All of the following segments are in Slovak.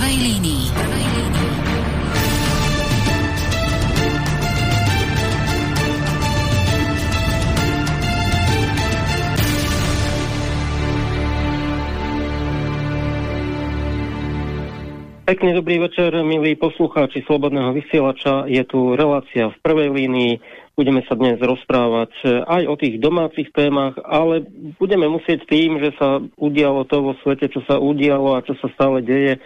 prvej línii. Pekný dobrý večer, milí poslucháči Slobodného vysielača. Je tu relácia v prvej línii. Budeme sa dnes rozprávať aj o tých domácich témach, ale budeme musieť tým, že sa udialo to vo svete, čo sa udialo a čo sa stále deje.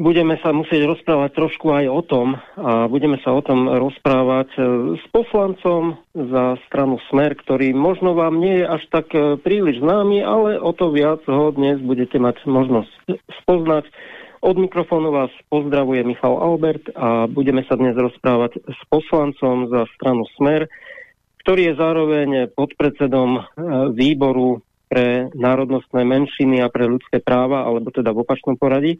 Budeme sa musieť rozprávať trošku aj o tom a budeme sa o tom rozprávať s poslancom za stranu Smer, ktorý možno vám nie je až tak príliš známy, ale o to viac ho dnes budete mať možnosť spoznať. Od mikrofónu vás pozdravuje Michal Albert a budeme sa dnes rozprávať s poslancom za stranu Smer, ktorý je zároveň podpredsedom e, výboru pre národnostné menšiny a pre ľudské práva, alebo teda v opačnom poradí.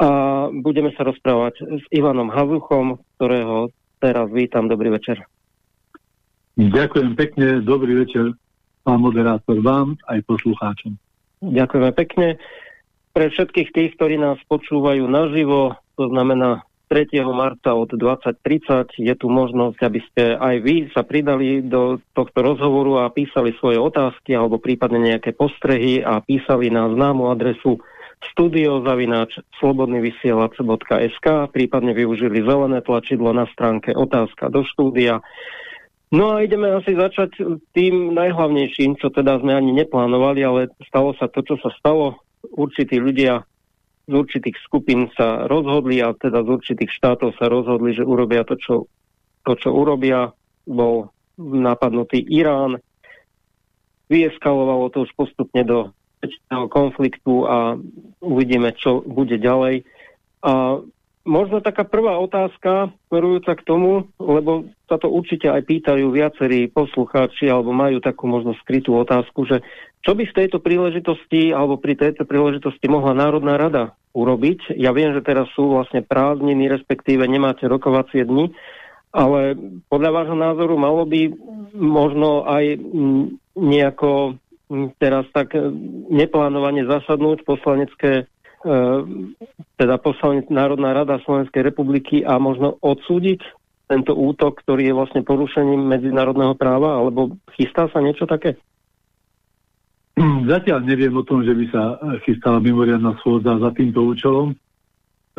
A budeme sa rozprávať s Ivanom Hazuchom, ktorého teraz vítam. Dobrý večer. Ďakujem pekne, dobrý večer, pán moderátor, vám aj poslucháčom. Ďakujeme pekne pre všetkých tých, ktorí nás počúvajú naživo, to znamená 3. marca od 20.30 je tu možnosť, aby ste aj vy sa pridali do tohto rozhovoru a písali svoje otázky alebo prípadne nejaké postrehy a písali na známu adresu studiozavináč slobodnyvysielac.sk prípadne využili zelené tlačidlo na stránke otázka do štúdia. No a ideme asi začať tým najhlavnejším, čo teda sme ani neplánovali, ale stalo sa to, čo sa stalo určití ľudia z určitých skupín sa rozhodli a teda z určitých štátov sa rozhodli, že urobia to, čo, to, čo urobia. Bol napadnutý Irán. Vyeskalovalo to už postupne do konfliktu a uvidíme, čo bude ďalej. A Možno taká prvá otázka, smerujúca k tomu, lebo sa to určite aj pýtajú viacerí poslucháči, alebo majú takú možno skrytú otázku, že čo by v tejto príležitosti, alebo pri tejto príležitosti mohla Národná rada urobiť? Ja viem, že teraz sú vlastne prázdniny, respektíve nemáte rokovacie dni, ale podľa vášho názoru malo by možno aj nejako teraz tak neplánovane zasadnúť poslanecké Ehm, teda poslanec Národná rada Slovenskej republiky a možno odsúdiť tento útok, ktorý je vlastne porušením medzinárodného práva, alebo chystá sa niečo také? Zatiaľ neviem o tom, že by sa chystala mimoriadná schôdza za týmto účelom.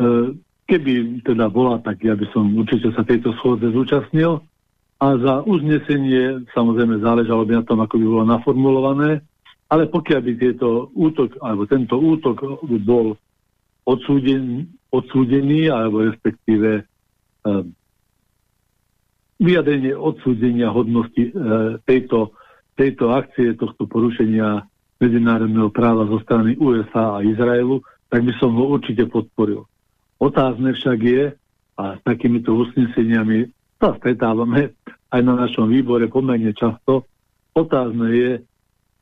Ehm, keby teda bola, tak ja by som určite sa tejto schôdze zúčastnil. A za uznesenie samozrejme záležalo by na tom, ako by bolo naformulované. Ale pokiaľ by tieto útok, alebo tento útok bol odsúdený, odsúdený alebo respektíve uh, vyjadrenie odsúdenia hodnosti uh, tejto, tejto akcie, tohto porušenia medzinárodného práva zo strany USA a Izraelu, tak by som ho určite podporil. Otázne však je, a s takýmito usneseniami sa stretávame aj na našom výbore pomerne často, otázne je,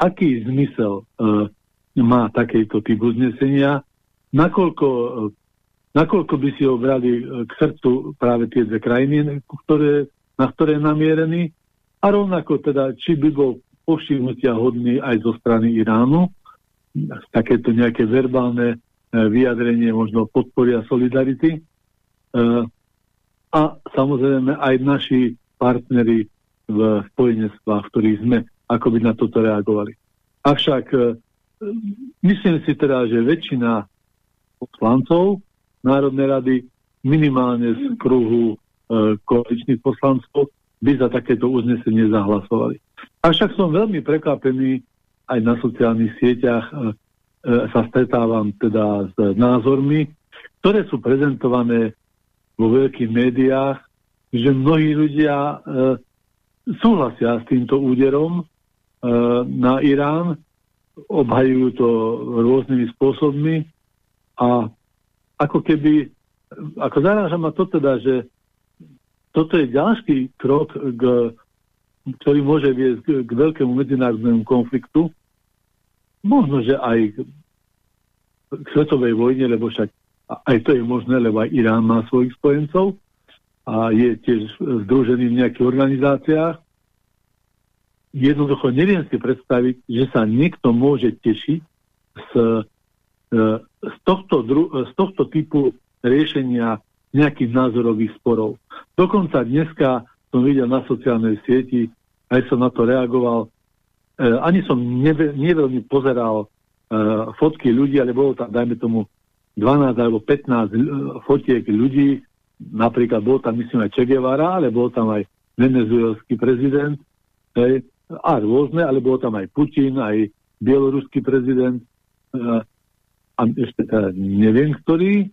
aký zmysel uh, má takýto typ uznesenia, nakoľko, uh, nakoľko by si ho brali uh, k srdcu práve tie dve krajiny, ktoré, na ktoré je namierený, a rovnako teda, či by bol povšimnutia hodný aj zo strany Iránu, takéto nejaké verbálne uh, vyjadrenie možno podporia solidarity. Uh, a samozrejme aj naši partnery v spojenectvách, ktorých sme ako by na toto reagovali. Avšak e, myslím si teda, že väčšina poslancov Národnej rady minimálne z kruhu e, koaličných poslancov by za takéto uznesenie zahlasovali. Avšak som veľmi prekvapený, aj na sociálnych sieťach e, e, sa stretávam teda s názormi, ktoré sú prezentované vo veľkých médiách, že mnohí ľudia e, súhlasia s týmto úderom, Eh, na Irán, obhajujú to rôznymi spôsobmi a ako keby, ako zaráža ma to teda, že toto je ďalší krok, k, ktorý môže viesť k, k veľkému medzinárodnému konfliktu, možno, že aj k svetovej vojne, lebo však aj to je možné, lebo aj Irán má svojich spojencov a je tiež združený v nejakých organizáciách jednoducho neviem si predstaviť, že sa niekto môže tešiť z z, tohto z tohto typu riešenia nejakých názorových sporov. Dokonca dneska som videl na sociálnej sieti, aj som na to reagoval, e, ani som neve, neveľmi pozeral e, fotky ľudí, ale bolo tam, dajme tomu, 12 alebo 15 fotiek ľudí, napríklad bol tam, myslím, aj Che Guevara, ale bol tam aj venezuelský prezident, hej, a rôzne, ale bol tam aj Putin, aj bieloruský prezident, e, a ešte teda neviem, ktorý.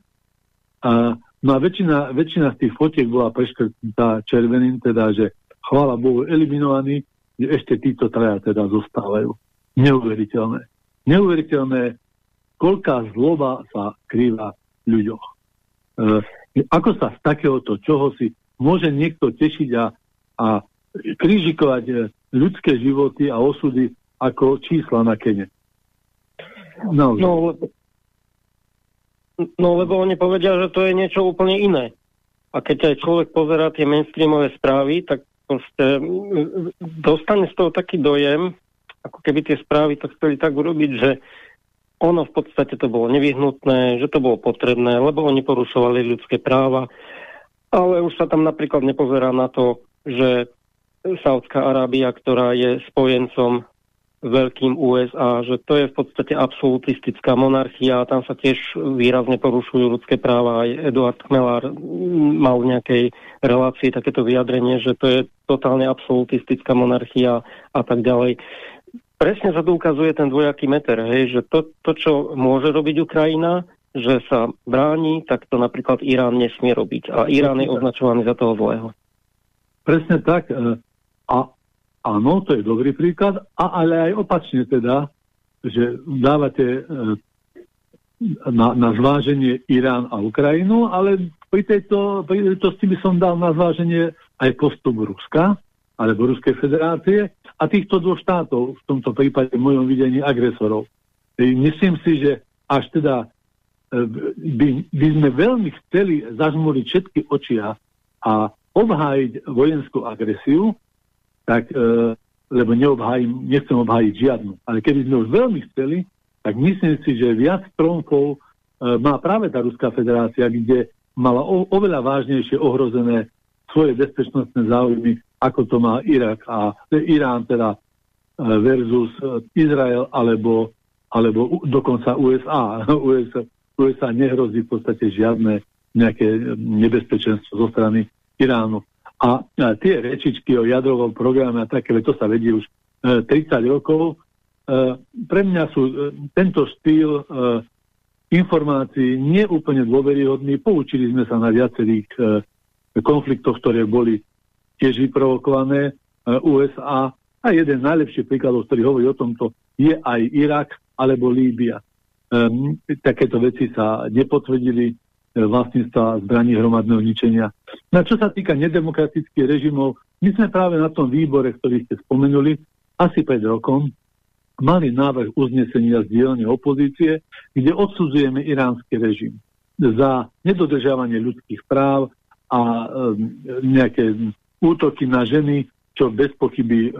A, no a väčšina, väčšina z tých fotiek bola preškrtnutá červeným, teda, že chvála Bohu eliminovaní, že ešte títo traja teda zostávajú. Neuveriteľné. Neuveriteľné, koľká zloba sa krýva v ľuďoch. E, ako sa z takéhoto čoho si môže niekto tešiť a, a krížikovať e, ľudské životy a osudy ako čísla na kene. No, no No lebo oni povedia, že to je niečo úplne iné. A keď aj človek pozerá tie mainstreamové správy, tak proste dostane z toho taký dojem, ako keby tie správy to chceli tak urobiť, že ono v podstate to bolo nevyhnutné, že to bolo potrebné, lebo oni porušovali ľudské práva, ale už sa tam napríklad nepozerá na to, že Saudská Arábia, ktorá je spojencom veľkým USA, že to je v podstate absolutistická monarchia a tam sa tiež výrazne porušujú ľudské práva. Aj Eduard Chmelár mal v nejakej relácii takéto vyjadrenie, že to je totálne absolutistická monarchia a tak ďalej. Presne sa tu ukazuje ten dvojaký meter, hej, že to, to, čo môže robiť Ukrajina, že sa bráni, tak to napríklad Irán nesmie robiť. A Irán je označovaný za toho zlého. Presne tak. E, a Áno, to je dobrý príklad, a, ale aj opačne teda, že dávate e, na, na zváženie Irán a Ukrajinu, ale pri tejto príležitosti by som dal na zváženie aj postup Ruska alebo Ruskej federácie a týchto dvoch štátov, v tomto prípade v mojom videní agresorov. Myslím si, že až teda e, by, by sme veľmi chceli zažmúriť všetky očia a obhájiť vojenskú agresiu, tak, e, lebo neobhájim, nechcem obhájiť žiadnu. Ale keby sme už veľmi chceli, tak myslím si, že viac tromfov e, má práve tá Ruská federácia, kde mala oveľa vážnejšie ohrozené svoje bezpečnostné záujmy, ako to má Irak a Irán teda e, versus e, Izrael alebo, alebo dokonca USA. USA. USA nehrozí v podstate žiadne nejaké nebezpečenstvo zo strany Iránu. A, tie rečičky o jadrovom programe a také, to sa vedie už e, 30 rokov. E, pre mňa sú tento štýl informácií neúplne dôveryhodný. Poučili sme sa na viacerých konfliktoch, ktoré boli tiež vyprovokované e, USA. A jeden z najlepších príkladov, ktorý hovorí o tomto, je aj Irak alebo Líbia. E, takéto veci sa nepotvrdili vlastníctva zbraní hromadného ničenia. Na čo sa týka nedemokratických režimov, my sme práve na tom výbore, ktorý ste spomenuli, asi pred rokom, mali návrh uznesenia z dielne opozície, kde odsudzujeme iránsky režim za nedodržávanie ľudských práv a e, nejaké útoky na ženy, čo bez pochyby e, e,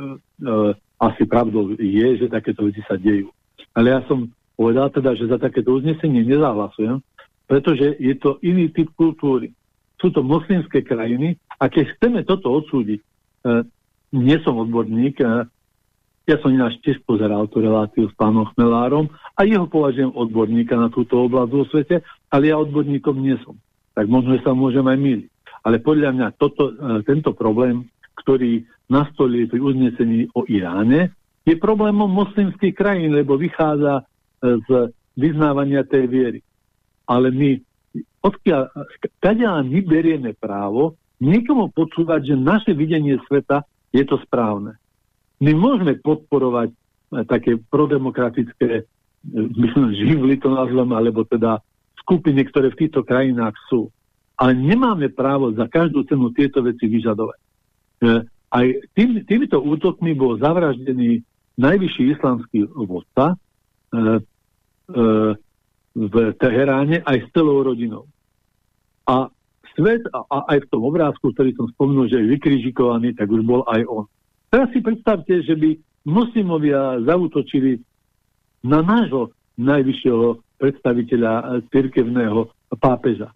asi pravdou je, že takéto veci sa dejú. Ale ja som povedal teda, že za takéto uznesenie nezahlasujem, pretože je to iný typ kultúry. Sú to moslimské krajiny a keď chceme toto odsúdiť, e, nie som odborník, e, ja som ináč tiež pozeral tú reláciu s pánom Chmelárom a jeho považujem odborníka na túto oblasť vo svete, ale ja odborníkom nie som. Tak možno, že sa môžem aj miliť. Ale podľa mňa toto, e, tento problém, ktorý nastolili pri uznesení o Iráne, je problémom moslimských krajín, lebo vychádza e, z vyznávania tej viery ale my, odkiaľ, kadeľ my berieme právo niekomu počúvať, že naše videnie sveta je to správne. My môžeme podporovať eh, také prodemokratické myslím, živly to nazvem, alebo teda skupiny, ktoré v týchto krajinách sú. Ale nemáme právo za každú cenu tieto veci vyžadovať. Aj tým, týmito útokmi bol zavraždený najvyšší islamský vodca, e, e, v Teheráne aj s celou rodinou. A svet, a, aj v tom obrázku, ktorý som spomenul, že je vykrižikovaný, tak už bol aj on. Teraz si predstavte, že by muslimovia zautočili na nášho najvyššieho predstaviteľa e, cirkevného pápeža.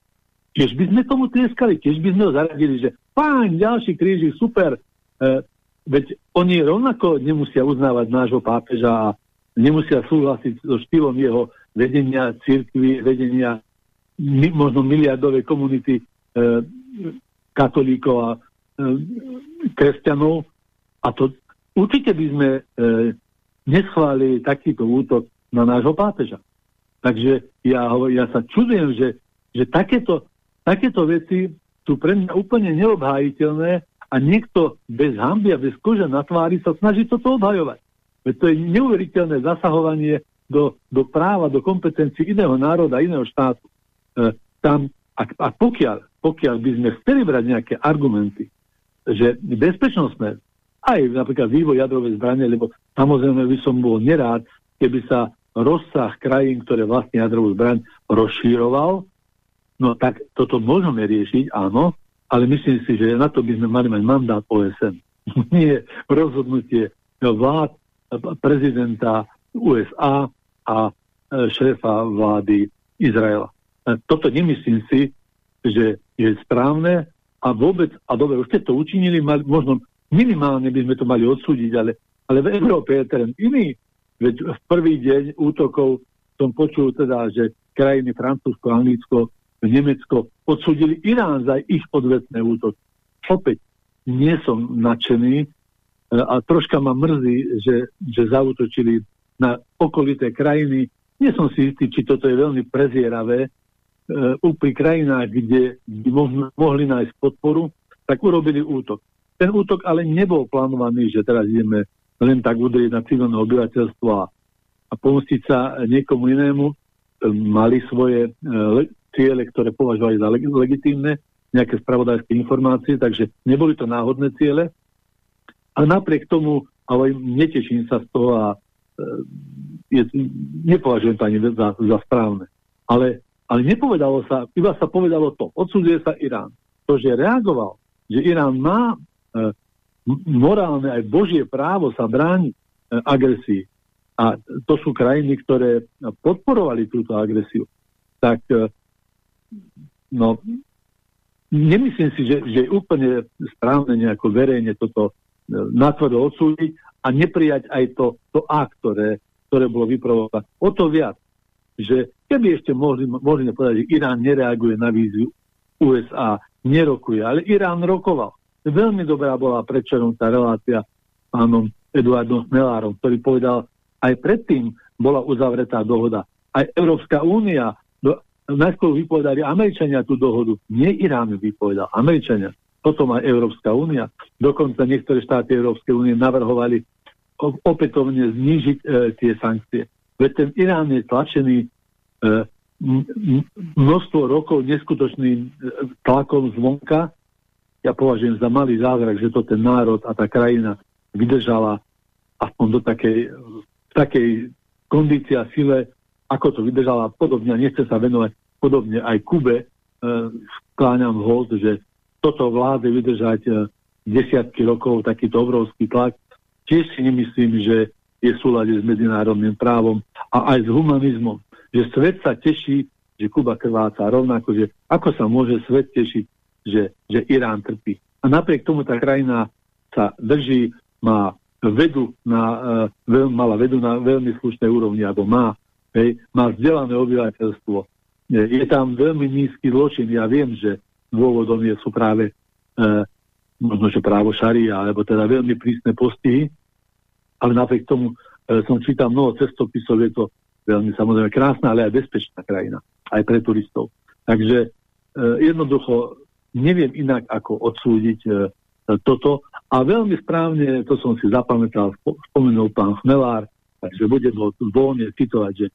Tiež by sme tomu tlieskali, tiež by sme ho zaradili, že fajn, ďalší kríži, super. E, veď oni rovnako nemusia uznávať nášho pápeža a nemusia súhlasiť so štýlom jeho vedenia církvy, vedenia mi, možno miliardovej komunity e, katolíkov a e, kresťanov. A to určite by sme e, neschválili takýto útok na nášho pápeža. Takže ja, ja sa čudujem, že, že takéto Takéto veci sú pre mňa úplne neobhájiteľné a niekto bez hamby a bez kože na tvári sa snaží toto obhajovať. Veď to je neuveriteľné zasahovanie do, do práva, do kompetencií iného národa, iného štátu. E, tam, a, a pokiaľ, pokiaľ by sme chceli brať nejaké argumenty, že bezpečnostné, aj napríklad vývoj jadrovej zbranie, lebo samozrejme by som bol nerád, keby sa rozsah krajín, ktoré vlastne jadrovú zbraň rozšíroval No tak toto môžeme riešiť, áno, ale myslím si, že na to by sme mali mať mandát OSN. Nie rozhodnutie vlád, prezidenta USA a e, šéfa vlády Izraela. E, toto nemyslím si, že je správne a vôbec, a dobre, už ste to učinili, mali, možno minimálne by sme to mali odsúdiť, ale, ale v Európe je ten iný. Veď v prvý deň útokov som počul teda, že krajiny Francúzsko, Anglicko Nemecko odsudili Irán za ich odvetné útoky. Opäť nie som nadšený e, a troška ma mrzí, že, že zautočili na okolité krajiny. Nie som si istý, či toto je veľmi prezieravé. E, pri krajinách, kde mohli, nájsť podporu, tak urobili útok. Ten útok ale nebol plánovaný, že teraz ideme len tak udrieť na civilné obyvateľstvo a, a pomstiť sa niekomu inému. Mali svoje e, ciele, ktoré považovali za leg- legitímne, nejaké spravodajské informácie, takže neboli to náhodné ciele. A napriek tomu, ale neteším sa z toho a e, je, nepovažujem to ani za, za správne. Ale, ale nepovedalo sa, iba sa povedalo to, odsudzuje sa Irán. To, že reagoval, že Irán má e, morálne aj božie právo sa brániť e, agresii. A to sú krajiny, ktoré podporovali túto agresiu. Tak e, no, nemyslím si, že, že je úplne správne nejako verejne toto e, natvrdo odsúdiť a neprijať aj to, to A, ktoré, ktoré bolo vyprovokované. O to viac, že keby ešte mohli, mohli povedať, že Irán nereaguje na víziu USA, nerokuje, ale Irán rokoval. Veľmi dobrá bola predčerom tá relácia s pánom Eduardom Smelárom, ktorý povedal, aj predtým bola uzavretá dohoda. Aj Európska únia najskôr vypovedali Američania tú dohodu. Nie Irán vypovedal, Američania. Potom aj Európska únia. Dokonca niektoré štáty Európskej únie navrhovali opätovne znížiť e, tie sankcie. Veď ten Irán je tlačený e, množstvo rokov neskutočným e, tlakom zvonka. Ja považujem za malý zázrak, že to ten národ a tá krajina vydržala aspoň do takej, takej kondícii a sile, ako to vydržala podobne a nechce sa venovať podobne aj Kube e, skláňam hold, že toto vláde vydržať e, desiatky rokov takýto obrovský tlak. Tiež si nemyslím, že je v s medzinárodným právom a aj s humanizmom. Že svet sa teší, že Kuba krváca rovnako, že ako sa môže svet tešiť, že, že Irán trpí. A napriek tomu tá krajina sa drží, má vedu na, uh, veľ, mala vedu na veľmi slušnej úrovni, alebo má Hej, má vzdelané obyvateľstvo. Je tam veľmi nízky zločin. Ja viem, že dôvodom je, sú práve e, možno, že právo šaria, alebo teda veľmi prísne postihy, ale napriek tomu e, som čítal mnoho cestopisov, je to veľmi samozrejme krásna, ale aj bezpečná krajina, aj pre turistov. Takže e, jednoducho neviem inak, ako odsúdiť e, toto. A veľmi správne, to som si zapamätal, spomenul pán Chmelár, takže budem ho voľne citovať, že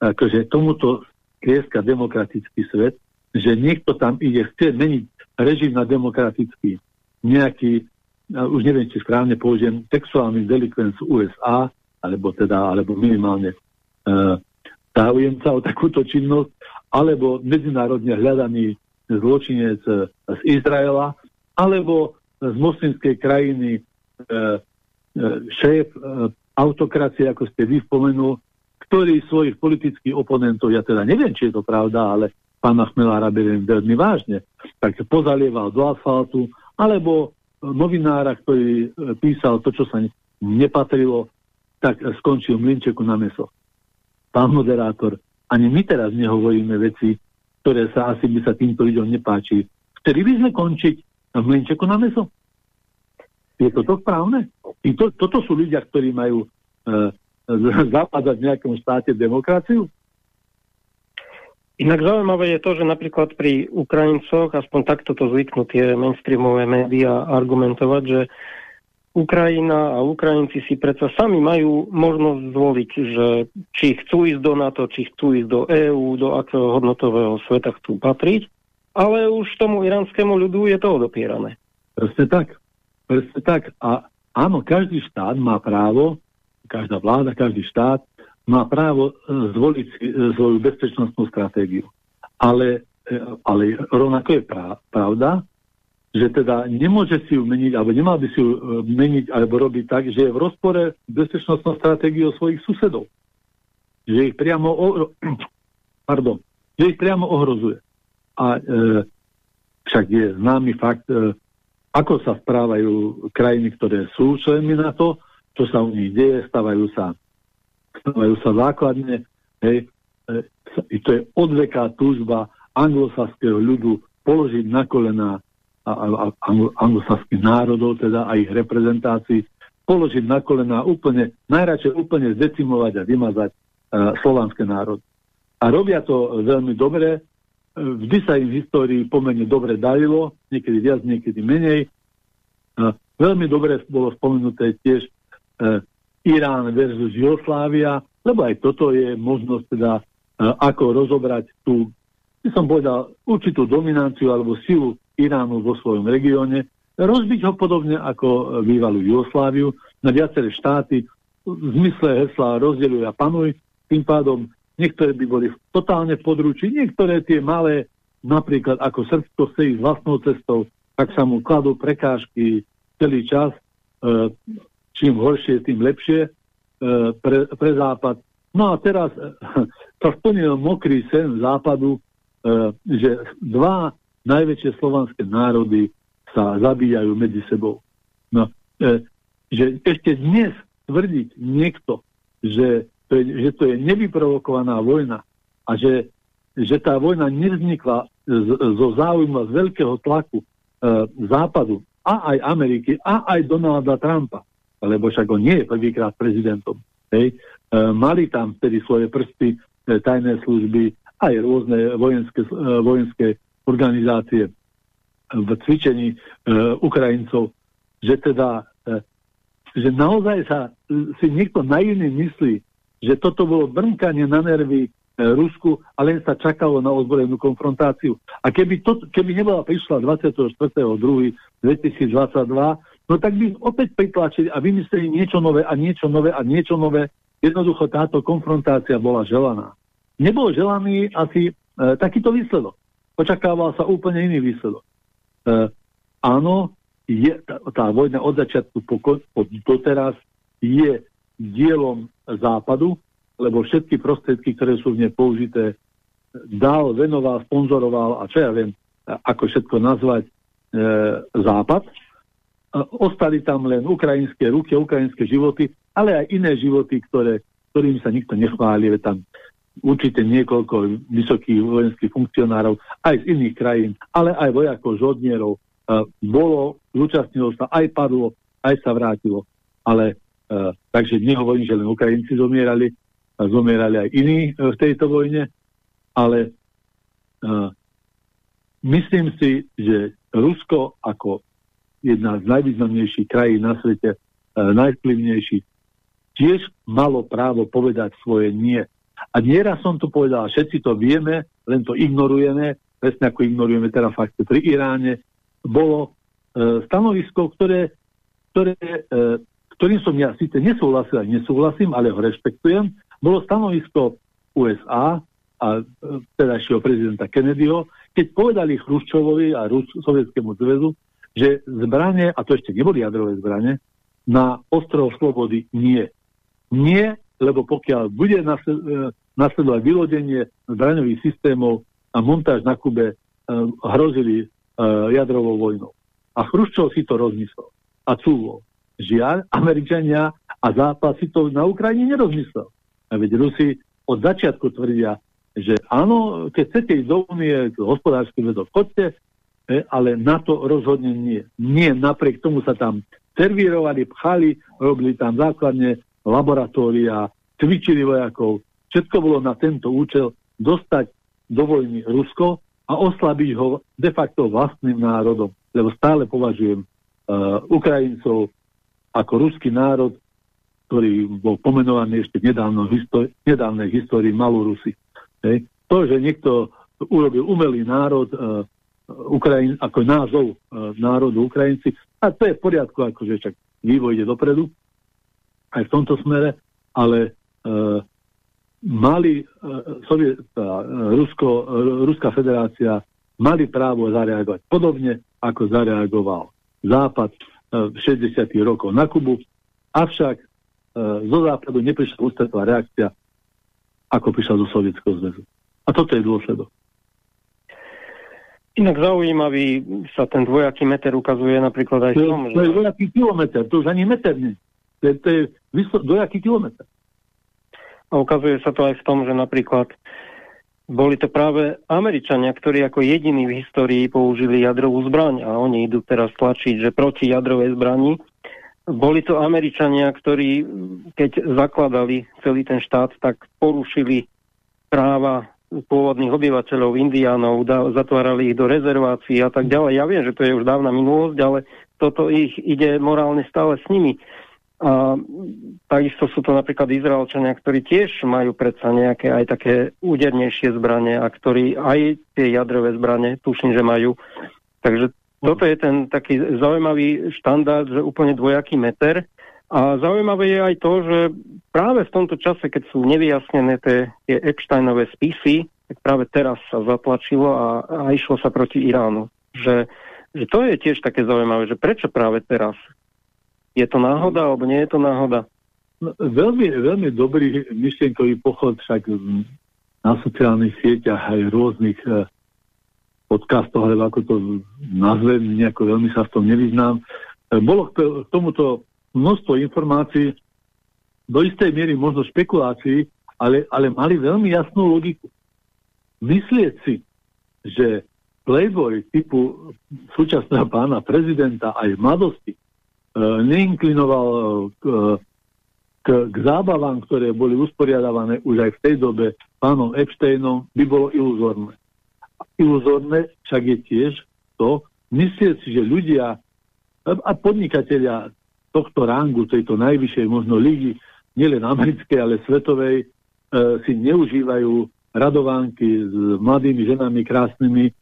akože tomuto klieska demokratický svet, že niekto tam ide, chce meniť režim na demokratický, nejaký, už neviem, či správne použijem, sexuálny delikvent USA, alebo teda, alebo minimálne uh, záujemca o takúto činnosť, alebo medzinárodne hľadaný zločinec uh, z Izraela, alebo z moslimskej krajiny uh, uh, šéf uh, autokracie, ako ste vy spomenul, ktorí svojich politických oponentov, ja teda neviem, či je to pravda, ale pána Chmelára beriem veľmi vážne, tak pozalieval do asfaltu, alebo novinára, ktorý e, písal to, čo sa nepatrilo, tak skončil v mlinčeku na meso. Pán moderátor, ani my teraz nehovoríme veci, ktoré sa asi by sa týmto ľuďom nepáči. Vtedy by sme končiť v mlinčeku na meso? Je toto správne? I to, toto sú ľudia, ktorí majú e, zapadať v nejakom štáte demokraciu? Inak zaujímavé je to, že napríklad pri Ukrajincoch, aspoň takto to zvyknú tie mainstreamové médiá argumentovať, že Ukrajina a Ukrajinci si predsa sami majú možnosť zvoliť, že či chcú ísť do NATO, či chcú ísť do EÚ, do akého hodnotového sveta chcú patriť, ale už tomu iránskému ľudu je to odopierané. Presne tak. Presne tak. A áno, každý štát má právo, každá vláda, každý štát má právo e, zvoliť si e, svoju bezpečnostnú stratégiu. Ale, e, ale rovnako je pravda, že teda nemôže si ju meniť, alebo nemal by si ju meniť alebo robiť tak, že je v rozpore bezpečnostnou stratégiou svojich susedov. Že ich priamo, pardon, že ich priamo ohrozuje. A e, však je známy fakt, e, ako sa správajú krajiny, ktoré sú členmi na to, čo sa u nich deje, stavajú sa majú sa základne, hej, e, to je odveká túžba anglosaského ľudu položiť na kolena a, a, a anglosaských národov, teda a ich reprezentácií, položiť na kolena úplne, najradšej úplne zdecimovať a vymazať uh, slovanské národy. A robia to veľmi dobre, e, vždy sa im v histórii pomerne dobre darilo, niekedy viac, niekedy menej. Uh, veľmi dobre bolo spomenuté tiež Irán versus Jugoslávia, lebo aj toto je možnosť teda, uh, ako rozobrať tú, by som povedal, určitú dominanciu alebo silu Iránu vo svojom regióne, rozbiť ho podobne ako bývalú Jugosláviu na viaceré štáty, v zmysle hesla rozdeľuj a panuj, tým pádom niektoré by boli totálne v područí, niektoré tie malé, napríklad ako Srbsko chce ísť vlastnou cestou, tak sa mu kladú prekážky celý čas, e, čím horšie, tým lepšie e, pre, pre Západ. No a teraz to splnil mokrý sen Západu, e, že dva najväčšie slovanské národy sa zabíjajú medzi sebou. No, e, že ešte dnes tvrdiť niekto, že to je, že to je nevyprovokovaná vojna a že, že tá vojna nevznikla z, zo záujmu z veľkého tlaku e, Západu a aj Ameriky a aj Donalda Trumpa, lebo však on nie je prvýkrát prezidentom. Hej. E, mali tam vtedy svoje prsty e, tajné služby, aj rôzne vojenské, e, vojenské organizácie v cvičení Ukrajincov, že teda že naozaj sa si niekto naivne myslí, že toto bolo brnkanie na nervy Rusku a len sa čakalo na ozbrojenú konfrontáciu. A keby, to, keby nebola prišla 24.2.2022, no tak by opäť pritlačili a vymysleli niečo nové a niečo nové a niečo nové. Jednoducho táto konfrontácia bola želaná. Nebol želaný asi e, takýto výsledok. Očakával sa úplne iný výsledok. E, áno, je, tá, tá vojna od začiatku po, po doteraz je dielom západu, lebo všetky prostriedky, ktoré sú v nej použité, dal, venoval, sponzoroval a čo ja viem, ako všetko nazvať e, západ ostali tam len ukrajinské ruky, ukrajinské životy, ale aj iné životy, ktoré, ktorým sa nikto nechváli. Tam určite niekoľko vysokých vojenských funkcionárov aj z iných krajín, ale aj vojakov, žodnierov bolo, zúčastnilo sa, aj padlo, aj sa vrátilo. Ale takže nehovorím, že len Ukrajinci zomierali, zomierali aj iní e, v tejto vojne, ale myslím si, že Rusko ako jedna z najvýznamnejších krajín na svete, e, najvplyvnejší, tiež malo právo povedať svoje nie. A nieraz som to povedal, všetci to vieme, len to ignorujeme, presne ako ignorujeme teda fakty pri Iráne, bolo e, stanovisko, ktoré, ktoré, e, ktorým som ja síce nesúhlasil a nesúhlasím, ale ho rešpektujem, bolo stanovisko USA a e, tedajšieho prezidenta Kennedyho, keď povedali Chruščovovi a Rus- Sovietskému zväzu, že zbranie, a to ešte neboli jadrové zbranie, na ostrov Slobody nie. Nie lebo pokiaľ bude e, nasledovať vylodenie zbraňových systémov a montáž na Kube, e, hrozili e, jadrovou vojnou. A Chruščov si to rozmyslel a cúvol. Žiaľ, Američania a Západ si to na Ukrajine nerozmyslel. A veď Rusi od začiatku tvrdia, že áno, keď chcete ísť do únie, hospodársky vedok, chodte, ale na to rozhodne nie. Nie, napriek tomu sa tam servírovali, pchali, robili tam základne laboratória, cvičili vojakov. Všetko bolo na tento účel dostať do vojny Rusko a oslabiť ho de facto vlastným národom. Lebo stále považujem uh, Ukrajincov ako ruský národ, ktorý bol pomenovaný ešte v nedávnej histórii Malorusy. To, že niekto urobil umelý národ, uh, Ukrajin, ako názov uh, národu Ukrajinci, a to je v poriadku, akože však vývoj ide dopredu, aj v tomto smere, ale uh, mali uh, Soviet, uh, Rusko, uh, Ruská federácia mali právo zareagovať podobne, ako zareagoval Západ uh, v 60. rokoch na Kubu, avšak uh, zo Západu neprišla ústretová reakcia, ako prišla zo Sovietskeho zväzu. A toto je dôsledok. Inak zaujímavý sa ten dvojaký meter ukazuje napríklad aj v tom, že... To je dvojaký kilometr, to už ani meter nie. To je, to je dojaký kilometr. A ukazuje sa to aj v tom, že napríklad boli to práve Američania, ktorí ako jediní v histórii použili jadrovú zbraň a oni idú teraz tlačiť, že proti jadrovej zbrani. Boli to Američania, ktorí, keď zakladali celý ten štát, tak porušili práva pôvodných obyvateľov, indiánov, zatvárali ich do rezervácií a tak ďalej. Ja viem, že to je už dávna minulosť, ale toto ich ide morálne stále s nimi. A takisto sú to napríklad Izraelčania, ktorí tiež majú predsa nejaké aj také údernejšie zbranie a ktorí aj tie jadrové zbranie, tuším, že majú. Takže toto je ten taký zaujímavý štandard, že úplne dvojaký meter. A zaujímavé je aj to, že práve v tomto čase, keď sú nevyjasnené tie, tie Epsteinové spisy, tak práve teraz sa zatlačilo a, a išlo sa proti Iránu. Že, že to je tiež také zaujímavé, že prečo práve teraz? Je to náhoda, alebo nie je to náhoda? No, veľmi, veľmi dobrý myšlienkový pochod však na sociálnych sieťach aj rôznych eh, podcastoch, alebo ako to nazvem, nejako veľmi sa v tom nevyznám. Eh, bolo k tomuto množstvo informácií, do istej miery možno špekulácií, ale, ale mali veľmi jasnú logiku. Myslieť si, že playboy typu súčasného pána prezidenta aj v mladosti E, neinklinoval e, k, k, k zábavám, ktoré boli usporiadavané už aj v tej dobe pánom Epsteinom, by bolo iluzorné. Iluzorné však je tiež to, myslieť si, že ľudia a podnikatelia tohto rangu, tejto najvyššej možno ligy, nielen americkej, ale svetovej, e, si neužívajú radovánky s mladými ženami krásnymi, e,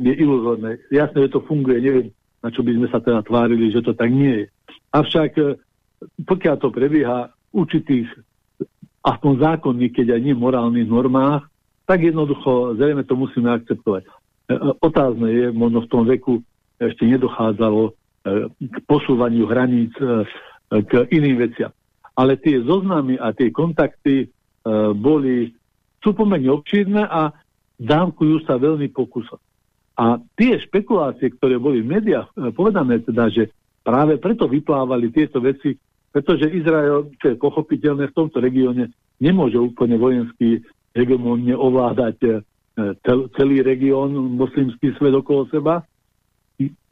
je iluzorné. Jasné, že to funguje, neviem, na čo by sme sa teda tvárili, že to tak nie je. Avšak e, pokiaľ to prebieha určitých, aspoň zákonných, keď aj nie morálnych normách, tak jednoducho zrejme to musíme akceptovať. E, e, otázne je, možno v tom veku ešte nedochádzalo k posúvaniu hraníc k iným veciam. Ale tie zoznamy a tie kontakty boli, sú pomerne obšírne a dávkujú sa veľmi pokusom. A tie špekulácie, ktoré boli v médiách e, povedané, teda, že práve preto vyplávali tieto veci, pretože Izrael, čo je pochopiteľné v tomto regióne, nemôže úplne vojenský hegemónne ovládať e, celý región, moslimský svet okolo seba.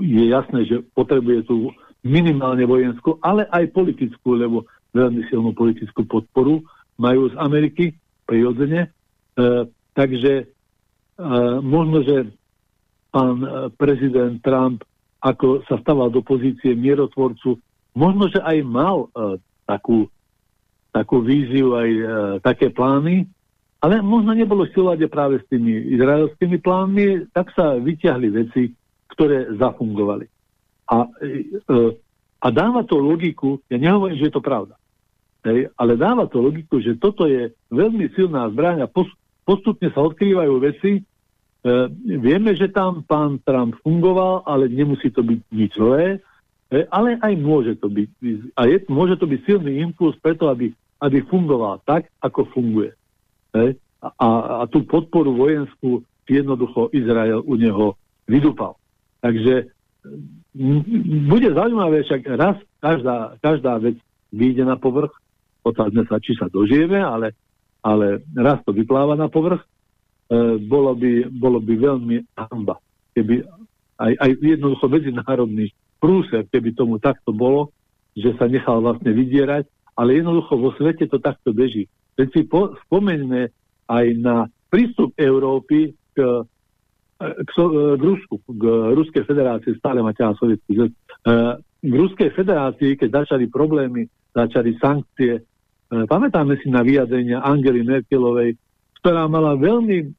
Je jasné, že potrebuje tu minimálne vojenskú, ale aj politickú, lebo veľmi silnú politickú podporu majú z Ameriky prirodzene. E, takže e, možno, že pán e, prezident Trump, ako sa stával do pozície mierotvorcu, možno, že aj mal uh, takú, takú víziu, aj uh, také plány, ale možno nebolo v práve s tými izraelskými plánmi, tak sa vyťahli veci, ktoré zafungovali. A, uh, a dáva to logiku, ja nehovorím, že je to pravda, hej, ale dáva to logiku, že toto je veľmi silná zbraň a postupne sa odkrývajú veci, E, vieme, že tam pán Trump fungoval, ale nemusí to byť nič zlé, e, ale aj môže to byť. A je, môže to byť silný impuls preto, aby aby fungoval tak, ako funguje. Hej? A, a tú podporu vojenskú jednoducho Izrael u neho vydúpal. Takže bude zaujímavé, však raz každá, každá vec vyjde na povrch, otázme sa, či sa dožijeme, ale, ale raz to vypláva na povrch, e, bolo, by, bolo by veľmi hamba, keby aj, aj jednoducho medzinárodný prúser, keby tomu takto bolo, že sa nechal vlastne vydierať, ale jednoducho vo svete to takto beží. Veď si po, spomeňme aj na prístup Európy k k, k Rusku, k Ruskej federácii, stále ma ťaha sovietský zväz, k Ruskej federácii, keď začali problémy, začali sankcie, e, pamätáme si na vyjadrenia Angely Merkelovej, ktorá mala veľmi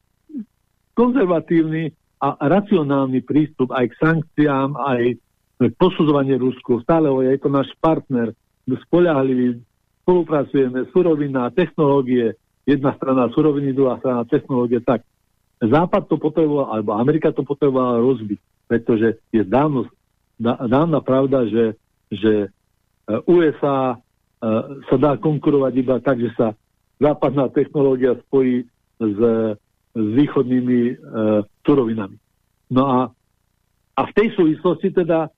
konzervatívny a racionálny prístup aj k sankciám, aj k posudzovaniu Rusku. Stále je to náš partner, spoľahlivý, spolupracujeme, surovina, technológie, jedna strana suroviny, druhá strana technológie, tak Západ to potreboval, alebo Amerika to potrebovala rozbiť, pretože je dávno, dávna pravda, že, že e, USA e, sa dá konkurovať iba tak, že sa západná technológia spojí s, s východnými uh, surovinami. No a, a v tej súvislosti teda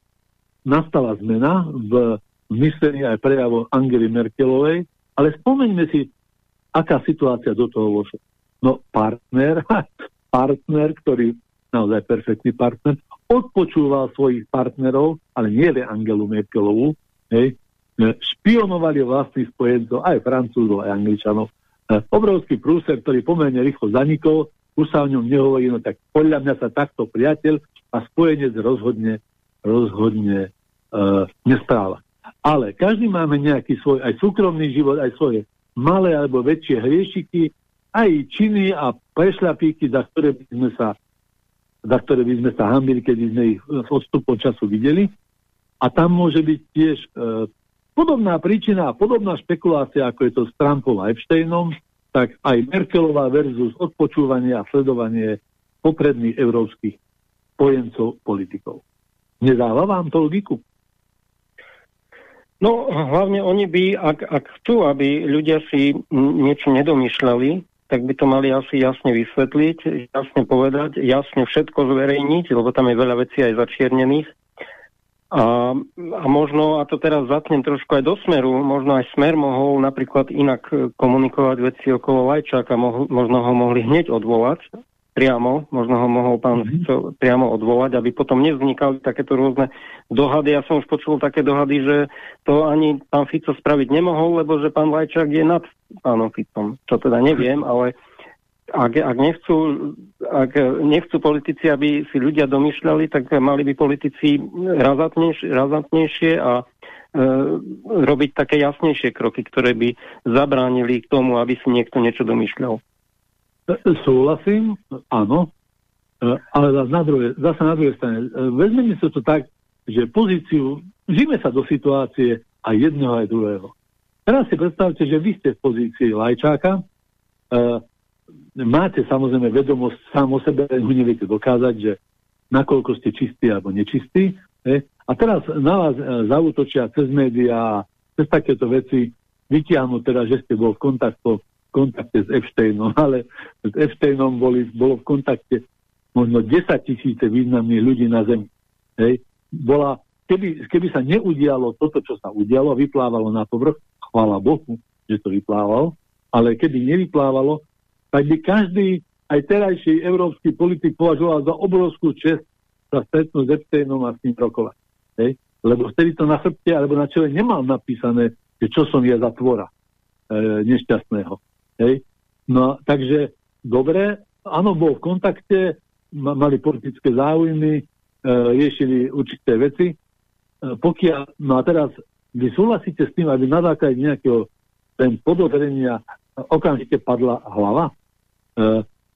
nastala zmena v myslení aj prejavu Angely Merkelovej, ale spomeňme si, aká situácia do toho vošla. No partner, partner, ktorý naozaj perfektný partner, odpočúval svojich partnerov, ale nie len Angelu Merkelovú, hej, špionovali vlastných spojencov, aj Francúzov, aj Angličanov. E, obrovský prúser, ktorý pomerne rýchlo zanikol, už sa o ňom nehovorí, no tak podľa mňa sa takto priateľ a spojenec rozhodne, rozhodne uh, nespráva. Ale každý máme nejaký svoj aj súkromný život, aj svoje malé alebo väčšie hriešiky, aj činy a prešľapíky, za ktoré by sme sa za ktoré by sme sa hambili, keď sme ich s odstupom času videli. A tam môže byť tiež e, podobná príčina a podobná špekulácia, ako je to s Trumpom a Epsteinom, tak aj Merkelová versus odpočúvanie a sledovanie popredných európskych spojencov politikov. Nedáva vám to logiku? No, hlavne oni by, ak, ak chcú, aby ľudia si niečo nedomýšľali, tak by to mali asi jasne vysvetliť, jasne povedať, jasne všetko zverejniť, lebo tam je veľa vecí aj začiernených. A, a možno, a to teraz zatnem trošku aj do smeru, možno aj smer mohol napríklad inak komunikovať veci okolo Lajčáka, mo, možno ho mohli hneď odvolať, priamo, možno ho mohol pán. Fico priamo odvolať, aby potom nevznikali takéto rôzne dohady. Ja som už počul také dohady, že to ani pán Fico spraviť nemohol, lebo že pán Lajčák je nad pánom Ficom. Čo teda neviem, ale ak, ak, nechcú, ak nechcú politici, aby si ľudia domýšľali, tak mali by politici razantnejšie, razantnejšie a e, robiť také jasnejšie kroky, ktoré by zabránili k tomu, aby si niekto niečo domýšľal. Súhlasím, áno, e, ale na druhé, zase na druhej strane, e, vezmeme si to tak, že pozíciu, žijeme sa do situácie aj jedného, aj druhého. Teraz si predstavte, že vy ste v pozícii lajčáka, e, máte samozrejme vedomosť sám o sebe, ho neviete dokázať, že nakoľko ste čistí alebo nečistí. E, a teraz na vás e, zautočia cez médiá, cez takéto veci, vytiahnu teda, že ste bol v kontaktu kontakte s Epsteinom, ale s Epsteinom boli, bolo v kontakte možno 10 tisíce významných ľudí na Zemi. Hej. Bola, keby, keby sa neudialo toto, čo sa udialo, vyplávalo na povrch, chvála Bohu, že to vyplávalo, ale keby nevyplávalo, tak by každý, aj terajší európsky politik považoval za obrovskú čest sa stretnúť s Epsteinom a s ním rokovať. Hej. Lebo vtedy to na chrbte alebo na čele nemal napísané, že čo som ja za tvora e, nešťastného. Hej? No, takže dobre, áno, bol v kontakte, mali politické záujmy, e, riešili určité veci. E, pokiaľ, no a teraz vy súhlasíte s tým, aby na základe nejakého ten podozrenia okamžite padla hlava? E,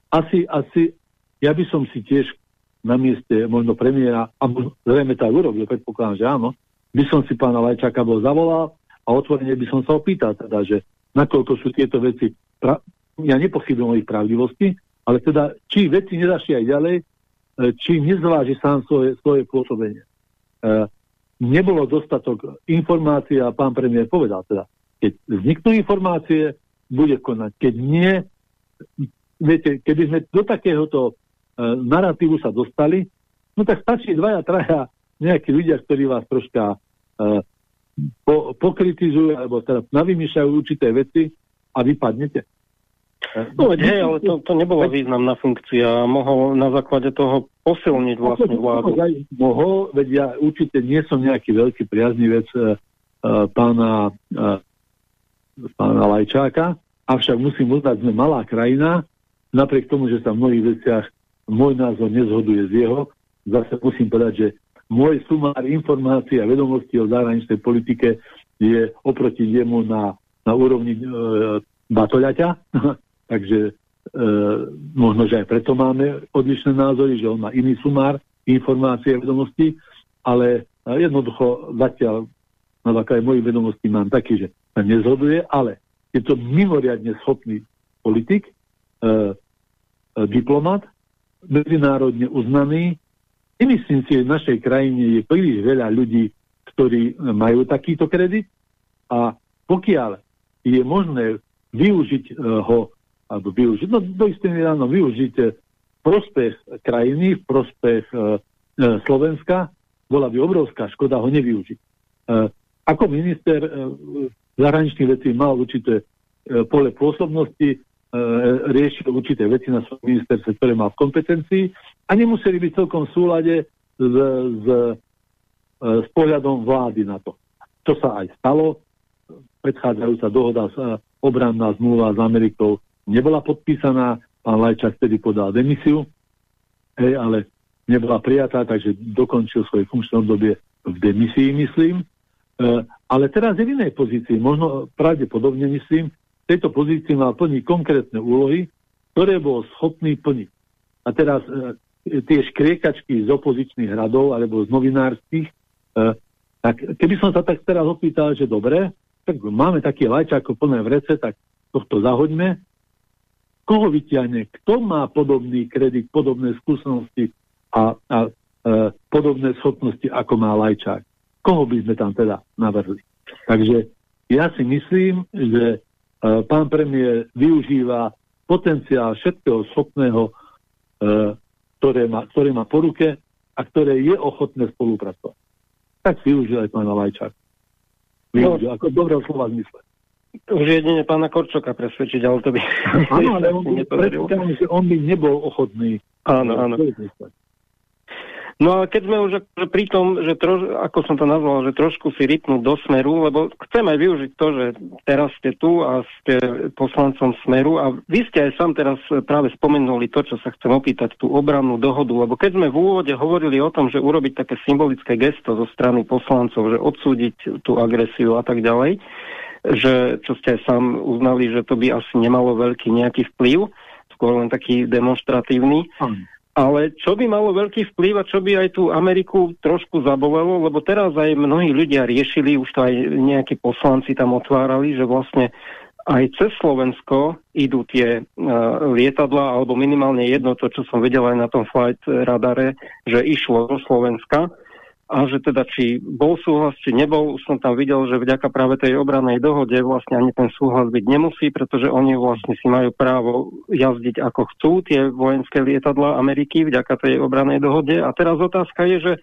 asi, asi, ja by som si tiež na mieste možno premiéra, a zrejme tak urobil, predpokladám, že áno, by som si pána Lajčáka bol zavolal a otvorene by som sa opýtal teda, že nakoľko sú tieto veci ja nepochybujem o ich pravdivosti, ale teda, či veci nezašli aj ďalej, e, či nezváži sám svoje, svoje pôsobenie. E, nebolo dostatok informácií a pán premiér povedal teda, Keď vzniknú informácie, bude konať. Keď nie, viete, keby sme do takéhoto e, narratívu sa dostali, no tak stačí dvaja, traja nejakí ľudia, ktorí vás troška e, po, pokritizujú, alebo teda navymýšľajú určité veci a vypadnete. No veď hej, ale to, to nebola významná funkcia. Mohol na základe toho posilniť vlastne vládu. Mohol, veď ja určite nie som nejaký veľký priaznivec uh, pána, uh, pána Lajčáka, avšak musím uznať, sme malá krajina, napriek tomu, že sa v mnohých veciach môj názor nezhoduje z jeho, zase musím povedať, že môj sumár informácií a vedomostí o zahraničnej politike je oproti jemu na, na úrovni e, batoľaťa, Takže e, možno, že aj preto máme odlišné názory, že on má iný sumár informácie a vedomosti, ale jednoducho zatiaľ na základe mojich vedomostí mám taký, že sa nezhoduje, ale je to mimoriadne schopný politik, e, e, diplomat, medzinárodne uznaný. Nemyslím si, že v našej krajine je príliš veľa ľudí, ktorí majú takýto kredit a pokiaľ je možné využiť uh, ho alebo využiť, no do istej ráno využiť prospech krajiny, prospech e, e, Slovenska, bola by obrovská škoda ho nevyužiť. E, ako minister e, zahraničných vecí mal určité e, pole pôsobnosti, e, riešil určité veci na svojom ministerstve, ktoré mal v kompetencii a nemuseli byť celkom v súlade s, s, e, s pohľadom vlády na to. Čo sa aj stalo, predchádzajúca dohoda, obranná zmluva s Amerikou nebola podpísaná, pán Lajčák vtedy podal demisiu, hej, ale nebola prijatá, takže dokončil svoje funkčné obdobie v demisii, myslím. E, ale teraz je v inej pozícii, možno pravdepodobne myslím, v tejto pozícii mal plniť konkrétne úlohy, ktoré bol schopný plniť. A teraz e, tie škriekačky z opozičných radov alebo z novinárskych, e, tak keby som sa tak teraz opýtal, že dobre, tak máme taký lajčáko plné vrece, tak tohto zahoďme koho vyťahne, kto má podobný kredit, podobné skúsenosti a, a e, podobné schopnosti, ako má Lajčák. Koho by sme tam teda navrhli? Takže ja si myslím, že e, pán premiér využíva potenciál všetkého schopného, e, ktoré, má, ktoré má po ruke a ktoré je ochotné spolupracovať. Tak využil aj pána Lajčák. Využil, no. ako dobrého slova zmysle. Už jedine pána Korčoka presvedčiť, ale to by... Áno, ale on by, že on by nebol ochotný. Áno, áno. No a keď sme už pri tom, že troš, ako som to nazval, že trošku si rypnúť do smeru, lebo chcem aj využiť to, že teraz ste tu a ste poslancom smeru a vy ste aj sám teraz práve spomenuli to, čo sa chcem opýtať, tú obrannú dohodu, lebo keď sme v úvode hovorili o tom, že urobiť také symbolické gesto zo strany poslancov, že odsúdiť tú agresiu a tak ďalej, že čo ste aj sám uznali, že to by asi nemalo veľký nejaký vplyv, skôr len taký demonstratívny. Hmm. Ale čo by malo veľký vplyv a čo by aj tú Ameriku trošku zabolelo, lebo teraz aj mnohí ľudia riešili, už to aj nejakí poslanci tam otvárali, že vlastne aj cez Slovensko idú tie uh, lietadla, alebo minimálne jedno to, čo som vedel aj na tom flight radare, že išlo do Slovenska a že teda či bol súhlas, či nebol, už som tam videl, že vďaka práve tej obranej dohode vlastne ani ten súhlas byť nemusí, pretože oni vlastne si majú právo jazdiť ako chcú tie vojenské lietadla Ameriky vďaka tej obranej dohode. A teraz otázka je, že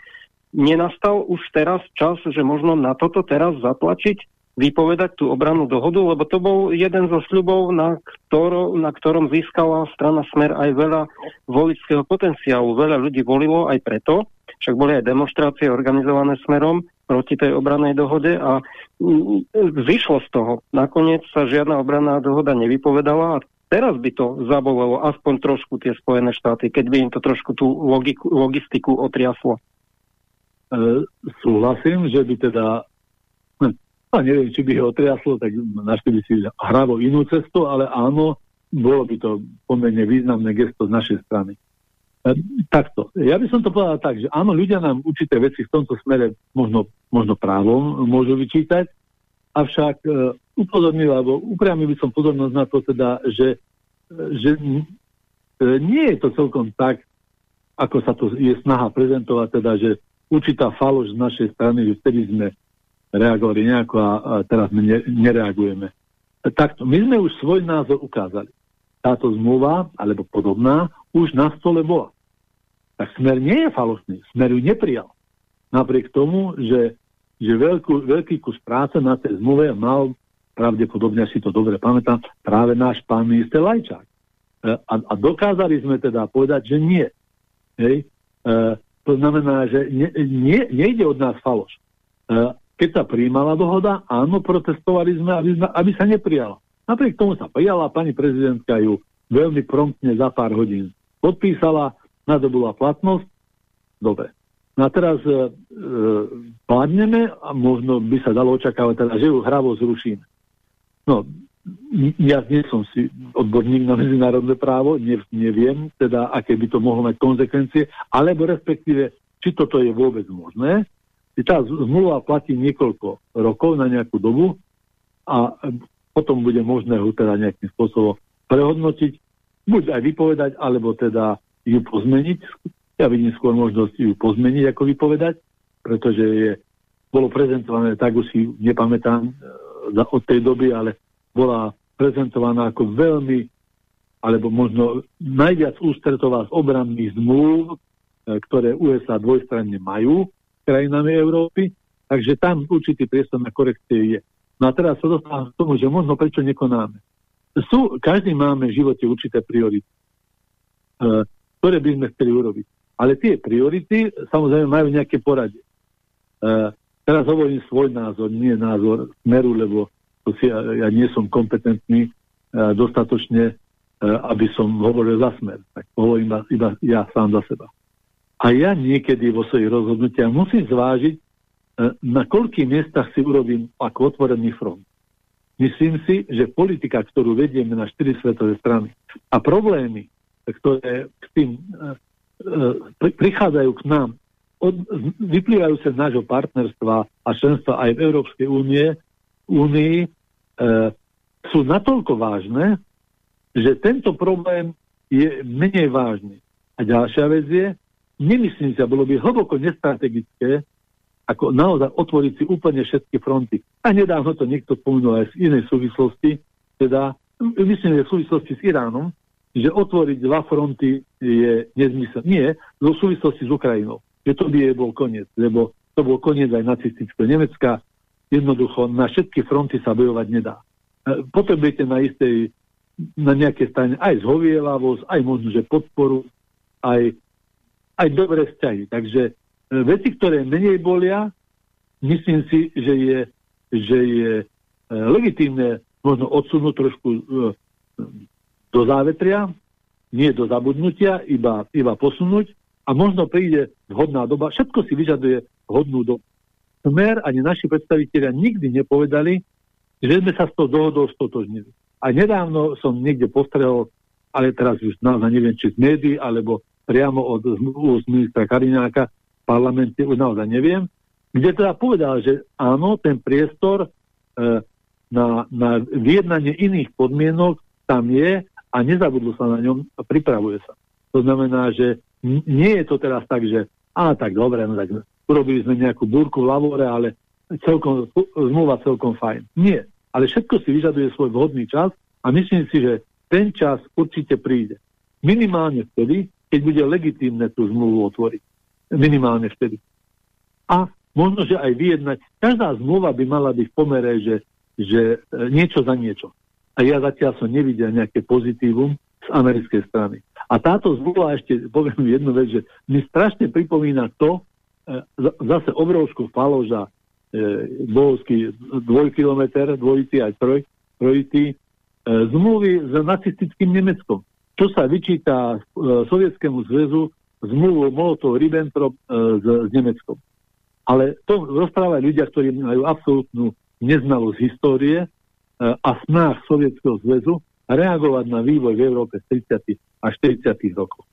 nenastal už teraz čas, že možno na toto teraz zatlačiť, vypovedať tú obrannú dohodu, lebo to bol jeden zo sľubov, na, ktoro, na ktorom získala strana Smer aj veľa voličského potenciálu. Veľa ľudí volilo aj preto, však boli aj demonstrácie organizované smerom proti tej obranej dohode a vyšlo z toho. Nakoniec sa žiadna obranná dohoda nevypovedala a teraz by to zabolelo aspoň trošku tie Spojené štáty, keď by im to trošku tú logiku, logistiku otriaslo. E, súhlasím, že by teda hm, a neviem, či by ho otriaslo, tak našli by si hravo inú cestu, ale áno, bolo by to pomerne významné gesto z našej strany. E, takto. Ja by som to povedal tak, že áno, ľudia nám určité veci v tomto smere možno, možno právom môžu vyčítať, avšak uh, upozornil, alebo upriamil by som pozornosť na to teda, že, že uh, nie je to celkom tak, ako sa to je snaha prezentovať, teda, že určitá falož z našej strany, že vtedy sme reagovali nejako a, a teraz my ne, nereagujeme. Takto, my sme už svoj názor ukázali. Táto zmluva, alebo podobná, už na stole bola. Tak smer nie je falošný, smer ju neprijal. Napriek tomu, že, že veľkú, veľký kus práce na tej zmluve mal, pravdepodobne si to dobre pamätám, práve náš pán minister Lajčák. E, a, a dokázali sme teda povedať, že nie. Hej? E, to znamená, že ne, nie, nejde od nás faloš. E, keď sa príjmala dohoda, áno, protestovali sme, aby, aby sa neprijala. Napriek tomu sa prijala, pani prezidentka ju veľmi promptne za pár hodín podpísala, nadobula platnosť, dobre. No a teraz e, e, padneme a možno by sa dalo očakávať teda, že ju hravo zrušíme. No, ja nie som si odborník na medzinárodné právo, ne, neviem teda, aké by to mohlo mať konsekvencie, alebo respektíve, či toto je vôbec možné. Tá zmluva platí niekoľko rokov na nejakú dobu a potom bude možné ho teda nejakým spôsobom prehodnotiť, buď aj vypovedať, alebo teda ju pozmeniť. Ja vidím skôr možnosť ju pozmeniť, ako vypovedať, pretože je, bolo prezentované, tak už si nepamätám e, od tej doby, ale bola prezentovaná ako veľmi, alebo možno najviac ústretová z obranných zmluv, e, ktoré USA dvojstranne majú krajinami Európy, takže tam určitý priestor na korekcie je. No a teraz sa dostávam k tomu, že možno prečo nekonáme. Sú, každý máme v živote určité priority, e, ktoré by sme chceli urobiť. Ale tie priority samozrejme majú nejaké poradie. E, teraz hovorím svoj názor, nie názor smeru, lebo si, ja, nie som kompetentný e, dostatočne, e, aby som hovoril za smer. Tak hovorím iba, iba ja sám za seba. A ja niekedy vo svojich rozhodnutiach musím zvážiť, na koľkých miestach si urobím ako otvorený front. Myslím si, že politika, ktorú vedieme na štyri svetové strany a problémy, ktoré k tým e, prichádzajú k nám, od, vyplývajú sa z nášho partnerstva a členstva aj v Európskej únie, únii e, sú natoľko vážne, že tento problém je menej vážny. A ďalšia vec je, nemyslím si, a bolo by hlboko nestrategické, ako naozaj otvoriť si úplne všetky fronty. A nedávno to niekto spomenul aj z inej súvislosti, teda myslím, že v súvislosti s Iránom, že otvoriť dva fronty je nezmysel. Nie, zo súvislosti s Ukrajinou. Že to by je bol koniec, lebo to bol koniec aj nacistického Nemecka, Jednoducho na všetky fronty sa bojovať nedá. E, potrebujete na istej, na nejaké strane aj zhovielavosť, aj možno, že podporu, aj, aj dobré vzťahy. Takže veci, ktoré menej bolia, myslím si, že je, že je e, legitímne možno odsunúť trošku do závetria, nie do zabudnutia, iba, iba posunúť a možno príde vhodná doba. Všetko si vyžaduje vhodnú dobu. Smer ani naši predstaviteľia nikdy nepovedali, že sme sa s tou dohodou stotožnili. A nedávno som niekde postrehol, ale teraz už naozaj neviem, či z médií, alebo priamo od, od ministra Kariňáka parlamente, už naozaj neviem, kde teda povedal, že áno, ten priestor e, na, na vyjednanie iných podmienok tam je a nezabudlo sa na ňom a pripravuje sa. To znamená, že nie je to teraz tak, že a tak dobre, no tak urobili sme nejakú búrku v Lavore, ale celkom, zmluva celkom fajn. Nie. Ale všetko si vyžaduje svoj vhodný čas a myslím si, že ten čas určite príde. Minimálne vtedy, keď bude legitímne tú zmluvu otvoriť. Minimálne vtedy. A možno, že aj vyjednať. Každá zmluva by mala byť v pomere, že, že e, niečo za niečo. A ja zatiaľ som nevidel nejaké pozitívum z americkej strany. A táto zmluva, ešte poviem jednu vec, že mi strašne pripomína to, E, zase obrovskú faloža e, Bohovský dvojkilometr, dvojitý aj troj, trojitý, zmluvy s nacistickým Nemeckom. Čo sa vyčíta Sovietskému zväzu zmluvu Molotov-Ribbentrop e, s, s Nemeckom. Ale to rozprávajú ľudia, ktorí majú absolútnu neznalosť histórie e, a snách Sovietskeho zväzu reagovať na vývoj v Európe z 30. a 40. rokov. E,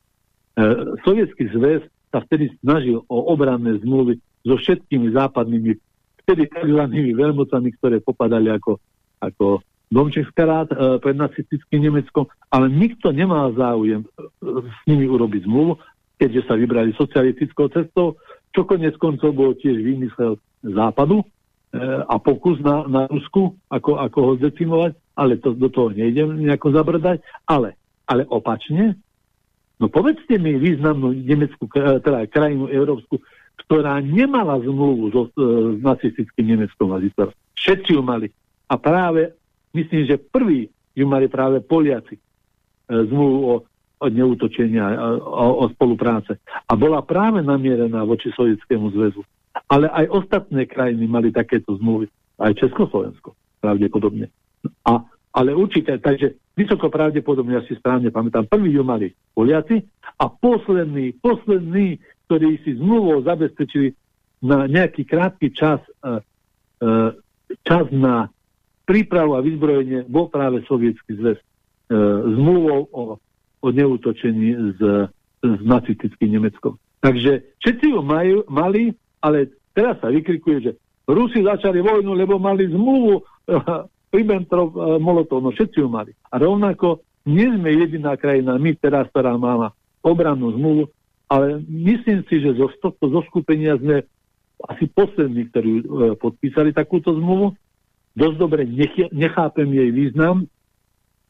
Sovietský zväz sa vtedy snažil o obranné zmluvy so všetkými západnými, vtedy tzv. veľmocami, ktoré popadali ako, ako Domčekskarát e, pred nacistickým Nemeckom, ale nikto nemal záujem s nimi urobiť zmluvu, keďže sa vybrali socialistickou cestou, čo konec koncov bolo tiež výmysel západu, a pokus na, na Rusku, ako, ako ho zdecimovať, ale to, do toho nejdem nejako zabrdať, ale, ale opačne, no povedzte mi významnú nemeckú, teda krajinu európsku, ktorá nemala zmluvu so, s nacistickým Nemeckom Hitlerom. Všetci ju mali. A práve, myslím, že prvý ju mali práve Poliaci e, zmluvu o, o neútočenia, o, o spolupráce. A bola práve namierená voči Sovietskému zväzu. Ale aj ostatné krajiny mali takéto zmluvy. Aj Československo, pravdepodobne. A, ale určite, takže vysoko pravdepodobne, ja si správne pamätám, prvý ju mali Poliaci a posledný, posledný, ktorý si zmluvou zabezpečili na nejaký krátky čas, uh, uh, čas na prípravu a vyzbrojenie bol práve Sovietský zväz. Uh, zmluvou o, o neútočení s, s nacistickým Nemeckom. Takže všetci ju majú, mali, ale teraz sa vykrikuje, že Rusi začali vojnu, lebo mali zmluvu Ribbentrop, Molotov, no všetci ju mali. A rovnako nie sme jediná krajina, my teraz, ktorá má obrannú zmluvu, ale myslím si, že zo tohto zoskupenia sme asi poslední, ktorí e, podpísali takúto zmluvu. Dosť dobre nechápem jej význam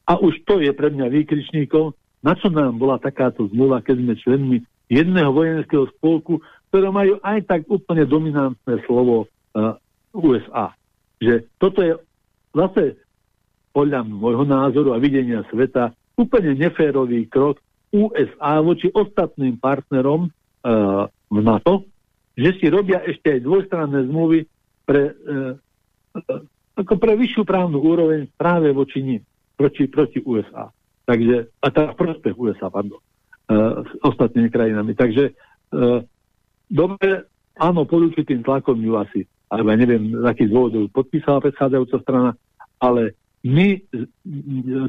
a už to je pre mňa výkričníkom, na čo nám bola takáto zmluva, keď sme členmi jedného vojenského spolku, ktoré majú aj tak úplne dominantné slovo uh, USA. Že toto je zase podľa môjho názoru a videnia sveta úplne neférový krok USA voči ostatným partnerom uh, v NATO, že si robia ešte aj dvojstranné zmluvy pre, uh, ako pre vyššiu právnu úroveň práve voči ním, proti, proti USA. Takže, a teda prospech USA, pardon, uh, s ostatnými krajinami. Takže uh, dobre, áno, pod určitým tlakom ju asi, alebo ja neviem, z akých dôvodov podpísala predchádzajúca strana, ale my,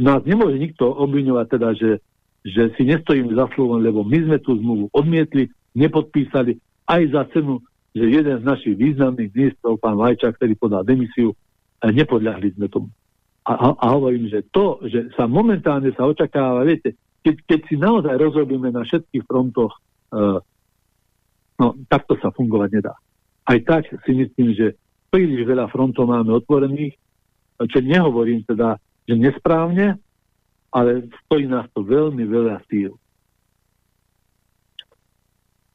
nás nemôže nikto obviňovať teda, že, že si nestojíme za slovom, lebo my sme tú zmluvu odmietli, nepodpísali aj za cenu, že jeden z našich významných ministrov, pán Vajčák, ktorý podal demisiu, nepodľahli sme tomu. A, a, a hovorím, že to, že sa momentálne sa očakáva, viete, keď, keď si naozaj rozrobíme na všetkých frontoch uh, No, takto sa fungovať nedá. Aj tak si myslím, že príliš veľa frontov máme otvorených, čo nehovorím teda, že nesprávne, ale stojí nás to veľmi veľa síl.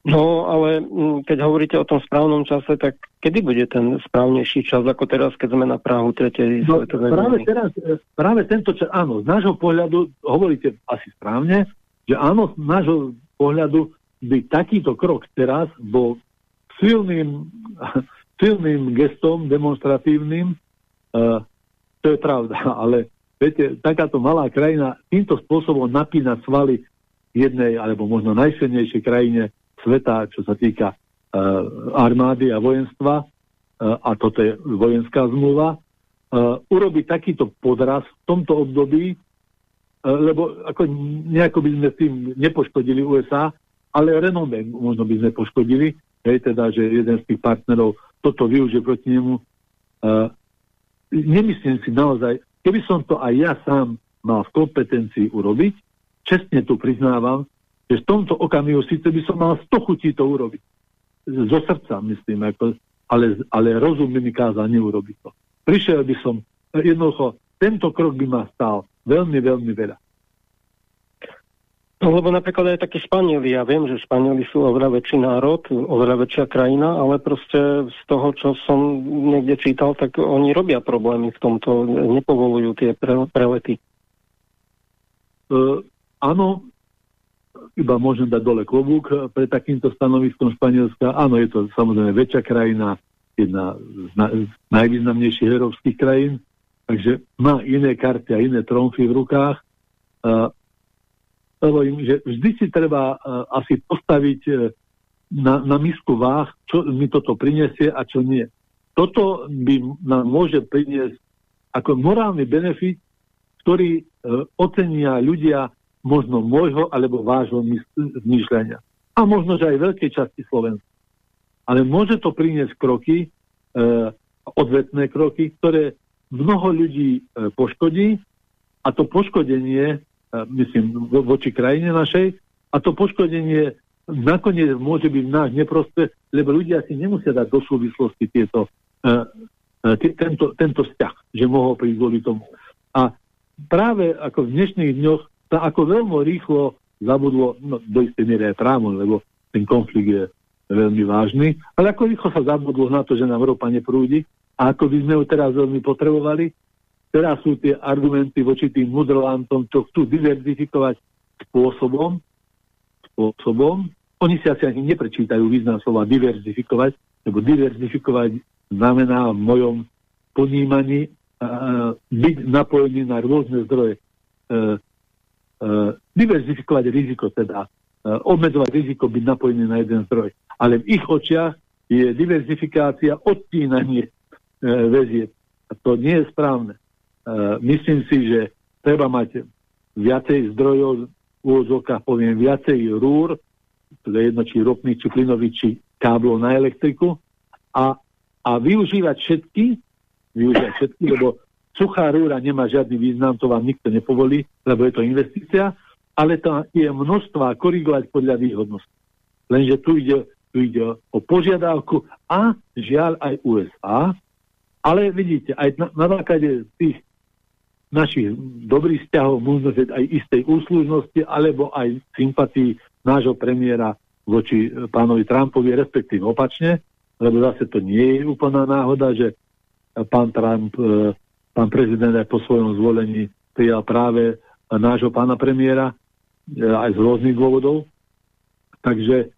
No, ale mm, keď hovoríte o tom správnom čase, tak kedy bude ten správnejší čas, ako teraz, keď sme na Prahu tretej no, svetovej práve teraz, e, práve tento čas, áno, z nášho pohľadu, hovoríte asi správne, že áno, z nášho pohľadu by takýto krok teraz bol silným, silným gestom demonstratívnym, uh, to je pravda, ale viete, takáto malá krajina týmto spôsobom napínať svaly jednej, alebo možno najsilnejšej krajine sveta, čo sa týka uh, armády a vojenstva, uh, a toto je vojenská zmluva, uh, urobiť takýto podraz v tomto období, lebo ako nejako by sme tým nepoškodili USA, ale renome možno by sme poškodili, hej, teda, že jeden z tých partnerov toto využije proti nemu. Nemyslím si naozaj, keby som to aj ja sám mal v kompetencii urobiť, čestne tu priznávam, že v tomto okamihu síce by som mal 100 chutí to urobiť. Zo srdca, myslím, ako, ale, ale rozum by mi kázal neurobiť to. Prišiel by som, jednoducho, tento krok by ma stál veľmi, veľmi veľa. No, lebo napríklad aj takí Španieli, ja viem, že Španieli sú oveľa väčší národ, oveľa väčšia krajina, ale proste z toho, čo som niekde čítal, tak oni robia problémy v tomto, nepovolujú tie pre, prelety. Uh, áno, iba môžem dať dole klobúk pre takýmto stanoviskom Španielska. Áno, je to samozrejme väčšia krajina, jedna z, na, z najvýznamnejších európskych krajín, takže má iné karty a iné tromfy v rukách. Uh, hovorím, že vždy si treba uh, asi postaviť uh, na, na misku váh, čo mi toto prinesie a čo nie. Toto by nám môže priniesť ako morálny benefit, ktorý uh, ocenia ľudia možno môjho alebo vášho zmýšľania. A možno, že aj veľkej časti Slovenska. Ale môže to priniesť kroky, uh, odvetné kroky, ktoré mnoho ľudí uh, poškodí a to poškodenie myslím, vo, voči krajine našej a to poškodenie nakoniec môže byť náš neprospech, lebo ľudia si nemusia dať do súvislosti tieto, uh, tento, tento vzťah, že mohol prísť kvôli tomu. A práve ako v dnešných dňoch sa ako veľmi rýchlo zabudlo, no do istej miery aj právo, lebo ten konflikt je veľmi vážny, ale ako rýchlo sa zabudlo na to, že nám ropa neprúdi a ako by sme ju teraz veľmi potrebovali. Teraz sú tie argumenty voči tým mudrolantom, čo chcú diverzifikovať spôsobom, spôsobom. Oni si asi ani neprečítajú význam slova diverzifikovať, lebo diverzifikovať znamená v mojom ponímaní uh, byť napojený na rôzne zdroje. Uh, diverzifikovať riziko, teda uh, obmedzovať riziko byť napojený na jeden zdroj. Ale v ich očiach je diverzifikácia odtínanie uh, väzie. A to nie je správne. Myslím si, že treba mať viacej zdrojov, v úvodzovkách poviem viacej rúr, je jedno, či ropných, či plynových, či káblov na elektriku a a využívať všetky, využívať všetky, lebo suchá rúra nemá žiadny význam, to vám nikto nepovolí, lebo je to investícia, ale to je množstva korigovať podľa výhodnosti. Lenže tu ide, tu ide o požiadavku a žiaľ aj USA, ale vidíte, aj na, na základe tých našich dobrých vzťahov, možno aj istej úslužnosti, alebo aj sympatí nášho premiéra voči pánovi Trumpovi, respektíve opačne, lebo zase to nie je úplná náhoda, že pán Trump, e, pán prezident aj po svojom zvolení prijal práve nášho pána premiéra e, aj z rôznych dôvodov. Takže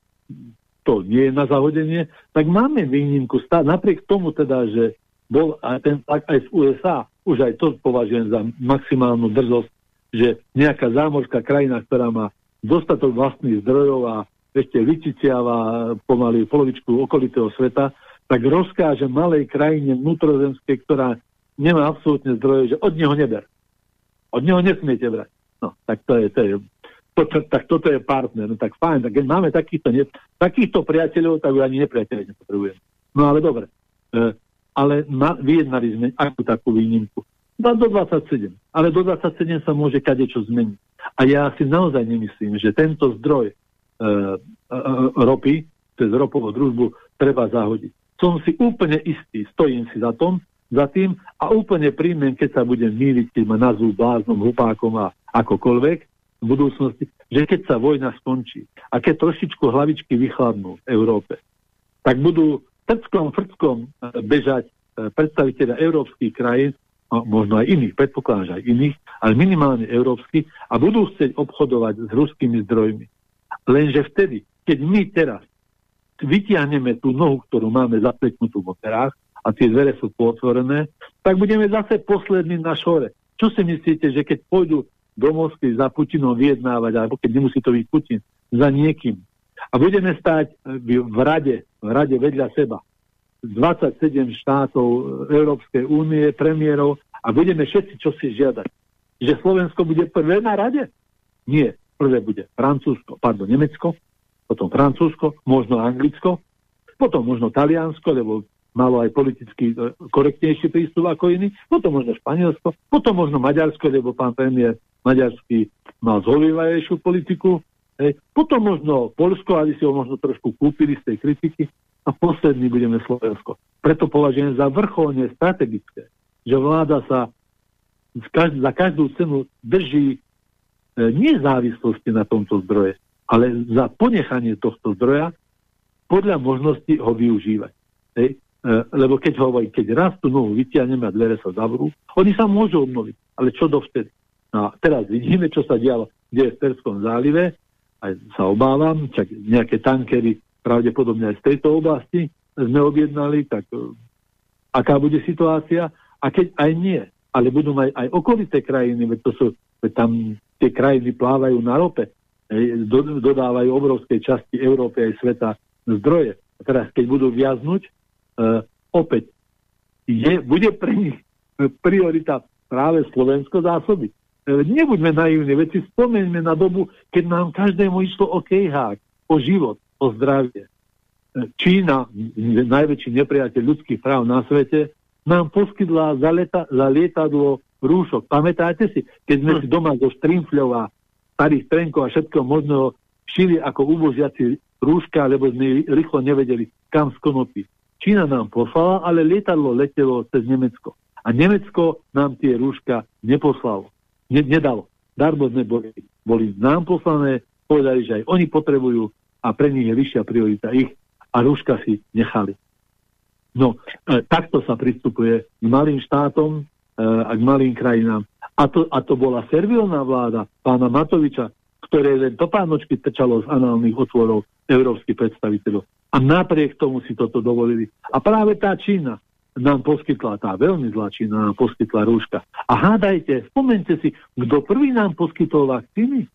to nie je na zahodenie. Tak máme výnimku. Napriek tomu teda, že bol aj, ten, aj z USA, už aj to považujem za maximálnu drzosť, že nejaká zámorská krajina, ktorá má dostatok vlastných zdrojov a ešte vyčiciava pomaly polovičku okolitého sveta, tak rozkáže malej krajine vnútrozemskej, ktorá nemá absolútne zdroje, že od neho neber. Od neho nesmiete brať. No, tak to je, to je to, to, tak toto je partner. No tak fajn, tak keď máme takýchto, ne, takýchto priateľov, tak už ani nepriateľov nepotrebujeme. No ale dobre. E, ale na, vyjednali sme akú takú výnimku. No, do 27. Ale do 27 sa môže kadečo zmeniť. A ja si naozaj nemyslím, že tento zdroj E, e, ropy, cez ropovú družbu, treba zahodiť. Som si úplne istý, stojím si za, tom, za tým a úplne príjmem, keď sa budem míliť, keď ma nazvú bláznom, hlupákom a akokoľvek v budúcnosti, že keď sa vojna skončí a keď trošičku hlavičky vychladnú v Európe, tak budú trckom, frckom e, bežať predstaviteľa európskych krajín, možno aj iných, predpokladám, že aj iných, ale minimálne európskych, a budú chcieť obchodovať s ruskými zdrojmi. Lenže vtedy, keď my teraz vytiahneme tú nohu, ktorú máme zapeknutú v operách a tie dvere sú potvorené, tak budeme zase poslední na šore. Čo si myslíte, že keď pôjdu do Moskvy za Putinom vyjednávať, alebo keď nemusí to byť Putin, za niekým. A budeme stáť v rade, v rade vedľa seba. 27 štátov Európskej únie, premiérov a budeme všetci čo si žiadať. Že Slovensko bude prvé na rade? Nie prvé bude Francúzsko, pardon, Nemecko, potom Francúzsko, možno Anglicko, potom možno Taliansko, lebo malo aj politicky e, korektnejší prístup ako iný, potom možno Španielsko, potom možno Maďarsko, lebo pán premiér maďarský mal zhovývajejšiu politiku, hej. potom možno Polsko, aby si ho možno trošku kúpili z tej kritiky a posledný budeme Slovensko. Preto považujem za vrcholne strategické, že vláda sa za každú cenu drží E, nie závislosti na tomto zdroje, ale za ponechanie tohto zdroja podľa možnosti ho využívať. Hej? E, lebo keď hovorí, keď raz tú nohu vytiahneme a dvere sa zavrú, oni sa môžu obnoviť, ale čo dovtedy? No a teraz vidíme, čo sa dialo, kde je v Perskom zálive, aj sa obávam, čak nejaké tankery pravdepodobne aj z tejto oblasti sme objednali, tak e, aká bude situácia? A keď aj nie, ale budú mať aj okolité krajiny, veď to sú, veď tam tie krajiny plávajú na rope, do, dodávajú obrovskej časti Európy aj sveta zdroje. A teraz, keď budú viaznuť, opäť, je, bude pre nich priorita práve Slovensko zásoby. E, nebuďme naivní, veď si spomeňme na dobu, keď nám každému išlo o kejhák, o život, o zdravie. E, Čína, najväčší nepriateľ ľudských práv na svete, nám poskytla za, leta, za lietadlo rúšok. Pamätáte si, keď sme si doma zo štrimfľov a starých trenkov a všetko možného šili ako uvožiaci rúška, lebo sme rýchlo nevedeli, kam skonopiť. Čína nám poslala, ale lietadlo letelo cez Nemecko. A Nemecko nám tie rúška neposlalo. Ne, nedalo. Darmo sme boli, nám poslané, povedali, že aj oni potrebujú a pre nich je vyššia priorita ich a rúška si nechali. No, e, takto sa pristupuje k malým štátom e, a k malým krajinám. A to, a to bola servilná vláda pána Matoviča, ktoré len do pánočky trčalo z análnych otvorov európskych predstaviteľov. A napriek tomu si toto dovolili. A práve tá Čína nám poskytla, tá veľmi zlá Čína nám poskytla rúška. A hádajte, spomente si, kto prvý nám poskytol vakcíny?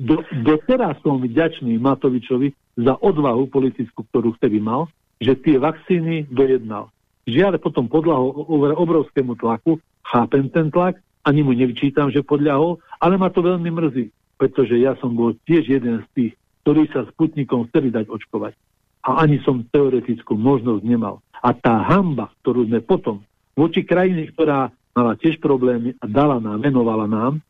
Do, doteraz som vďačný Matovičovi za odvahu politickú, ktorú vtedy mal, že tie vakcíny dojednal. Žiaľ, potom podľahol obrovskému tlaku, chápem ten tlak, ani mu nevyčítam, že podľahol, ale ma to veľmi mrzí, pretože ja som bol tiež jeden z tých, ktorí sa Sputnikom chceli dať očkovať. A ani som teoretickú možnosť nemal. A tá hamba, ktorú sme potom voči krajine, ktorá mala tiež problémy a dala nám, venovala nám e,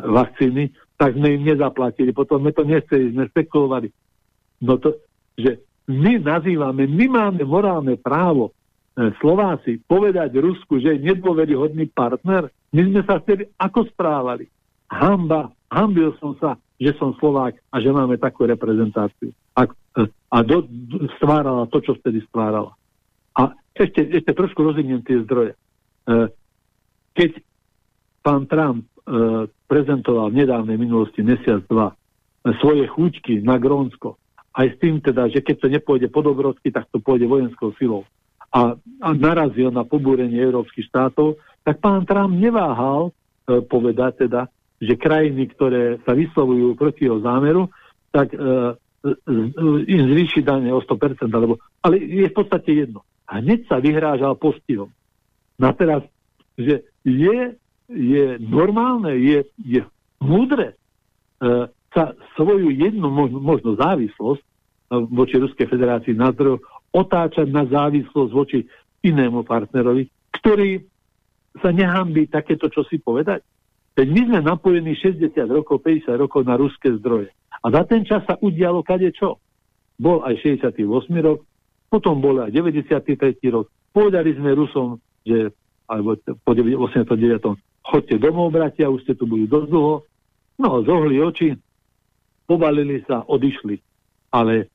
vakcíny, tak sme im nezaplatili. Potom sme to nechceli, sme spekulovali. No to, že my nazývame, my máme morálne právo e, Slováci povedať Rusku, že je nedôveryhodný partner. My sme sa vtedy ako správali? Hamba, hambil som sa, že som Slovák a že máme takú reprezentáciu. A, e, a do, stvárala to, čo vtedy stvárala. A ešte, ešte trošku rozumiem tie zdroje. E, keď pán Trump e, prezentoval v nedávnej minulosti mesiac, dva svoje chúčky na Grónsko. Aj s tým teda, že keď to nepôjde pod obrovsky, tak to pôjde vojenskou silou. A, a narazil na pobúrenie európskych štátov, tak pán Trump neváhal e, povedať teda, že krajiny, ktoré sa vyslovujú proti jeho zámeru, tak e, e, im zvýši dane o 100%, alebo, ale je v podstate jedno. Hneď sa vyhrážal postihom. No teraz, že je je normálne, je, je múdre e, sa svoju jednu možno, možno závislosť e, voči Ruskej federácii na zdrojoch otáčať na závislosť voči inému partnerovi, ktorý sa nehambí takéto čo si povedať. Veď my sme napojení 60 rokov, 50 rokov na ruské zdroje. A za ten čas sa udialo kade čo. Bol aj 68 rok, potom bol aj 93. rok. Povedali sme Rusom, že alebo po 89 chodte domov, bratia, už ste tu boli dosť dlho. No, zohli oči, pobalili sa, odišli. Ale e,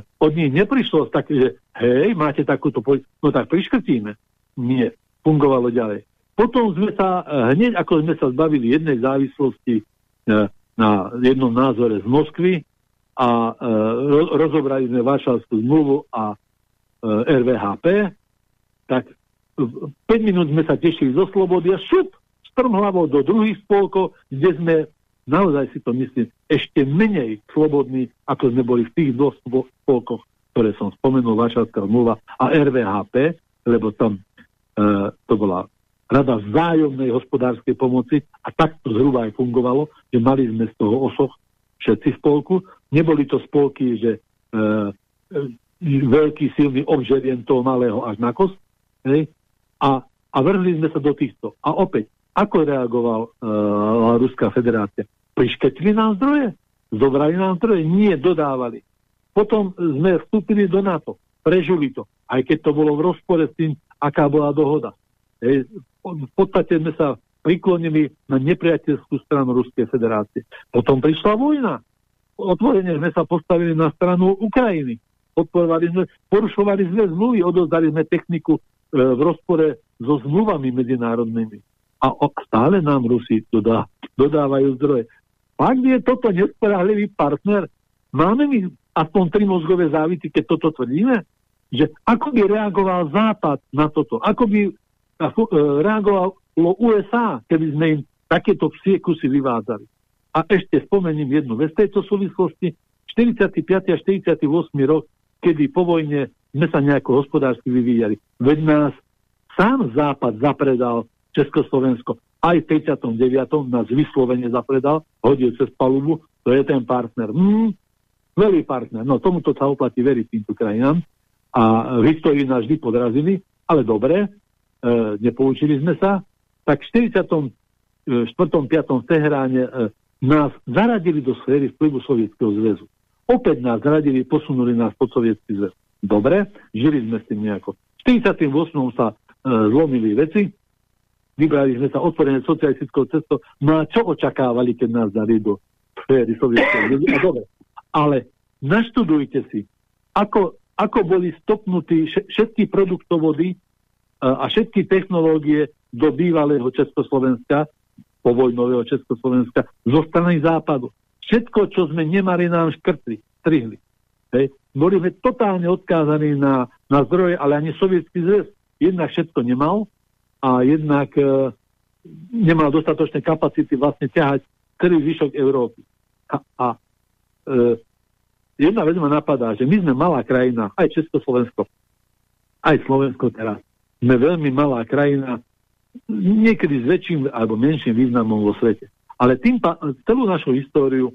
od nich neprišlo také, že hej, máte takúto politiku, no tak priškrtíme. Nie, fungovalo ďalej. Potom sme sa, e, hneď ako sme sa zbavili jednej závislosti e, na jednom názore z Moskvy a e, ro, rozobrali sme Varšavskú zmluvu a RVHP, tak 5 minút sme sa tešili zo slobody a šup, strmhlavou do druhých spolkov, kde sme, naozaj si to myslím, ešte menej slobodní, ako sme boli v tých dvoch spolkoch, ktoré som spomenul, Varšavská zmluva a RVHP, lebo tam e, to bola rada vzájomnej hospodárskej pomoci a takto zhruba aj fungovalo, že mali sme z toho osoch všetci spolku. Neboli to spolky, že e, e, veľký silný obžerien toho malého až na kost, hej? A, a vrhli sme sa do týchto. A opäť, ako reagoval uh, Ruská federácia? Prišketili nám zdroje? Zobrali nám zdroje? Nie, dodávali. Potom sme vstúpili do NATO. Prežili to. Aj keď to bolo v rozpore s tým, aká bola dohoda. E, v podstate sme sa priklonili na nepriateľskú stranu Ruskej federácie. Potom prišla vojna. Otvorene sme sa postavili na stranu Ukrajiny. Podporovali sme, porušovali sme zmluvy, odozdali sme techniku e, v rozpore so zmluvami medzinárodnými a stále nám Rusi dodá, dodávajú zdroje. Ak je toto nesprahlivý partner, máme my aspoň tri mozgové závity, keď toto tvrdíme? Že ako by reagoval Západ na toto? Ako by e, reagovalo USA, keby sme im takéto psie kusy vyvádzali? A ešte spomením jednu vec tejto súvislosti. 45. a 48. rok, kedy po vojne sme sa nejako hospodársky vyvíjali. Veď nás sám Západ zapredal Československo aj v 59. nás vyslovene zapredal, hodil cez palubu, to je ten partner. Hmm, veľký partner. No tomuto sa oplatí veriť týmto krajinám a v histórii nás vždy podrazili, ale dobre, nepoučili sme sa, tak v 44. 5. v Teheráne e, nás zaradili do sféry vplyvu Sovietskeho zväzu. Opäť nás zaradili, posunuli nás pod Sovietský zväz. Dobre, žili sme s tým nejako. V 48. sa e, zlomili veci, vybrali sme sa otvorené socialistickou cestou, no a čo očakávali, keď nás dali do sféry sovietskej A dobre, ale naštudujte si, ako, ako boli stopnutí všetky produktovody e, a všetky technológie do bývalého Československa, povojnového Československa, zo strany západu. Všetko, čo sme nemali, nám škrtli, strihli. Hej. Boli sme totálne odkázaní na, na zdroje, ale ani sovietský zväz jednak všetko nemal a jednak e, nemal dostatočné kapacity vlastne ťahať celý zvyšok Európy. A, a e, jedna vec ma napadá, že my sme malá krajina, aj Československo, aj Slovensko teraz. Sme veľmi malá krajina, niekedy s väčším alebo menším významom vo svete. Ale tým celú našu históriu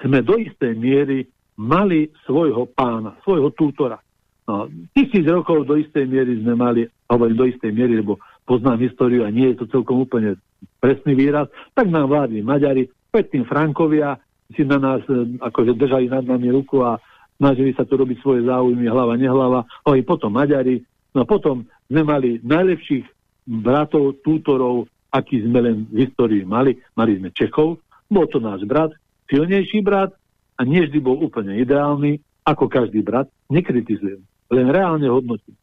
sme do istej miery mali svojho pána, svojho tútora. No, tisíc rokov do istej miery sme mali, hovorím do istej miery, lebo poznám históriu a nie je to celkom úplne presný výraz, tak nám vládli Maďari, predtým Frankovia si na nás e, akože držali nad nami ruku a snažili sa tu robiť svoje záujmy, hlava, nehlava, i potom Maďari, no potom sme mali najlepších bratov, tútorov, aký sme len v histórii mali. Mali sme Čechov, bol to náš brat, silnejší brat a nie vždy bol úplne ideálny, ako každý brat. Nekritizujem, len reálne hodnotím.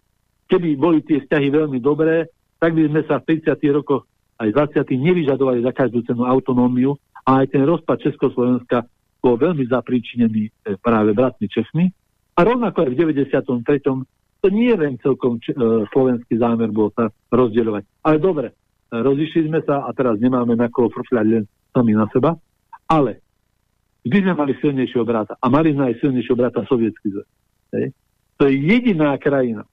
Keby boli tie vzťahy veľmi dobré, tak by sme sa v 30. rokoch aj 20. nevyžadovali za každú cenu autonómiu a aj ten rozpad Československa bol veľmi zapríčinený e, práve bratmi Čechmi. A rovnako aj v 93 to nie len celkom č- e, slovenský zámer bol sa rozdielovať. Ale dobre, e, rozišli sme sa a teraz nemáme na koho frfľať len sami na seba, ale vždy sme mali silnejšieho brata a mali sme aj silnejšieho brata sovietský zväz. To je jediná krajina,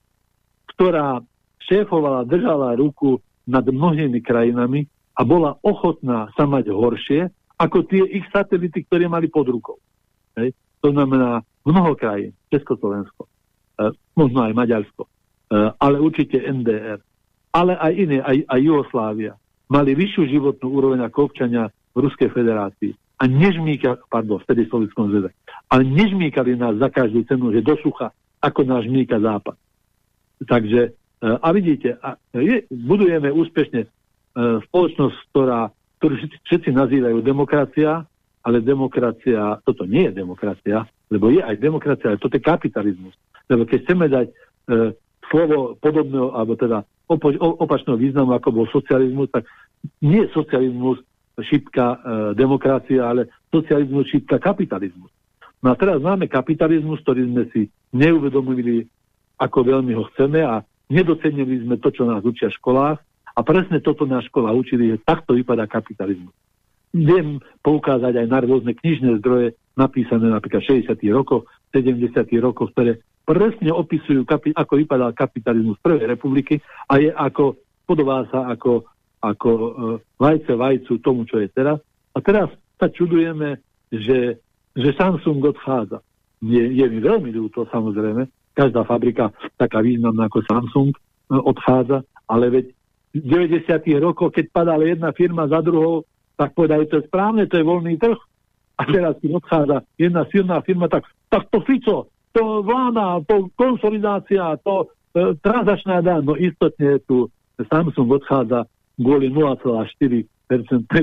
ktorá šéfovala, držala ruku nad mnohými krajinami a bola ochotná sa mať horšie ako tie ich satelity, ktoré mali pod rukou. Hej. To znamená mnoho krajín, Československo, možno aj Maďarsko, e, ale určite NDR, ale aj iné, aj, aj Jugoslávia, mali vyššiu životnú úroveň ako občania v Ruskej federácii. A nežmýkali, pardon, vtedy v Sovjetskom zväze, ale nežmýkali nás za každú cenu, že do sucha, ako náš žmýka západ. Takže, e, a vidíte, a je, budujeme úspešne spoločnosť, ktorá, ktorú všetci nazývajú demokracia, ale demokracia, toto nie je demokracia, lebo je aj demokracia, ale toto je kapitalizmus. Lebo keď chceme dať e, slovo podobného, alebo teda opo, opačného významu, ako bol socializmus, tak nie socializmus šípka e, demokracia, ale socializmus šípka kapitalizmus. No a teraz máme kapitalizmus, ktorý sme si neuvedomili, ako veľmi ho chceme a nedocenili sme to, čo nás učia v školách a presne toto nás škola učili, že takto vypadá kapitalizmus. Viem poukázať aj na rôzne knižné zdroje, napísané napríklad v 60. rokoch, 70. rokoch, ktoré presne opisujú, ako vypadal kapitalizmus Prvej republiky a je ako, podobá sa ako, ako uh, vajce vajcu tomu, čo je teraz. A teraz sa čudujeme, že, že Samsung odchádza. Je, je mi veľmi ľúto, samozrejme. Každá fabrika taká významná ako Samsung uh, odchádza, ale veď v 90. rokoch, keď padala jedna firma za druhou, tak povedali, to je správne, to je voľný trh. A teraz, keď odchádza jedna silná firma, tak, tak to Fico, to vláda, to konsolidácia, to e, transačná daň, no istotne tu Samsung odchádza kvôli 0,4%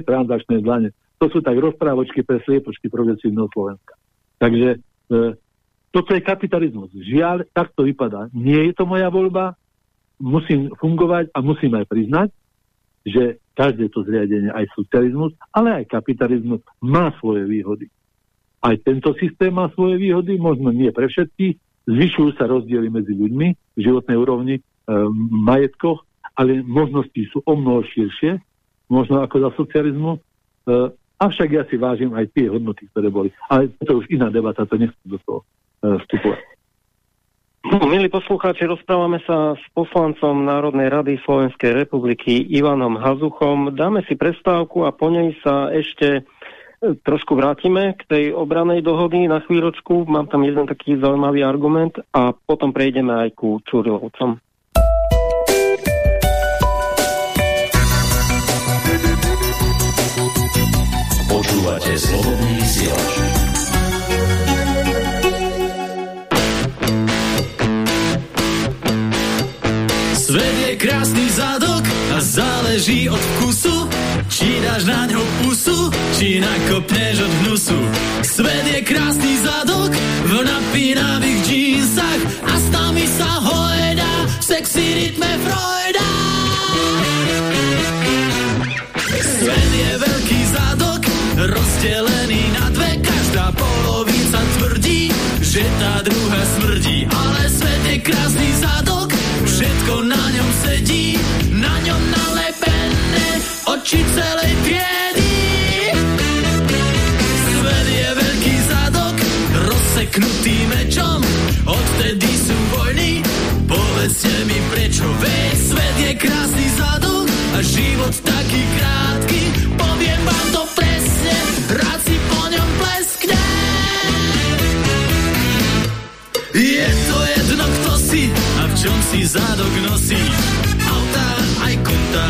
transačnej dane. To sú tak rozprávočky pre sliepočky progresívneho Slovenska. Takže e, toto je kapitalizmus. Žiaľ, tak to vypadá. Nie je to moja voľba, musím fungovať a musím aj priznať, že každé to zriadenie, aj socializmus, ale aj kapitalizmus má svoje výhody. Aj tento systém má svoje výhody, možno nie pre všetkých. Zvyšujú sa rozdiely medzi ľuďmi v životnej úrovni, e, majetkoch, ale možnosti sú o mnoho širšie, možno ako za socializmu. E, avšak ja si vážim aj tie hodnoty, ktoré boli. Ale to už iná debata, to nechcem do toho e, vstupovať. No, milí poslucháči, rozprávame sa s poslancom Národnej rady Slovenskej republiky Ivanom Hazuchom. Dáme si prestávku a po nej sa ešte trošku vrátime k tej obranej dohody na chvíľočku. Mám tam jeden taký zaujímavý argument a potom prejdeme aj ku Čurilovcom. Počúvate slobodný. Krásny zadok a záleží od vkusu, či dáš na ňo pusu, či nakopneš od hnusu. Svet je krásny zadok v napínavých džínsach a s nami sa hojda v sexy rytme Freuda. Svet je veľký zadok, rozdelený na dve, každá polovica tvrdí, že tá druhá smrdí, ale svet je krásny zadok, sedí, na ňom nalepené oči celej triedy. Svet je veľký zadok, rozseknutý mečom, odtedy sú vojny, povedzte mi prečo, veď svet je krásny zadok a život taký krátky, poviem vám to presne, rád si po ňom pleskne. Je to jedno, kto si a v čom si zadok nosí. Kutá,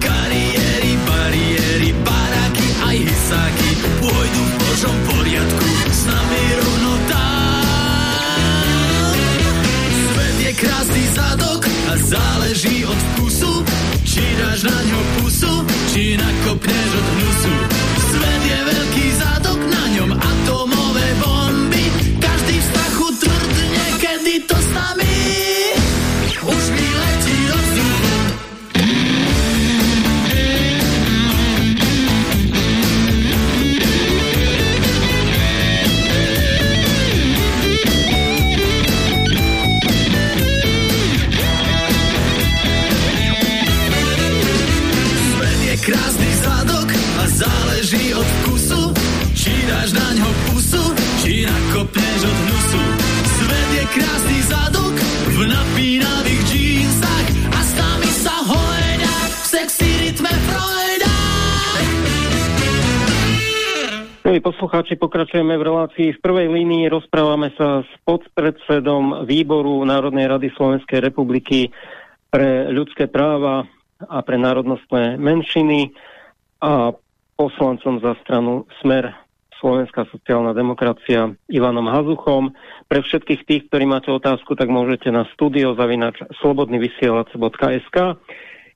kariéry, bariéry, baráky aj hysáky pôjdu v Božom poriadku s nami rovno tam. Svet je krásny zadok a záleží od vkusu, či dáš na ňo pusu, či nakopneš od hnusu. Svet je veľký zadok, na ňom atomové bomby, každý v strachu tvrdne, kedy to s nami Milí poslucháči, pokračujeme v relácii. V prvej línii rozprávame sa s podpredsedom výboru Národnej rady Slovenskej republiky pre ľudské práva a pre národnostné menšiny a poslancom za stranu Smer Slovenská sociálna demokracia Ivanom Hazuchom. Pre všetkých tých, ktorí máte otázku, tak môžete na studio zavinač slobodnyvysielac.sk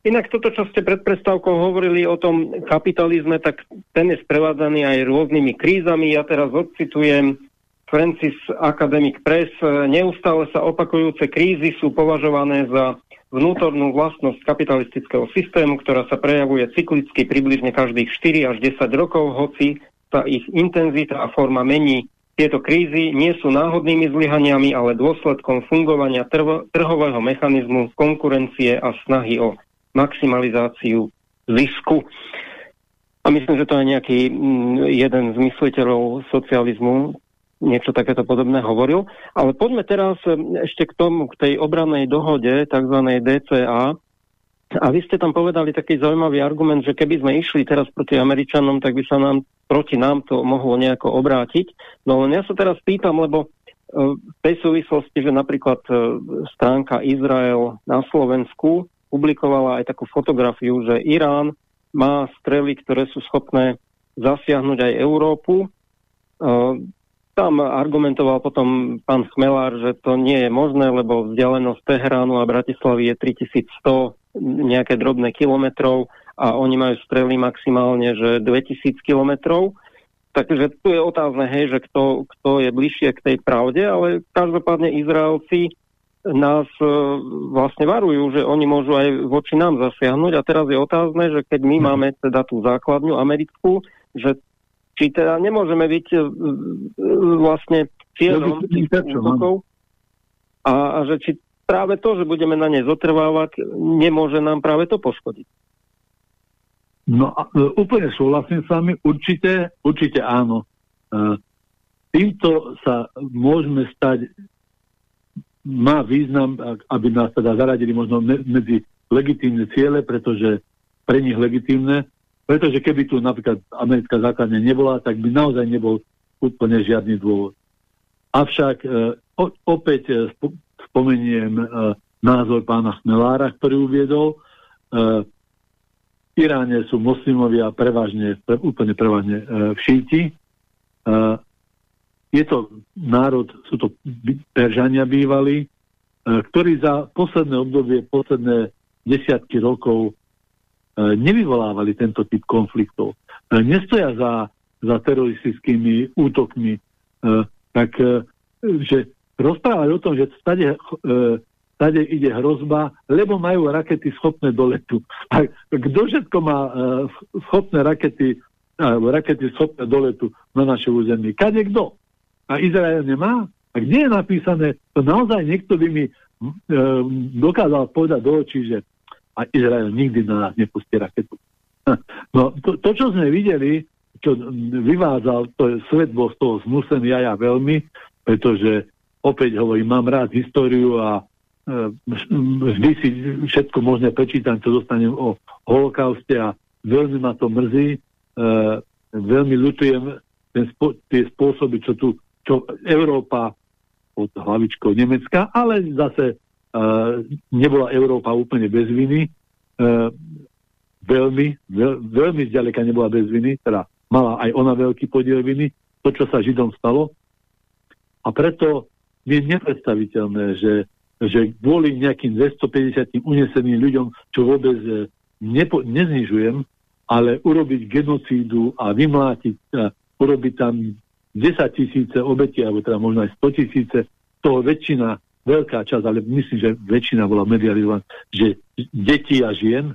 Inak toto, čo ste pred prestávkou hovorili o tom kapitalizme, tak ten je sprevádzaný aj rôznymi krízami. Ja teraz odcitujem Francis Academic Press. Neustále sa opakujúce krízy sú považované za vnútornú vlastnosť kapitalistického systému, ktorá sa prejavuje cyklicky približne každých 4 až 10 rokov, hoci sa ich intenzita a forma mení. Tieto krízy nie sú náhodnými zlyhaniami, ale dôsledkom fungovania trvo, trhového mechanizmu, konkurencie a snahy o maximalizáciu zisku. A myslím, že to je nejaký mm, jeden z mysliteľov socializmu, niečo takéto podobné hovoril. Ale poďme teraz mm, ešte k tomu, k tej obranej dohode, tzv. DCA. A vy ste tam povedali taký zaujímavý argument, že keby sme išli teraz proti Američanom, tak by sa nám proti nám to mohlo nejako obrátiť. No len ja sa teraz pýtam, lebo e, v tej súvislosti, že napríklad e, stránka Izrael na Slovensku publikovala aj takú fotografiu, že Irán má strely, ktoré sú schopné zasiahnuť aj Európu. Tam argumentoval potom pán Chmelár, že to nie je možné, lebo vzdialenosť Teheránu a Bratislavy je 3100 nejaké drobné kilometrov a oni majú strely maximálne, že 2000 kilometrov. Takže tu je otázne, hej, že kto, kto je bližšie k tej pravde, ale každopádne Izraelci nás e, vlastne varujú, že oni môžu aj voči nám zasiahnuť a teraz je otázne, že keď my máme teda tú základňu americkú, že či teda nemôžeme byť e, e, vlastne cieľom útokov a, a že či práve to, že budeme na ne zotrvávať, nemôže nám práve to poškodiť. No úplne súhlasím s vami, určite, určite áno. Týmto sa môžeme stať má význam, aby nás teda zaradili možno medzi legitímne ciele, pretože pre nich legitímne, pretože keby tu napríklad americká základňa nebola, tak by naozaj nebol úplne žiadny dôvod. Avšak e, opäť e, sp spomeniem e, názor pána Chmelára, ktorý uviedol, v Iráne sú moslimovia prevažne, pre, úplne prevažne v šíti, je to národ, sú to Peržania bývalí, e, ktorí za posledné obdobie, posledné desiatky rokov e, nevyvolávali tento typ konfliktov. E, nestoja za, za teroristickými útokmi, tak že rozprávať o tom, že stade, stade ide hrozba, lebo majú rakety schopné do letu. A kto všetko má schopné rakety, rakety schopné do letu na naše území? Kade kto? A Izrael nemá? A kde je napísané, to naozaj niekto by mi e, dokázal povedať do očí, že a Izrael nikdy na nás nepustí raketu. No to, to, čo sme videli, čo vyvádzal, to je, svet bol z toho zmusený a ja veľmi, pretože opäť hovorím, mám rád históriu a e, vždy si všetko možné prečítam, čo dostanem o holokauste a veľmi ma to mrzí. E, veľmi ľutujem ten spo, tie spôsoby, čo tu čo Európa pod hlavičkou Nemecka, ale zase uh, nebola Európa úplne bez viny. Uh, veľmi, veľ, veľmi zďaleka nebola bez viny, teda mala aj ona veľký podiel viny, to, čo sa Židom stalo. A preto je nepredstaviteľné, že, že kvôli nejakým 250 uneseným ľuďom, čo vôbec e, nepo, neznižujem, ale urobiť genocídu a vymlátiť, a urobiť tam 10 tisíce obetí, alebo teda možno aj 100 tisíce, toho väčšina, veľká časť, ale myslím, že väčšina bola medializovaná, že deti a žien,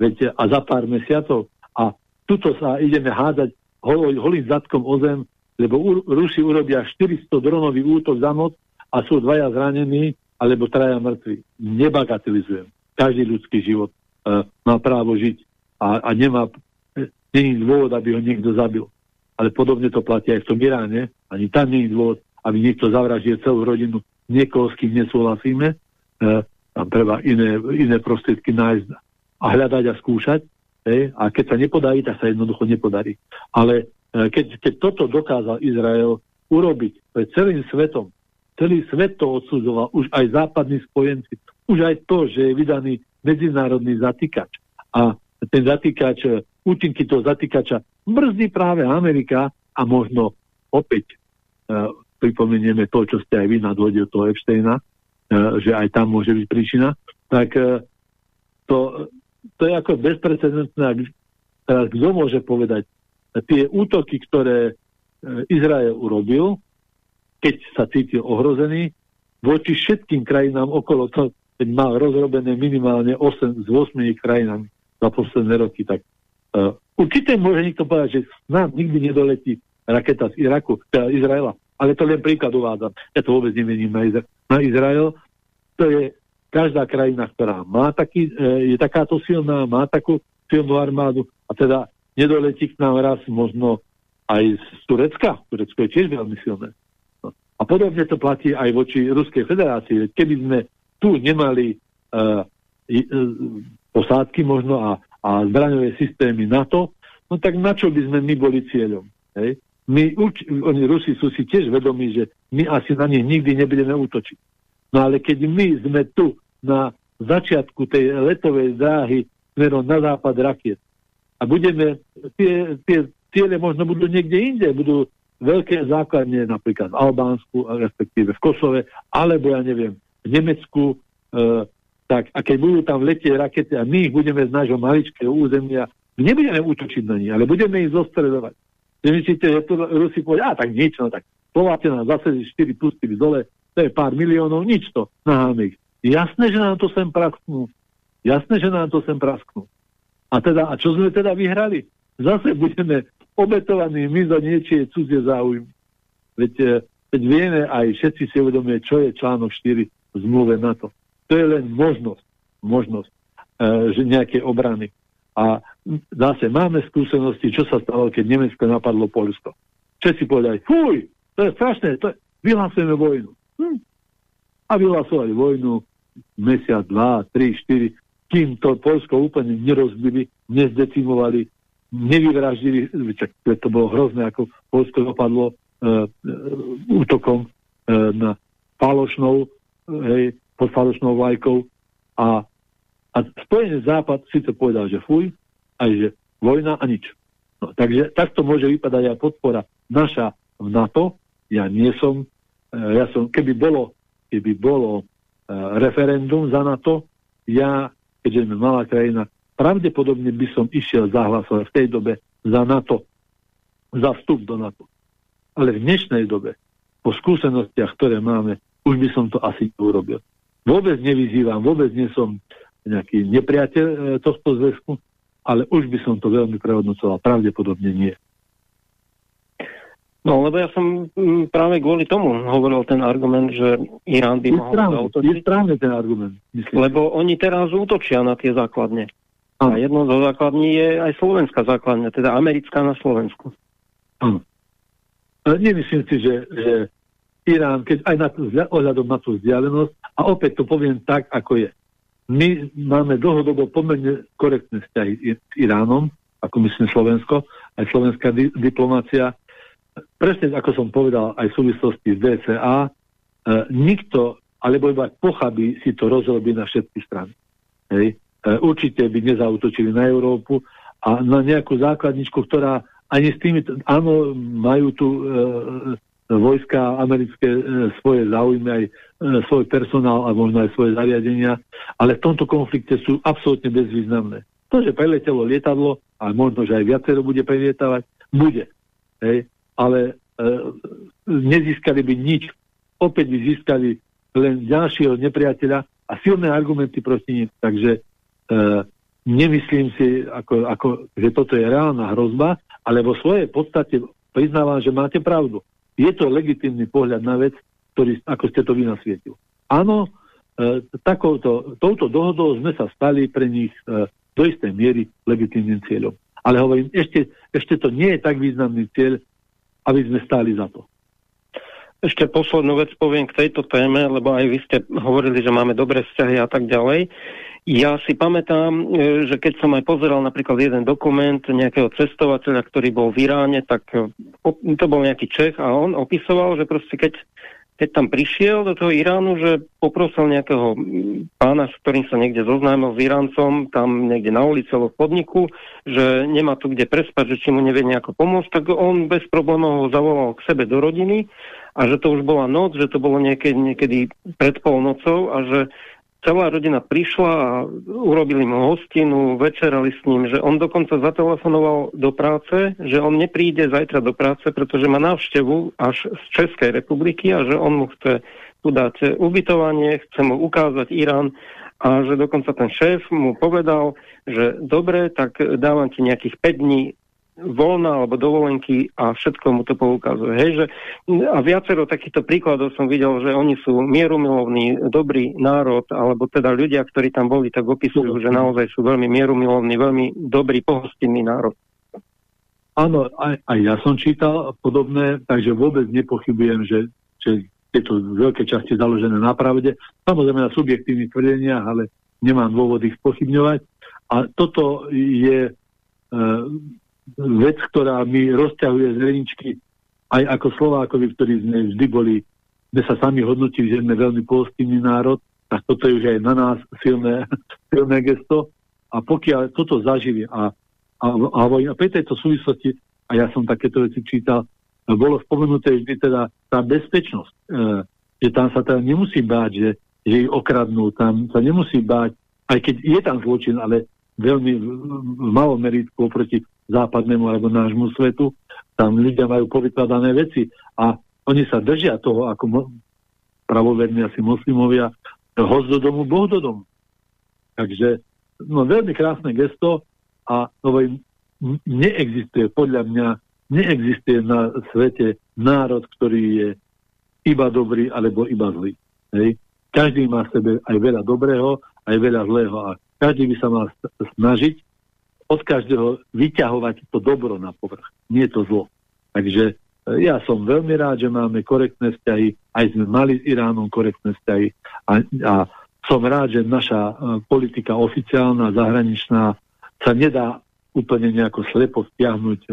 viete, a za pár mesiacov a tuto sa ideme hádať hol, holým zadkom o zem, lebo Rusi urobia 400 dronový útok za noc a sú dvaja zranení, alebo traja mŕtvi. Nebagatelizujem. Každý ľudský život uh, má právo žiť a, a nemá, není dôvod, aby ho niekto zabil ale podobne to platí aj v tom Iráne. Ani tam nie je dôvod, aby niekto zavraždil celú rodinu niekoho, s kým nesúhlasíme. E, tam treba iné, iné prostriedky nájsť a hľadať a skúšať. E, a keď sa nepodarí, tak sa jednoducho nepodarí. Ale e, keď, keď toto dokázal Izrael urobiť pred celým svetom, celý svet to odsudzoval, už aj západní spojenci, už aj to, že je vydaný medzinárodný zatýkač. A ten zatýkač, e, účinky toho zatýkača brzdí práve Amerika a možno opäť uh, pripomenieme to, čo ste aj vy nadhodil toho Epsteina, uh, že aj tam môže byť príčina, tak uh, to, to je ako bezprecedentné. Teraz kto môže povedať, tie útoky, ktoré uh, Izrael urobil, keď sa cítil ohrozený, voči všetkým krajinám okolo toho, keď mal rozrobené minimálne 8 z 8 krajinami za posledné roky, tak uh, Určite môže niekto povedať, že nám nikdy nedoletí raketa z Iraku, teda Izraela. Ale to len príklad uvádzam. Ja to vôbec nemením na, Izra- na Izrael. To je každá krajina, ktorá má taký, e, je takáto silná, má takú silnú armádu a teda nedoletí k nám raz možno aj z Turecka. Turecko je tiež veľmi silné. No. A podobne to platí aj voči Ruskej federácii. Keby sme tu nemali uh, uh, posádky možno a, a zbraňové systémy NATO, no tak na čo by sme my boli cieľom? Hej? My, oni Rusi sú si tiež vedomí, že my asi na nich nikdy nebudeme útočiť. No ale keď my sme tu na začiatku tej letovej dráhy smerom na západ rakiet a budeme, tie, tie ciele možno budú niekde inde, budú veľké základne napríklad v Albánsku, respektíve v Kosove, alebo ja neviem, v Nemecku, e, tak a keď budú tam letieť rakety a my ich budeme z nášho maličkého územia, nebudeme útočiť na nich, ale budeme ich zostredovať. Nemyslíte, že to Rusi povedia, a tak nič, no tak Slováci nás zase 4 pustili dole, to je pár miliónov, nič to, naháme ich. Jasné, že nám to sem prasknú. Jasné, že nám to sem prasknú. A teda, a čo sme teda vyhrali? Zase budeme obetovaní my za niečie cudzie záujmy. Veď, eh, veď vieme aj všetci si uvedomuje, čo je článok 4 v zmluve NATO. To je len možnosť, možnosť e, že nejaké obrany. A zase máme skúsenosti, čo sa stalo, keď Nemecko napadlo Polsko. Všetci povedali, fuj, to je strašné, to je, vyhlasujeme vojnu. Hm. A vyhlasovali vojnu mesiac, dva, tri, štyri, kým to Polsko úplne nerozbili, nezdecimovali, nevyvraždili, to bolo hrozné, ako Polsko dopadlo e, e, útokom e, na falošnou, hej, pod falošnou vlajkou a, a Spojený západ síce povedal, že fuj, aj že vojna a nič. No, takže takto môže vypadať aj podpora naša v NATO. Ja nie som, e, ja som, keby bolo, keby bolo uh, referendum za NATO, ja keďže sme malá krajina, pravdepodobne by som išiel zahlasovať v tej dobe za NATO, za vstup do NATO. Ale v dnešnej dobe, po skúsenostiach, ktoré máme, už by som to asi urobil. Vôbec nevyzývam, vôbec nie som nejaký nepriateľ e, tohto zväzku, ale už by som to veľmi prehodnocoval. Pravdepodobne nie. No, lebo ja som m, práve kvôli tomu hovoril ten argument, že Irán by mohol správne, zautočiť. je správne ten argument. Myslím. Lebo oni teraz útočia na tie základne. A Áno. jednou zo základní je aj slovenská základňa, teda americká na Slovensku. Áno. E, Nemyslím si, že, že Irán, keď aj na tú, ohľadom na tú vzdialenosť, a opäť to poviem tak, ako je. My máme dlhodobo pomerne korektné vzťahy s Iránom, ako myslím Slovensko, aj slovenská di- diplomácia. Presne ako som povedal aj v súvislosti s DCA, e, nikto, alebo iba pochabí si to rozrobí na všetky strany. Hej. E, určite by nezautočili na Európu a na nejakú základničku, ktorá ani s tými, áno, majú tu e, vojska americké e, svoje záujmy, aj e, svoj personál a možno aj svoje zariadenia, ale v tomto konflikte sú absolútne bezvýznamné. To, že preletelo lietadlo, a možno, že aj viacero bude prelietavať, bude. Hej? Ale e, nezískali by nič. Opäť by získali len ďalšieho nepriateľa a silné argumenty proti nim. Takže e, nemyslím si, ako, ako, že toto je reálna hrozba, ale vo svojej podstate priznávam, že máte pravdu. Je to legitímny pohľad na vec, ktorý, ako ste to vy nasvietil. Áno, e, takouto, touto dohodou sme sa stali pre nich e, do istej miery legitímnym cieľom. Ale hovorím, ešte, ešte to nie je tak významný cieľ, aby sme stáli za to. Ešte poslednú vec poviem k tejto téme, lebo aj vy ste hovorili, že máme dobré vzťahy a tak ďalej. Ja si pamätám, e, že keď som aj pozeral napríklad jeden dokument nejakého cestovateľa, ktorý bol v Iráne, tak e, to bol nejaký Čech a on opisoval, že proste keď, keď tam prišiel do toho Iránu, že poprosil nejakého pána, s ktorým sa niekde zoznámil s Iráncom, tam niekde na ulici alebo v podniku, že nemá tu kde prespať, že či mu nevie nejako pomôcť, tak on bez problémov ho zavolal k sebe do rodiny a že to už bola noc, že to bolo niekedy, niekedy pred polnocou a že celá rodina prišla a urobili mu hostinu, večerali s ním, že on dokonca zatelefonoval do práce, že on nepríde zajtra do práce, pretože má návštevu až z Českej republiky a že on mu chce tu dať ubytovanie, chce mu ukázať Irán a že dokonca ten šéf mu povedal, že dobre, tak dávam ti nejakých 5 dní voľna alebo dovolenky a všetko mu to poukazuje. Hej, že, a viacero takýchto príkladov som videl, že oni sú mierumilovný, dobrý národ, alebo teda ľudia, ktorí tam boli, tak opisujú, že naozaj sú veľmi mierumilovný, veľmi dobrý, pohostinný národ. Áno, aj, aj ja som čítal podobné, takže vôbec nepochybujem, že, že tieto veľké časti založené na pravde. Samozrejme na subjektívnych tvrdeniach, ale nemám dôvod ich pochybňovať. A toto je e, vec, ktorá mi rozťahuje z reničky aj ako Slovákovi, ktorí sme vždy boli, sme sa sami hodnotili, že sme veľmi pohostinný národ, tak toto je už aj na nás silné, silné gesto. A pokiaľ toto zažili a a, a, a pri tejto súvislosti, a ja som takéto veci čítal, bolo spomenuté vždy teda tá bezpečnosť, e, že tam sa teda nemusí báť, že, že ich okradnú, tam sa nemusí báť, aj keď je tam zločin, ale veľmi v malom meritku oproti západnému alebo nášmu svetu, tam ľudia majú povykladané veci a oni sa držia toho, ako pravoverní asi moslimovia, host do domu, boh do domu. Takže no, veľmi krásne gesto, a hovorím, neexistuje podľa mňa, neexistuje na svete národ, ktorý je iba dobrý alebo iba zlý. Hej? Každý má v sebe aj veľa dobrého, aj veľa zlého a každý by sa mal snažiť od každého vyťahovať to dobro na povrch, nie to zlo. Takže ja som veľmi rád, že máme korektné vzťahy, aj sme mali s Iránom korektné vzťahy a, a som rád, že naša politika oficiálna, zahraničná sa nedá úplne nejako slepo stiahnuť e,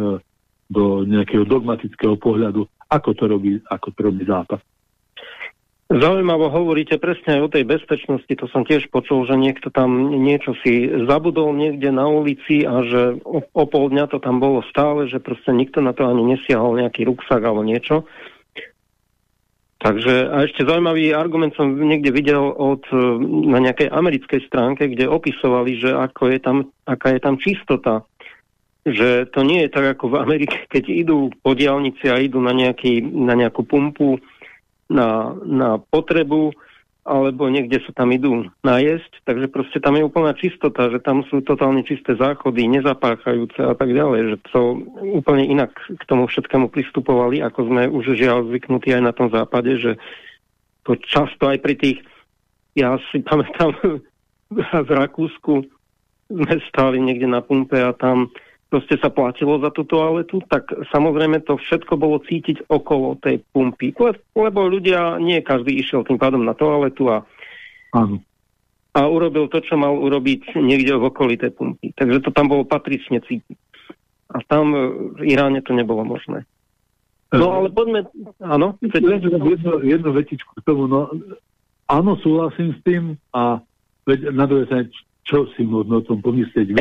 do nejakého dogmatického pohľadu, ako to robí, ako to robí Západ. Zaujímavo hovoríte presne aj o tej bezpečnosti, to som tiež počul, že niekto tam niečo si zabudol niekde na ulici a že o, o pol dňa to tam bolo stále, že proste nikto na to ani nesiahol nejaký ruksak alebo niečo. Takže a ešte zaujímavý argument som niekde videl od, e, na nejakej americkej stránke, kde opisovali, že ako je tam, aká je tam čistota. Že to nie je tak ako v Amerike, keď idú po diálnici a idú na, nejaký, na nejakú pumpu na, na potrebu, alebo niekde sa tam idú najesť, takže proste tam je úplná čistota, že tam sú totálne čisté záchody, nezapáchajúce a tak ďalej, že to úplne inak k tomu všetkému pristupovali, ako sme už žiaľ zvyknutí aj na tom západe, že to často aj pri tých, ja si pamätám v Rakúsku sme stáli niekde na pumpe a tam proste sa platilo za tú toaletu, tak samozrejme to všetko bolo cítiť okolo tej pumpy. Lebo ľudia, nie každý išiel tým pádom na toaletu a, Áno. a urobil to, čo mal urobiť niekde v okolí tej pumpy. Takže to tam bolo patrične cítiť. A tam v Iráne to nebolo možné. No ale poďme, áno? Jednu, jednu vetičku k tomu, no áno, súhlasím s tým a na druhej strane, čo si možno o tom pomyslieť.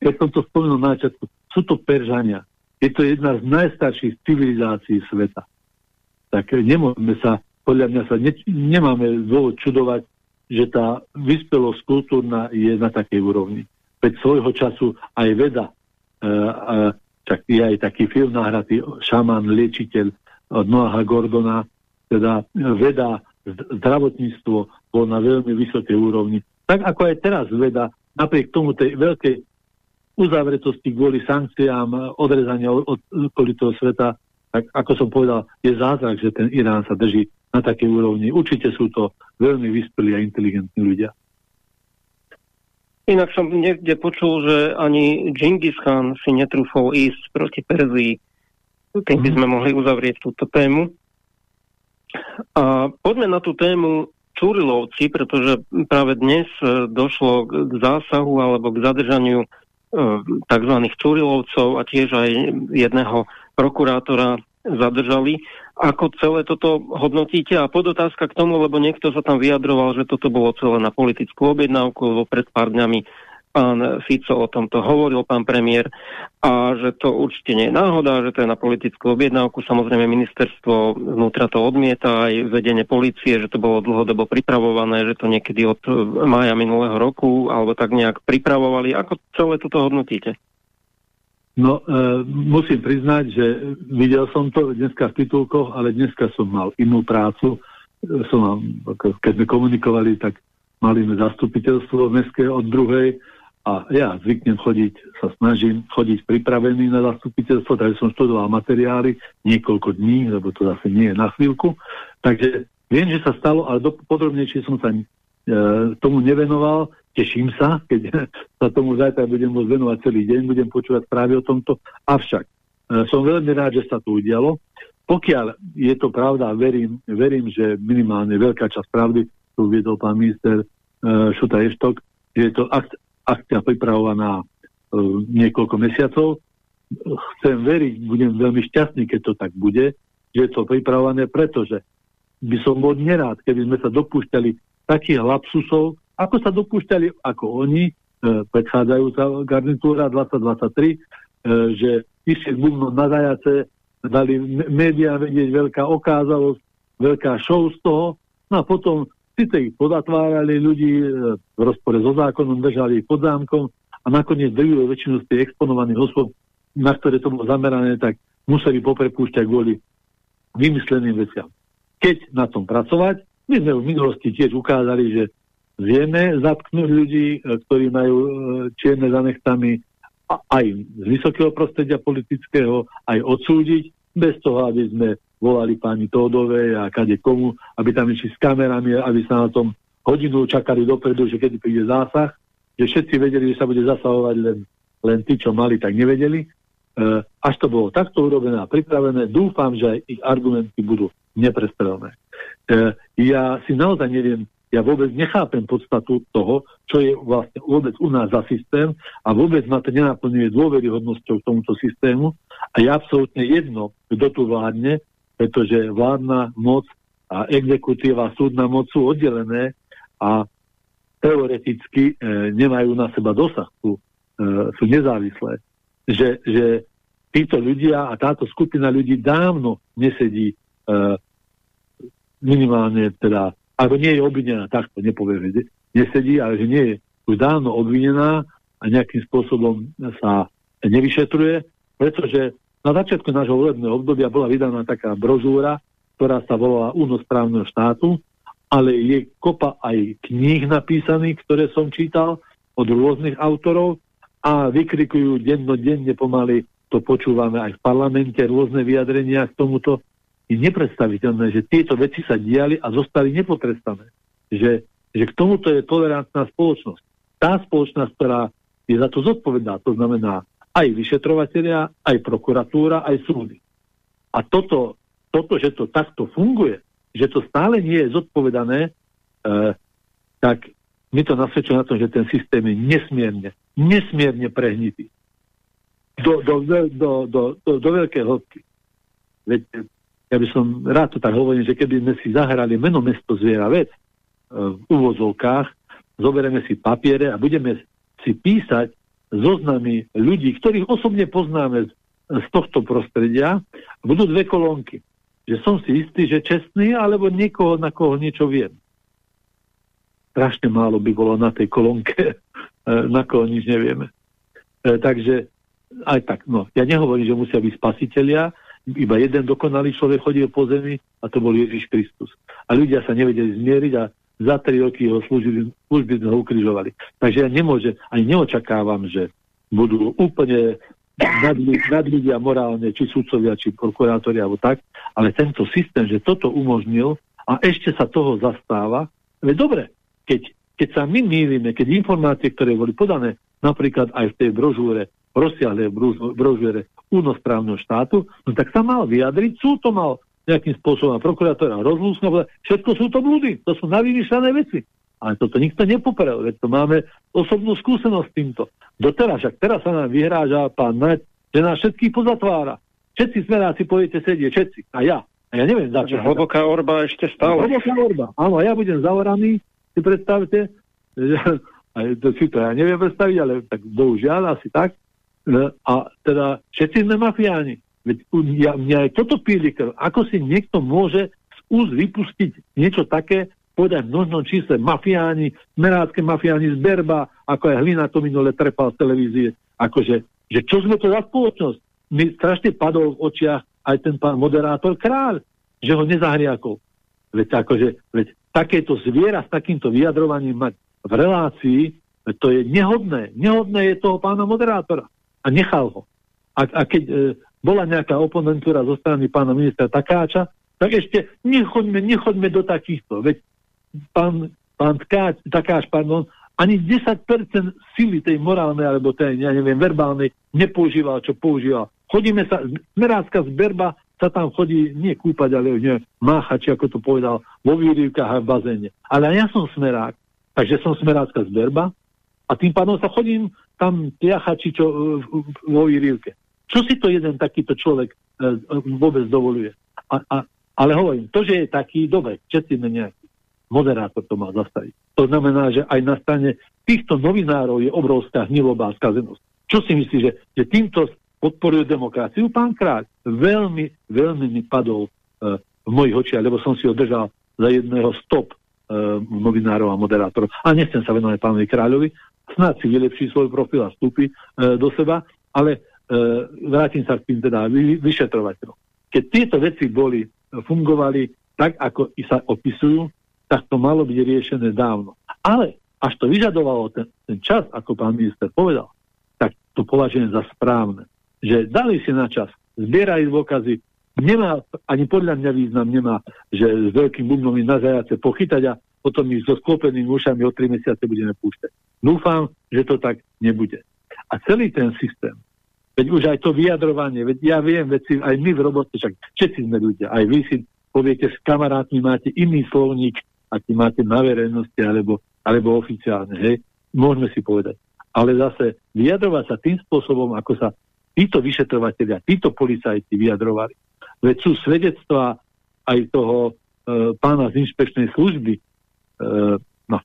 Keď som to spomenul na začiatku, sú to Peržania. Je to jedna z najstarších civilizácií sveta. Tak nemôžeme sa, podľa mňa sa ne, nemáme dôvod čudovať, že tá vyspelosť kultúrna je na takej úrovni. Veď svojho času aj veda, e, e, čak je aj taký film nahratý, šaman, liečiteľ od Noaha Gordona, teda veda, zdravotníctvo bol na veľmi vysokej úrovni tak ako aj teraz veda, napriek tomu tej veľkej uzavretosti kvôli sankciám, odrezania od, od okolitého sveta, tak ako som povedal, je zázrak, že ten Irán sa drží na takej úrovni. Určite sú to veľmi vyspelí a inteligentní ľudia. Inak som niekde počul, že ani Genghis Khan si netrúfol ísť proti Perzii. Tým by mhm. sme mohli uzavrieť túto tému. A poďme na tú tému Čurilovci, pretože práve dnes e, došlo k zásahu alebo k zadržaniu e, tzv. Čurilovcov a tiež aj jedného prokurátora zadržali. Ako celé toto hodnotíte? A podotázka k tomu, lebo niekto sa tam vyjadroval, že toto bolo celé na politickú objednávku, lebo pred pár dňami pán Fico o tomto hovoril, pán premiér, a že to určite nie je náhoda, že to je na politickú objednávku. Samozrejme ministerstvo vnútra to odmieta, aj vedenie policie, že to bolo dlhodobo pripravované, že to niekedy od mája minulého roku, alebo tak nejak pripravovali. Ako celé toto hodnotíte? No, e, musím priznať, že videl som to dneska v titulkoch, ale dneska som mal inú prácu. E, som, keď sme komunikovali, tak mali sme zastupiteľstvo mestské od druhej a ja zvyknem chodiť, sa snažím chodiť pripravený na zastupiteľstvo, takže som študoval materiály niekoľko dní, lebo to zase nie je na chvíľku. Takže viem, že sa stalo, ale do, podrobnejšie som sa e, tomu nevenoval. Teším sa, keď sa tomu zajtra budem môcť venovať celý deň, budem počúvať práve o tomto. Avšak e, som veľmi rád, že sa to udialo. Pokiaľ je to pravda, verím, verím, že minimálne veľká časť pravdy, tu uviedol pán minister e, Šuta Eštok, že je to akt akcia pripravovaná e, niekoľko mesiacov. Chcem veriť, budem veľmi šťastný, keď to tak bude, že je to pripravované, pretože by som bol nerád, keby sme sa dopúšťali takých lapsusov, ako sa dopúšťali, ako oni, e, predchádzajúca garnitúra 2023, e, že išli bubno na zajace, dali médiá vedieť veľká okázalosť, veľká show z toho, no a potom Sice ich podatvárali ľudí e, v rozpore so zákonom, držali ich pod zámkom a nakoniec drvivú väčšinu z tých exponovaných osôb, na ktoré to bolo zamerané, tak museli poprepúšťať kvôli vymysleným veciam. Keď na tom pracovať, my sme v minulosti tiež ukázali, že vieme zatknúť ľudí, e, ktorí majú e, čierne zanechtami aj z vysokého prostredia politického, aj odsúdiť, bez toho, aby sme volali pani Tódovej a kade komu, aby tam išli s kamerami, aby sa na tom hodinu čakali dopredu, že kedy príde zásah, že všetci vedeli, že sa bude zasahovať len, len tí, čo mali, tak nevedeli. E, až to bolo takto urobené a pripravené, dúfam, že aj ich argumenty budú neprestrelné. E, ja si naozaj neviem, ja vôbec nechápem podstatu toho, čo je vlastne vôbec u nás za systém a vôbec ma to nenaplňuje dôveryhodnosťou tomuto systému a je absolútne jedno, kto tu vládne, pretože vládna moc a exekutíva, súdna moc sú oddelené a teoreticky e, nemajú na seba dosah, sú, e, sú nezávislé. Že, že títo ľudia a táto skupina ľudí dávno nesedí e, minimálne teda, alebo nie je obvinená, takto nepovie, že nesedí, ale že nie je už dávno obvinená a nejakým spôsobom sa nevyšetruje, pretože na začiatku nášho volebného obdobia bola vydaná taká brožúra, ktorá sa volala Únos právneho štátu, ale je kopa aj kníh napísaných, ktoré som čítal od rôznych autorov a vykrikujú dennodenne pomaly, to počúvame aj v parlamente, rôzne vyjadrenia k tomuto. Je nepredstaviteľné, že tieto veci sa diali a zostali nepotrestané. Že, že k tomuto je tolerantná spoločnosť. Tá spoločnosť, ktorá je za to zodpovedná, to znamená aj vyšetrovateľia, aj prokuratúra, aj súdy. A toto, toto, že to takto funguje, že to stále nie je zodpovedané, e, tak mi to nasvedčuje na tom, že ten systém je nesmierne, nesmierne prehnitý. Do, do, do, do, do, do, veľkej hĺbky. Veď ja by som rád to tak hovoril, že keby sme si zahrali meno mesto zviera vec e, v úvozovkách, zoberieme si papiere a budeme si písať zoznamy ľudí, ktorých osobne poznáme z, z tohto prostredia, budú dve kolónky. Že som si istý, že čestný, alebo niekoho, na koho niečo viem. Strašne málo by bolo na tej kolónke, na koho nič nevieme. E, takže aj tak, no, ja nehovorím, že musia byť spasitelia, iba jeden dokonalý človek chodil po zemi a to bol Ježiš Kristus. A ľudia sa nevedeli zmieriť a za tri roky jeho služby, služby sme ho ukrižovali. Takže ja nemôžem, ani neočakávam, že budú úplne nad ľudia morálne, či sudcovia, či prokurátori, alebo tak, ale tento systém, že toto umožnil a ešte sa toho zastáva, ale dobre, keď, keď sa my mýlime, keď informácie, ktoré boli podané napríklad aj v tej brožúre, rozsiahlej brožúre únos právneho štátu, no tak sa mal vyjadriť, súd to mal nejakým spôsobom a prokurátora rozlúskno, všetko sú to blúdy, to sú navýšené veci. Ale toto nikto nepoprel, veď to máme osobnú skúsenosť s týmto. Doteraz, ak teraz sa nám vyhráža pán Met, že nás všetkých pozatvára. Všetci smeráci poviete sedie, všetci. A ja. A ja neviem, za čo. Hlboká orba ešte stále. Hlboká orba. Áno, a ja budem zavoraný, si predstavte, že, to, si to ja neviem predstaviť, ale tak bohužiaľ asi tak. E, a teda všetci sme mafiáni. Veď ja, mňa aj toto píli krv. Ako si niekto môže z úst vypustiť niečo také, povedať v množnom čísle mafiáni, merácké mafiáni z Berba, ako aj Hlina to minule trepal z televízie. Akože, že čo sme to za spoločnosť? Mi strašne padol v očiach aj ten pán moderátor Kráľ, že ho nezahriakol. Veď akože, veď takéto zviera s takýmto vyjadrovaním mať v relácii, to je nehodné. Nehodné je toho pána moderátora. A nechal ho. A, a keď e, bola nejaká oponentúra zo strany pána ministra Takáča, tak ešte nechoďme, nechoďme do takýchto. Veď pán, pán Tkáč, Takáč, pardon, ani 10% sily tej morálnej, alebo tej, ja neviem, verbálnej nepoužíval, čo používal. Chodíme sa, merácka zberba sa tam chodí nie kúpať, ale nie, máchať, ako to povedal, vo výrivkách a v bazéne. Ale ja som smerák, takže som smerácka zberba a tým pádom sa chodím tam či čo vo výrivke. Čo si to jeden takýto človek e, vôbec dovoluje? A, a, ale hovorím, to, že je taký, dobre, sme nejaký. Moderátor to má zastaviť. To znamená, že aj na strane týchto novinárov je obrovská hnilobá skazenosť. Čo si myslí, že, že týmto podporuje demokraciu? Pán kráľ, veľmi, veľmi mi padol uh, v mojich očiach, lebo som si ho držal za jedného stop uh, novinárov a moderátorov. A nechcem sa venovať pánovi kráľovi, snad si vylepší svoj profil a vstúpi uh, do seba, ale E, vrátim sa k tým teda vy, vyšetrovateľom. Keď tieto veci boli, fungovali tak, ako i sa opisujú, tak to malo byť riešené dávno. Ale až to vyžadovalo ten, ten čas, ako pán minister povedal, tak to považujem za správne. Že dali si na čas, zbierali dôkazy, nemá, ani podľa mňa význam nemá, že s veľkým bubnom na zajace pochytať a potom ich so sklopenými ušami o 3 mesiace budeme púšťať. Dúfam, že to tak nebude. A celý ten systém Veď už aj to vyjadrovanie, veď ja viem, veď si, aj my v robote, však všetci sme ľudia, aj vy si poviete, s kamarátmi máte iný slovník, aký máte na verejnosti alebo, alebo oficiálne, hej, môžeme si povedať. Ale zase vyjadrovať sa tým spôsobom, ako sa títo vyšetrovateľia, títo policajti vyjadrovali. Veď sú svedectvá aj toho e, pána z inšpečnej služby, e, no,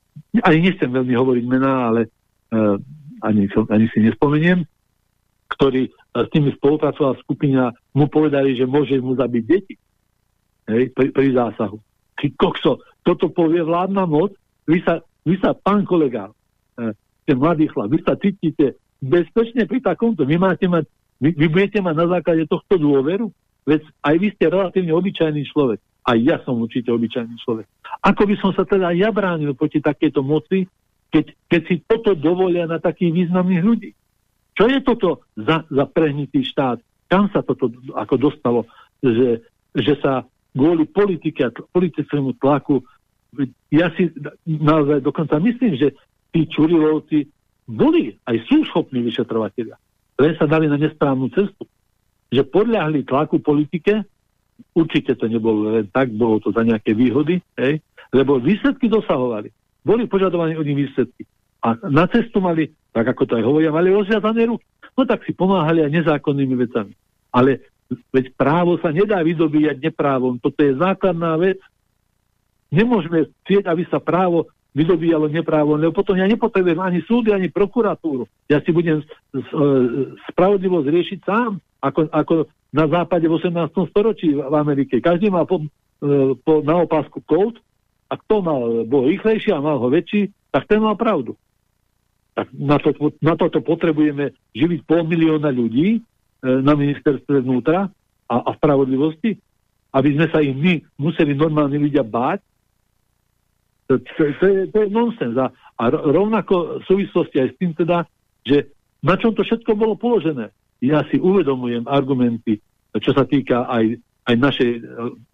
ani nechcem veľmi hovoriť mená, ale e, ani, ani si nespomeniem, ktorý e, s nimi spolupracoval skupina, mu povedali, že môže mu zabiť deti hej, pri, pri zásahu. Ty kokso, toto povie vládna moc, vy sa, vy sa pán kolega, e, ten mladý chlap, vy sa cítite bezpečne pri takomto, vy, máte mať, vy, vy budete mať na základe tohto dôveru, veď aj vy ste relatívne obyčajný človek, aj ja som určite obyčajný človek. Ako by som sa teda ja bránil proti takéto moci, keď, keď si toto dovolia na takých významných ľudí? Čo je toto za, za prehnitý štát? Kam sa toto ako dostalo, že, že sa kvôli politike a politickému tlaku ja si naozaj dokonca myslím, že tí Čurilovci boli, aj sú schopní vyšetrovateľia. Len sa dali na nesprávnu cestu. Že podľahli tlaku politike, určite to nebolo len tak, bolo to za nejaké výhody, hej, lebo výsledky dosahovali. Boli požadovaní od nich výsledky. A na cestu mali, tak ako to aj hovoria, mali rozviazané ruky. No tak si pomáhali aj nezákonnými vecami. Ale veď právo sa nedá vydobíjať neprávom. Toto je základná vec. Nemôžeme chcieť, aby sa právo vydobíjalo neprávo, lebo potom ja nepotrebujem ani súdy, ani prokuratúru. Ja si budem spravodlivosť riešiť sám, ako, ako na západe v 18. storočí v Amerike. Každý má po, e, po, na opásku kód a kto mal, bol rýchlejší a mal ho väčší, tak ten mal pravdu. Tak na, to, na toto potrebujeme živiť pol milióna ľudí, E, na ministerstve vnútra a, a spravodlivosti, aby sme sa ich my museli normálni ľudia báť, to, to, to, je, to je nonsens. A, a rovnako v súvislosti aj s tým teda, že na čom to všetko bolo položené. Ja si uvedomujem argumenty, čo sa týka aj, aj našej e,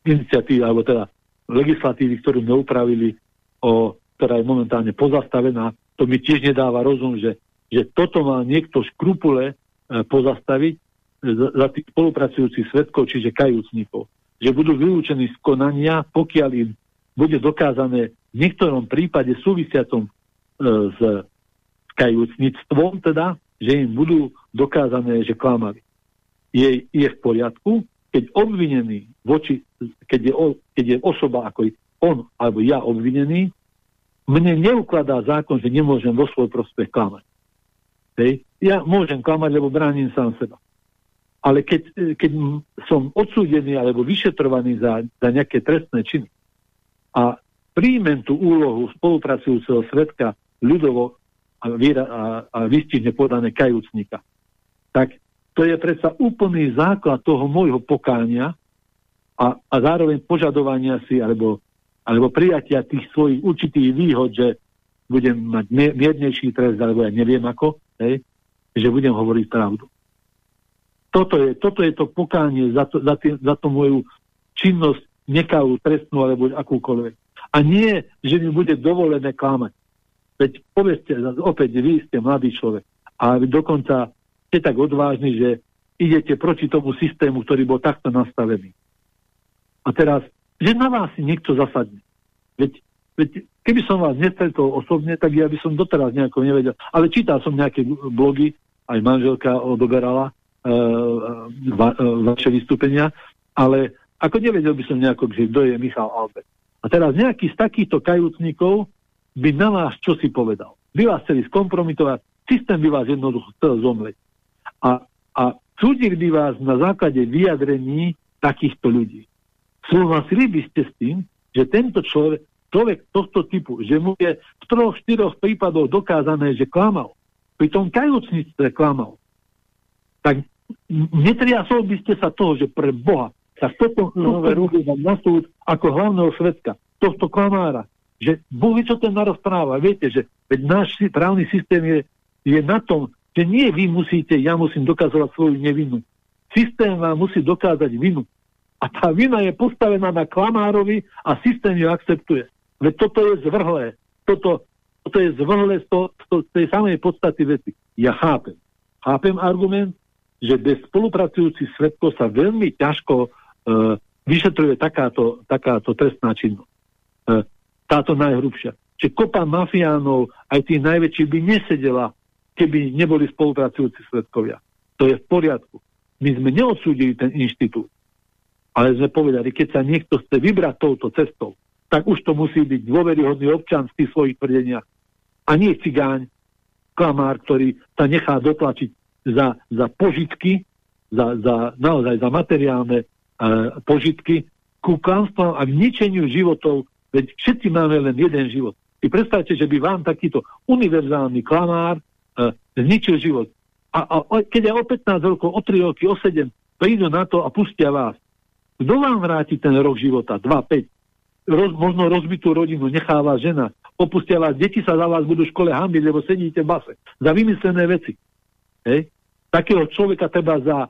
iniciatívy, alebo teda legislatívy, ktorú sme upravili, o, ktorá je momentálne pozastavená. To mi tiež nedáva rozum, že, že toto má niekto škrupule e, pozastaviť za tých spolupracujúcich svetkov, čiže kajúcnikov, že budú vylúčení z konania, pokiaľ im bude dokázané v niektorom prípade súvisiacom e, s kajúcnictvom, teda, že im budú dokázané, že klamali. Je, je v poriadku, keď obvinený voči, keď je, keď je osoba ako on alebo ja obvinený, mne neukladá zákon, že nemôžem vo svoj prospech klamať. Hej. Ja môžem klamať, lebo bránim sám seba. Ale keď, keď som odsúdený alebo vyšetrovaný za, za nejaké trestné činy a príjmem tú úlohu spolupracujúceho svetka ľudovo a, a, a vystihne podané kajúcnika, tak to je predsa úplný základ toho môjho pokánia a, a zároveň požadovania si alebo, alebo prijatia tých svojich určitých výhod, že budem mať miernejší trest, alebo ja neviem ako, hej, že budem hovoriť pravdu. Toto je, toto je to pokánie za, to, za, tý, za to moju činnosť nekalú, trestnú alebo akúkoľvek. A nie, že mi bude dovolené klamať. Veď povedzte, opäť vy ste mladý človek a dokonca ste tak odvážni, že idete proti tomu systému, ktorý bol takto nastavený. A teraz, že na vás niekto zasadne. Veď, veď keby som vás nestretol osobne, tak ja by som doteraz nejako nevedel. Ale čítal som nejaké blogy, aj manželka odoberala, va, vaše vystúpenia, ale ako nevedel by som nejako, že kto je Michal Albert. A teraz nejaký z takýchto kajúcnikov by na vás čo si povedal. By vás chceli skompromitovať, systém by vás jednoducho chcel zomleť. A, a súdili by vás na základe vyjadrení takýchto ľudí. Súhlasili by ste s tým, že tento človek, človek tohto typu, že mu je v troch, štyroch prípadoch dokázané, že klamal, pri tom kajúcnictve klamal, tak netriasol by ste sa toho, že pre Boha sa toto nové na súd ako hlavného svetka, tohto klamára, že Boh čo ten narozpráva. Viete, že veď náš právny systém je, je na tom, že nie vy musíte, ja musím dokazovať svoju nevinu. Systém vám musí dokázať vinu. A tá vina je postavená na klamárovi a systém ju akceptuje. Veď toto je zvrhlé. Toto, toto je zvrhlé z, to, z tej samej podstaty veci. Ja chápem. Chápem argument, že bez spolupracujúcich svetkov sa veľmi ťažko e, vyšetruje takáto, takáto trestná činnosť. E, táto najhrubšia. Čiže kopa mafiánov, aj tých najväčších, by nesedela, keby neboli spolupracujúci svetkovia. To je v poriadku. My sme neodsúdili ten inštitút, ale sme povedali, keď sa niekto chce vybrať touto cestou, tak už to musí byť dôveryhodný občan v tých svojich tvrdeniach. A nie cigáň, klamár, ktorý sa nechá dotlačiť za, za požitky, za, za, naozaj za materiálne e, požitky ku klamstvám a k ničeniu životov, veď všetci máme len jeden život. Si predstavte, že by vám takýto univerzálny klamár e, zničil život. A, a keď je o 15 rokov, o 3 roky, o 7, prídu na to a pustia vás. Kto vám vráti ten rok života? 2, 5. Roz, možno rozbitú rodinu necháva žena. Opustia vás, deti sa za vás budú v škole hambiť, lebo sedíte v base. Za vymyslené veci. Hej? Takého človeka treba za,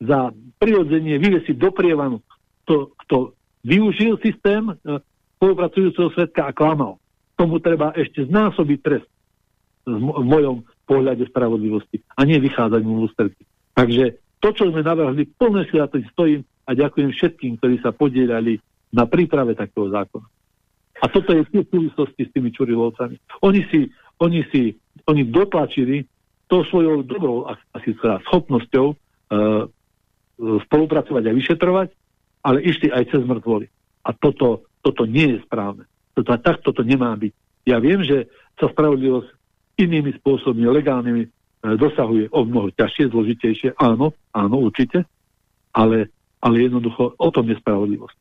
za prirodzenie vyvesiť do prievanu. Kto, kto využil systém e, spolupracujúceho svetka a klamal. Tomu treba ešte znásobiť trest v mojom pohľade spravodlivosti a nie vychádzať mu v Takže to, čo sme navrhli, plne si za to stojím a ďakujem všetkým, ktorí sa podielali na príprave takého zákona. A toto je v súvislosti s tými čurilovcami. Oni si, oni si, oni dotlačili to svojou dobrou asi teda schopnosťou e, spolupracovať a vyšetrovať, ale išli aj cez mŕtvoly. A toto, toto nie je správne. Toto, takto to nemá byť. Ja viem, že sa spravodlivosť inými spôsobmi, legálnymi E, dosahuje o mnoho ťažšie, zložitejšie, áno, áno, určite, ale, ale jednoducho o tom je spravodlivosť.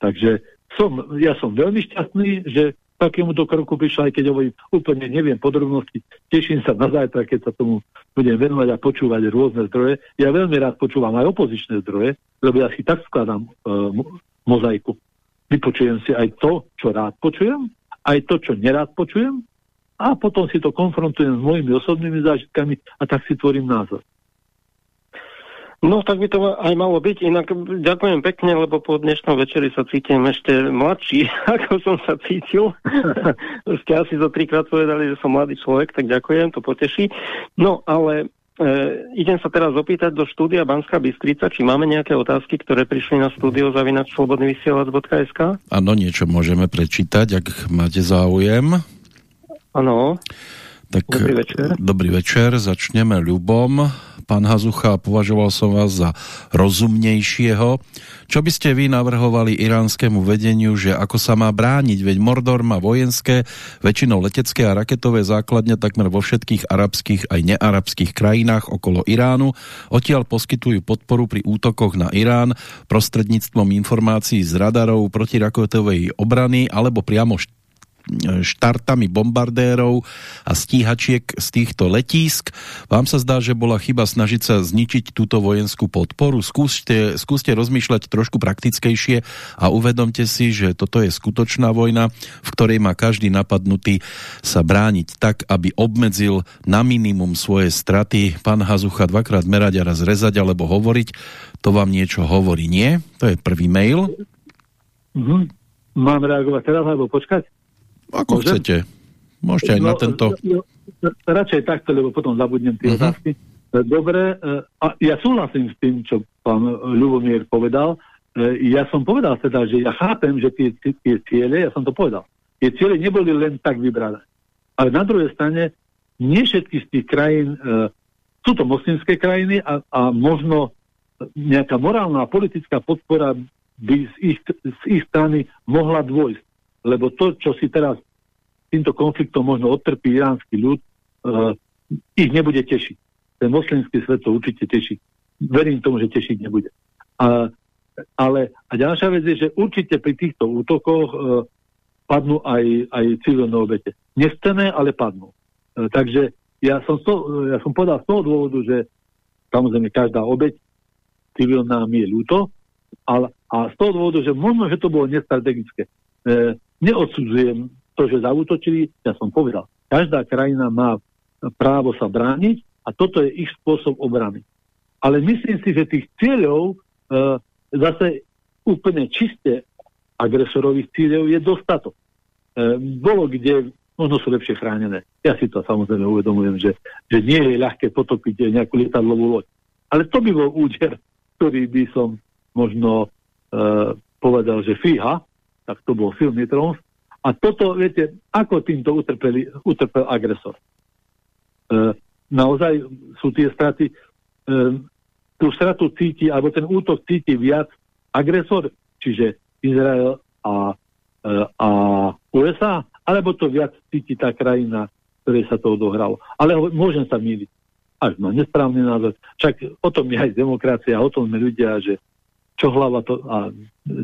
Takže som, ja som veľmi šťastný, že takémuto kroku prišla, aj keď hovorím, úplne neviem podrobnosti, teším sa na zajtra, keď sa tomu budem venovať a počúvať rôzne zdroje. Ja veľmi rád počúvam aj opozičné zdroje, lebo ja si tak skladám uh, mozaiku. Vypočujem si aj to, čo rád počujem, aj to, čo nerád počujem a potom si to konfrontujem s mojimi osobnými zážitkami a tak si tvorím názor. No, tak by to aj malo byť. Inak ďakujem pekne, lebo po dnešnom večeri sa cítim ešte mladší, ako som sa cítil. Ste asi zo trikrát povedali, že som mladý človek, tak ďakujem, to poteší. No, ale e, idem sa teraz opýtať do štúdia Banská Bystrica, či máme nejaké otázky, ktoré prišli na štúdio zavinač slobodnyvysielac.sk? Áno, niečo môžeme prečítať, ak máte záujem. Áno. Tak, dobrý večer. Dobrý večer, začneme ľubom. Pán Hazucha, považoval som vás za rozumnejšieho. Čo by ste vy navrhovali iránskemu vedeniu, že ako sa má brániť? Veď Mordor má vojenské, väčšinou letecké a raketové základne takmer vo všetkých arabských aj nearabských krajinách okolo Iránu. Odtiaľ poskytujú podporu pri útokoch na Irán prostredníctvom informácií z radarov protiraketovej obrany alebo priamo štartami bombardérov a stíhačiek z týchto letísk. Vám sa zdá, že bola chyba snažiť sa zničiť túto vojenskú podporu? Skúste, skúste rozmýšľať trošku praktickejšie a uvedomte si, že toto je skutočná vojna, v ktorej má každý napadnutý sa brániť tak, aby obmedzil na minimum svoje straty. Pán Hazucha dvakrát merať a raz rezať alebo hovoriť, to vám niečo hovorí, nie? To je prvý mail. Mm-hmm. Mám reagovať teraz alebo počkať? Ako Môžem? chcete. Môžete aj no, na tento... No, radšej takto, lebo potom zabudnem tie uh mhm. -huh. otázky. E, dobre, e, a ja súhlasím s tým, čo pán Ľubomier povedal. E, ja som povedal teda, že ja chápem, že tie, tie ciele, ja som to povedal, tie ciele neboli len tak vybrané. Ale na druhej strane, nie všetky z tých krajín, sú to moslimské krajiny a, a možno nejaká morálna a politická podpora by z ich, z ich strany mohla dôjsť lebo to, čo si teraz týmto konfliktom možno odtrpí iránsky ľud, uh, ich nebude tešiť. Ten moslimský svet to určite teší. Verím tomu, že tešiť nebude. A, ale a ďalšia vec je, že určite pri týchto útokoch uh, padnú aj, aj civilné obete. Nechcené, ale padnú. Uh, takže ja som, to, ja som povedal z toho dôvodu, že samozrejme každá obeť civilná mi je ľúto, ale, a z toho dôvodu, že možno, že to bolo nestrategické. E, neodsudzujem to, že zautočili, ja som povedal, každá krajina má právo sa brániť a toto je ich spôsob obrany. Ale myslím si, že tých cieľov e, zase úplne čisté agresorových cieľov je dostatok. E, bolo, kde možno sú lepšie chránené. Ja si to samozrejme uvedomujem, že, že nie je ľahké potopiť nejakú lietadlovú loď. Ale to by bol úder, ktorý by som možno e, povedal, že fíha, tak to bol silný tromf. A toto, viete, ako týmto utrpeli, utrpel agresor. E, naozaj sú tie straty, e, tú stratu cíti, alebo ten útok cíti viac agresor, čiže Izrael a, e, a USA, alebo to viac cíti tá krajina, ktorej sa to odohralo. Ale môžem sa míliť. Až má nesprávny názor. Však o tom je aj demokracia, o tom sme ľudia, že čo hlava to, a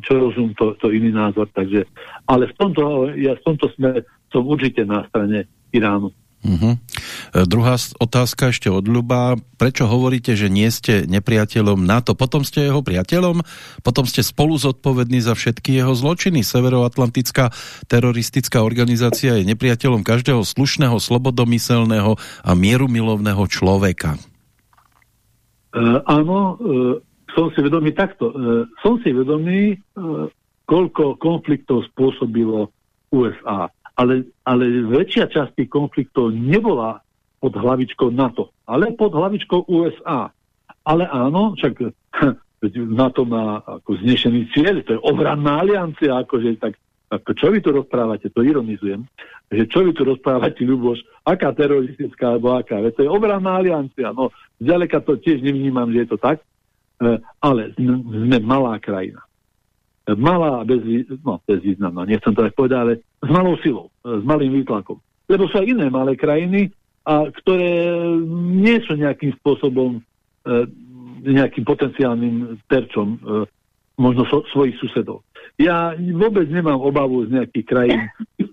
čo rozum, to, to iný názor. Takže, ale v tomto, ja v tomto smere som určite na strane Iránu. Uh-huh. E, druhá otázka ešte od Ľuba. Prečo hovoríte, že nie ste nepriateľom NATO? Potom ste jeho priateľom? Potom ste spolu zodpovední za všetky jeho zločiny? Severoatlantická teroristická organizácia je nepriateľom každého slušného, slobodomyselného a mierumilovného človeka. Uh, áno, uh, som si vedomý takto. Uh, som si vedomý, uh, koľko konfliktov spôsobilo USA ale, ale väčšia časť tých konfliktov nebola pod hlavičkou NATO, ale pod hlavičkou USA. Ale áno, však NATO má ako znešený cieľ, to je obranná aliancia, akože tak ako čo vy tu rozprávate, to ironizujem, že čo vy tu rozprávate, Ľuboš, aká teroristická alebo aká, to je obranná aliancia, no zďaleka to tiež nevnímam, že je to tak, e, ale sme malá krajina malá, bez, no, bezvýznamná, nechcem to tak povedať, ale s malou silou, s malým výtlakom. Lebo sú aj iné malé krajiny, a ktoré nie sú nejakým spôsobom e, nejakým potenciálnym terčom e, možno so, svojich susedov. Ja vôbec nemám obavu z nejakých krajín,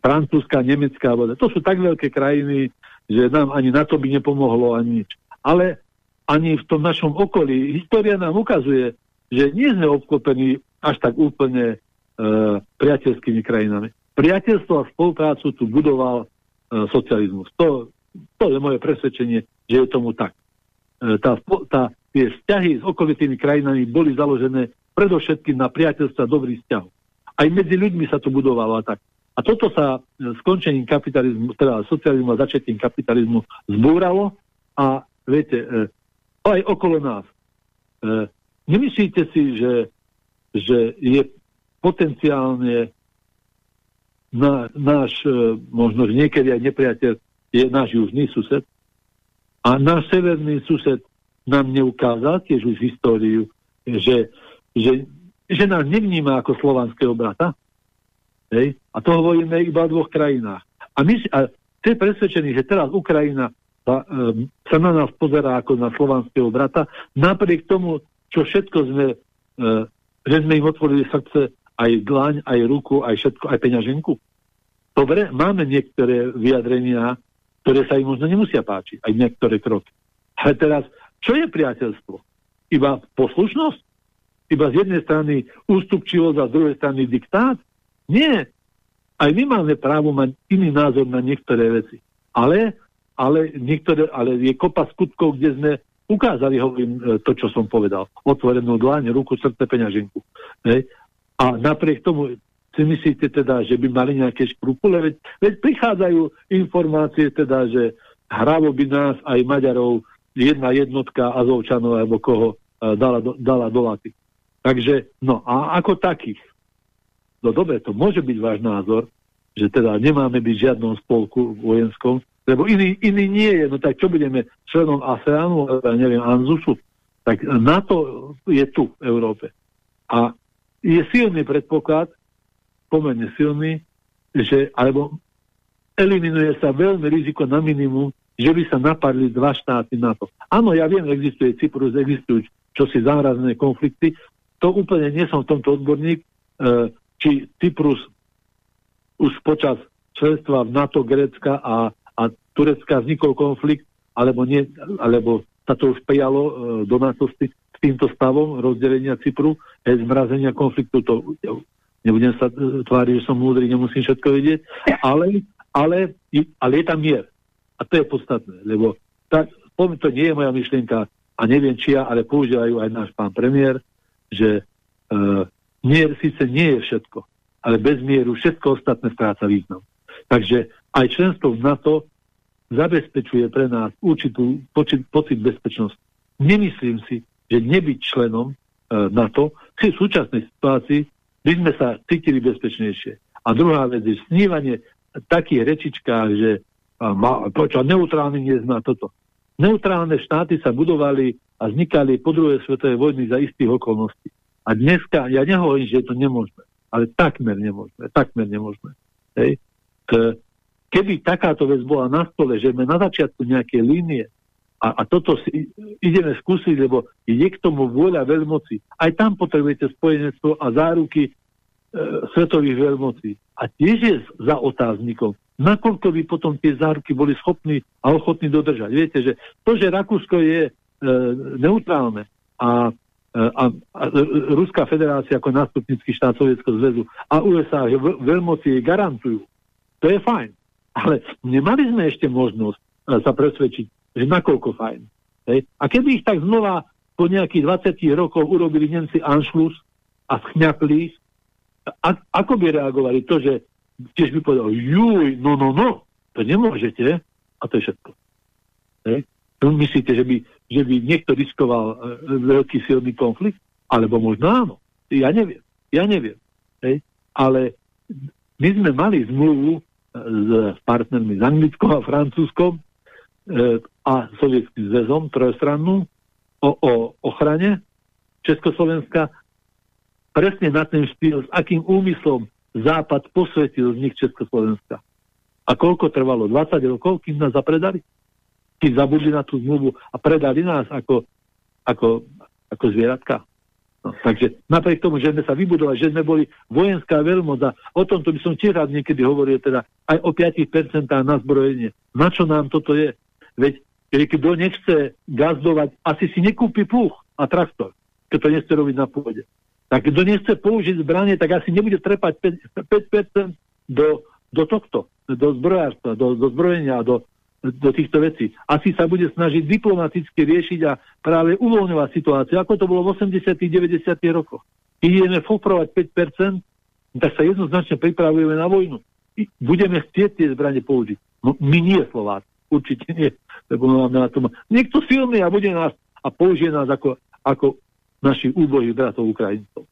Francúzska, Nemecká, to sú tak veľké krajiny, že nám ani na to by nepomohlo, ani nič. Ale ani v tom našom okolí, história nám ukazuje, že nie sme obklopení až tak úplne e, priateľskými krajinami. Priateľstvo a spoluprácu tu budoval e, socializmus. To, to je moje presvedčenie, že je tomu tak. E, tá, tá, tie vzťahy s okolitými krajinami boli založené predovšetkým na priateľstva dobrých vzťahov. Aj medzi ľuďmi sa to budovalo a tak. A toto sa e, skončením kapitalizmu, teda socializmu a začetím kapitalizmu zbúralo a viete, e, aj okolo nás. E, nemyslíte si, že že je potenciálne na, náš, e, možno niekedy aj nepriateľ, je náš južný sused. A náš severný sused nám neukázal tiež už históriu, že, že, že nás nevníma ako slovanského brata. Hej? A to hovoríme iba o dvoch krajinách. A my a ste presvedčení, že teraz Ukrajina sa, um, na nás pozerá ako na slovanského brata, napriek tomu, čo všetko sme uh, že sme im otvorili srdce aj dlaň, aj ruku, aj všetko, aj peňaženku. Dobre, máme niektoré vyjadrenia, ktoré sa im možno nemusia páčiť, aj niektoré kroky. Ale teraz, čo je priateľstvo? Iba poslušnosť? Iba z jednej strany ústupčivosť a z druhej strany diktát? Nie. Aj my máme právo mať iný názor na niektoré veci. Ale, ale, niektoré, ale je kopa skutkov, kde sme ukázali, hovorím, e, to, čo som povedal. Otvorenú dlaň, ruku, srdce, peňaženku. Hej. A napriek tomu si myslíte teda, že by mali nejaké škrupule? Veď, veď prichádzajú informácie teda, že hravo by nás aj Maďarov jedna jednotka Azovčanov alebo koho uh, dala, do, dala do laty. Takže, no a ako takých? No dobre, to môže byť váš názor, že teda nemáme byť v žiadnom spolku vojenskom, lebo iný, iný nie je. No tak čo budeme členom ASEANu, ja neviem, ANZUSu? Tak NATO je tu v Európe. A je silný predpoklad, pomerne silný, že, alebo eliminuje sa veľmi riziko na minimum, že by sa napadli dva štáty NATO. Áno, ja viem, existuje Cyprus, existujú čosi zárazné konflikty. To úplne nie som v tomto odborník, e, či Cyprus už počas členstva v NATO Grécka a Turecka vznikol konflikt, alebo, nie, alebo sa to už prijalo e, do NATO s týmto stavom rozdelenia Cypru, aj zmrazenia konfliktu, to nebudem sa e, tváriť, že som múdry, nemusím všetko vedieť, ale, ale, ale je tam mier. A to je podstatné, lebo tak, to nie je moja myšlienka a neviem či ja, ale používajú aj náš pán premiér, že e, mier síce nie je všetko, ale bez mieru všetko ostatné stráca význam. Takže aj členstvo v NATO zabezpečuje pre nás určitú počit, pocit bezpečnosti. Nemyslím si, že nebyť členom e, NATO v súčasnej situácii by sme sa cítili bezpečnejšie. A druhá vec je snívanie takých rečičkách, že počo, neutrálny nie sme toto. Neutrálne štáty sa budovali a vznikali po druhej svetovej vojny za istých okolností. A dneska, ja nehovorím, že je to nemôžeme, ale takmer nemôžeme, takmer nemôžeme. Hej. E, keby takáto vec bola na stole, že sme na začiatku nejaké línie A, a toto si ideme skúsiť, lebo je k tomu vôľa veľmoci. Aj tam potrebujete spojenectvo a záruky e, svetových veľmocí. A tiež je za otáznikom, nakoľko by potom tie záruky boli schopní a ochotní dodržať. Viete, že to, že Rakúsko je e, neutrálne a, e, a, a Ruská federácia ako nástupnický štát Sovietského zväzu a USA veľmoci jej garantujú, to je fajn. Ale nemali sme ešte možnosť e, sa presvedčiť, že nakoľko fajn. Hej. A keby ich tak znova po nejakých 20 rokov urobili Nemci Anschluss a schňapli, a, ako by reagovali to, že tiež by povedal, juj, no, no, no, to nemôžete, a to je všetko. Hej. Myslíte, že by, že by niekto riskoval e, veľký silný konflikt? Alebo možno áno. Ja neviem. Ja neviem. Hej. Ale my sme mali zmluvu s partnermi z Anglickom a Francúzskom e, a Sovietským zväzom trojstrannú o, o ochrane Československa presne na ten štýl, s akým úmyslom Západ posvetil vznik Československa. A koľko trvalo? 20 rokov, kým nás zapredali? Kým zabudli na tú zmluvu a predali nás ako, ako, ako zvieratka? No, takže napriek tomu, že sme sa vybudovali, že sme boli vojenská veľmoc a o tomto by som tiež rád niekedy hovoril teda aj o 5% na zbrojenie. Na čo nám toto je? Veď kto nechce gazdovať, asi si nekúpi plúch a traktor, keď to nechce robiť na pôde. Tak kto nechce použiť zbranie, tak asi nebude trepať 5%, 5% do, do tohto, do zbrojárstva, do, do zbrojenia, do, do týchto vecí. Asi sa bude snažiť diplomaticky riešiť a práve uvoľňovať situáciu, ako to bolo v 80 90 rokoch. Keď ideme foprovať 5%, tak sa jednoznačne pripravujeme na vojnu. Budeme chcieť tie zbranie použiť. No, my nie Slováci. Určite nie lebo máme na tom niekto silný a bude nás a použije nás ako, ako našich úbohých bratov Ukrajincov.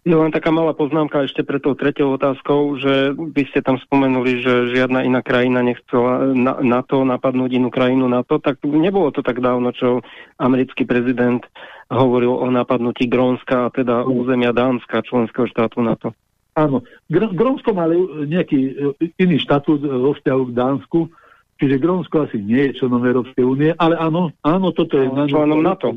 Je len taká malá poznámka ešte pre tou tretou otázkou, že by ste tam spomenuli, že žiadna iná krajina nechcela na, na to napadnúť inú krajinu na to, tak nebolo to tak dávno, čo americký prezident hovoril o napadnutí Grónska, a teda územia Dánska, členského štátu NATO. Áno, Gr- Grónsko mali nejaký e, iný štatút vo vzťahu k Dánsku, Čiže Grónsko asi nie je členom Európskej únie, ale áno, áno, toto je... No, členom NATO.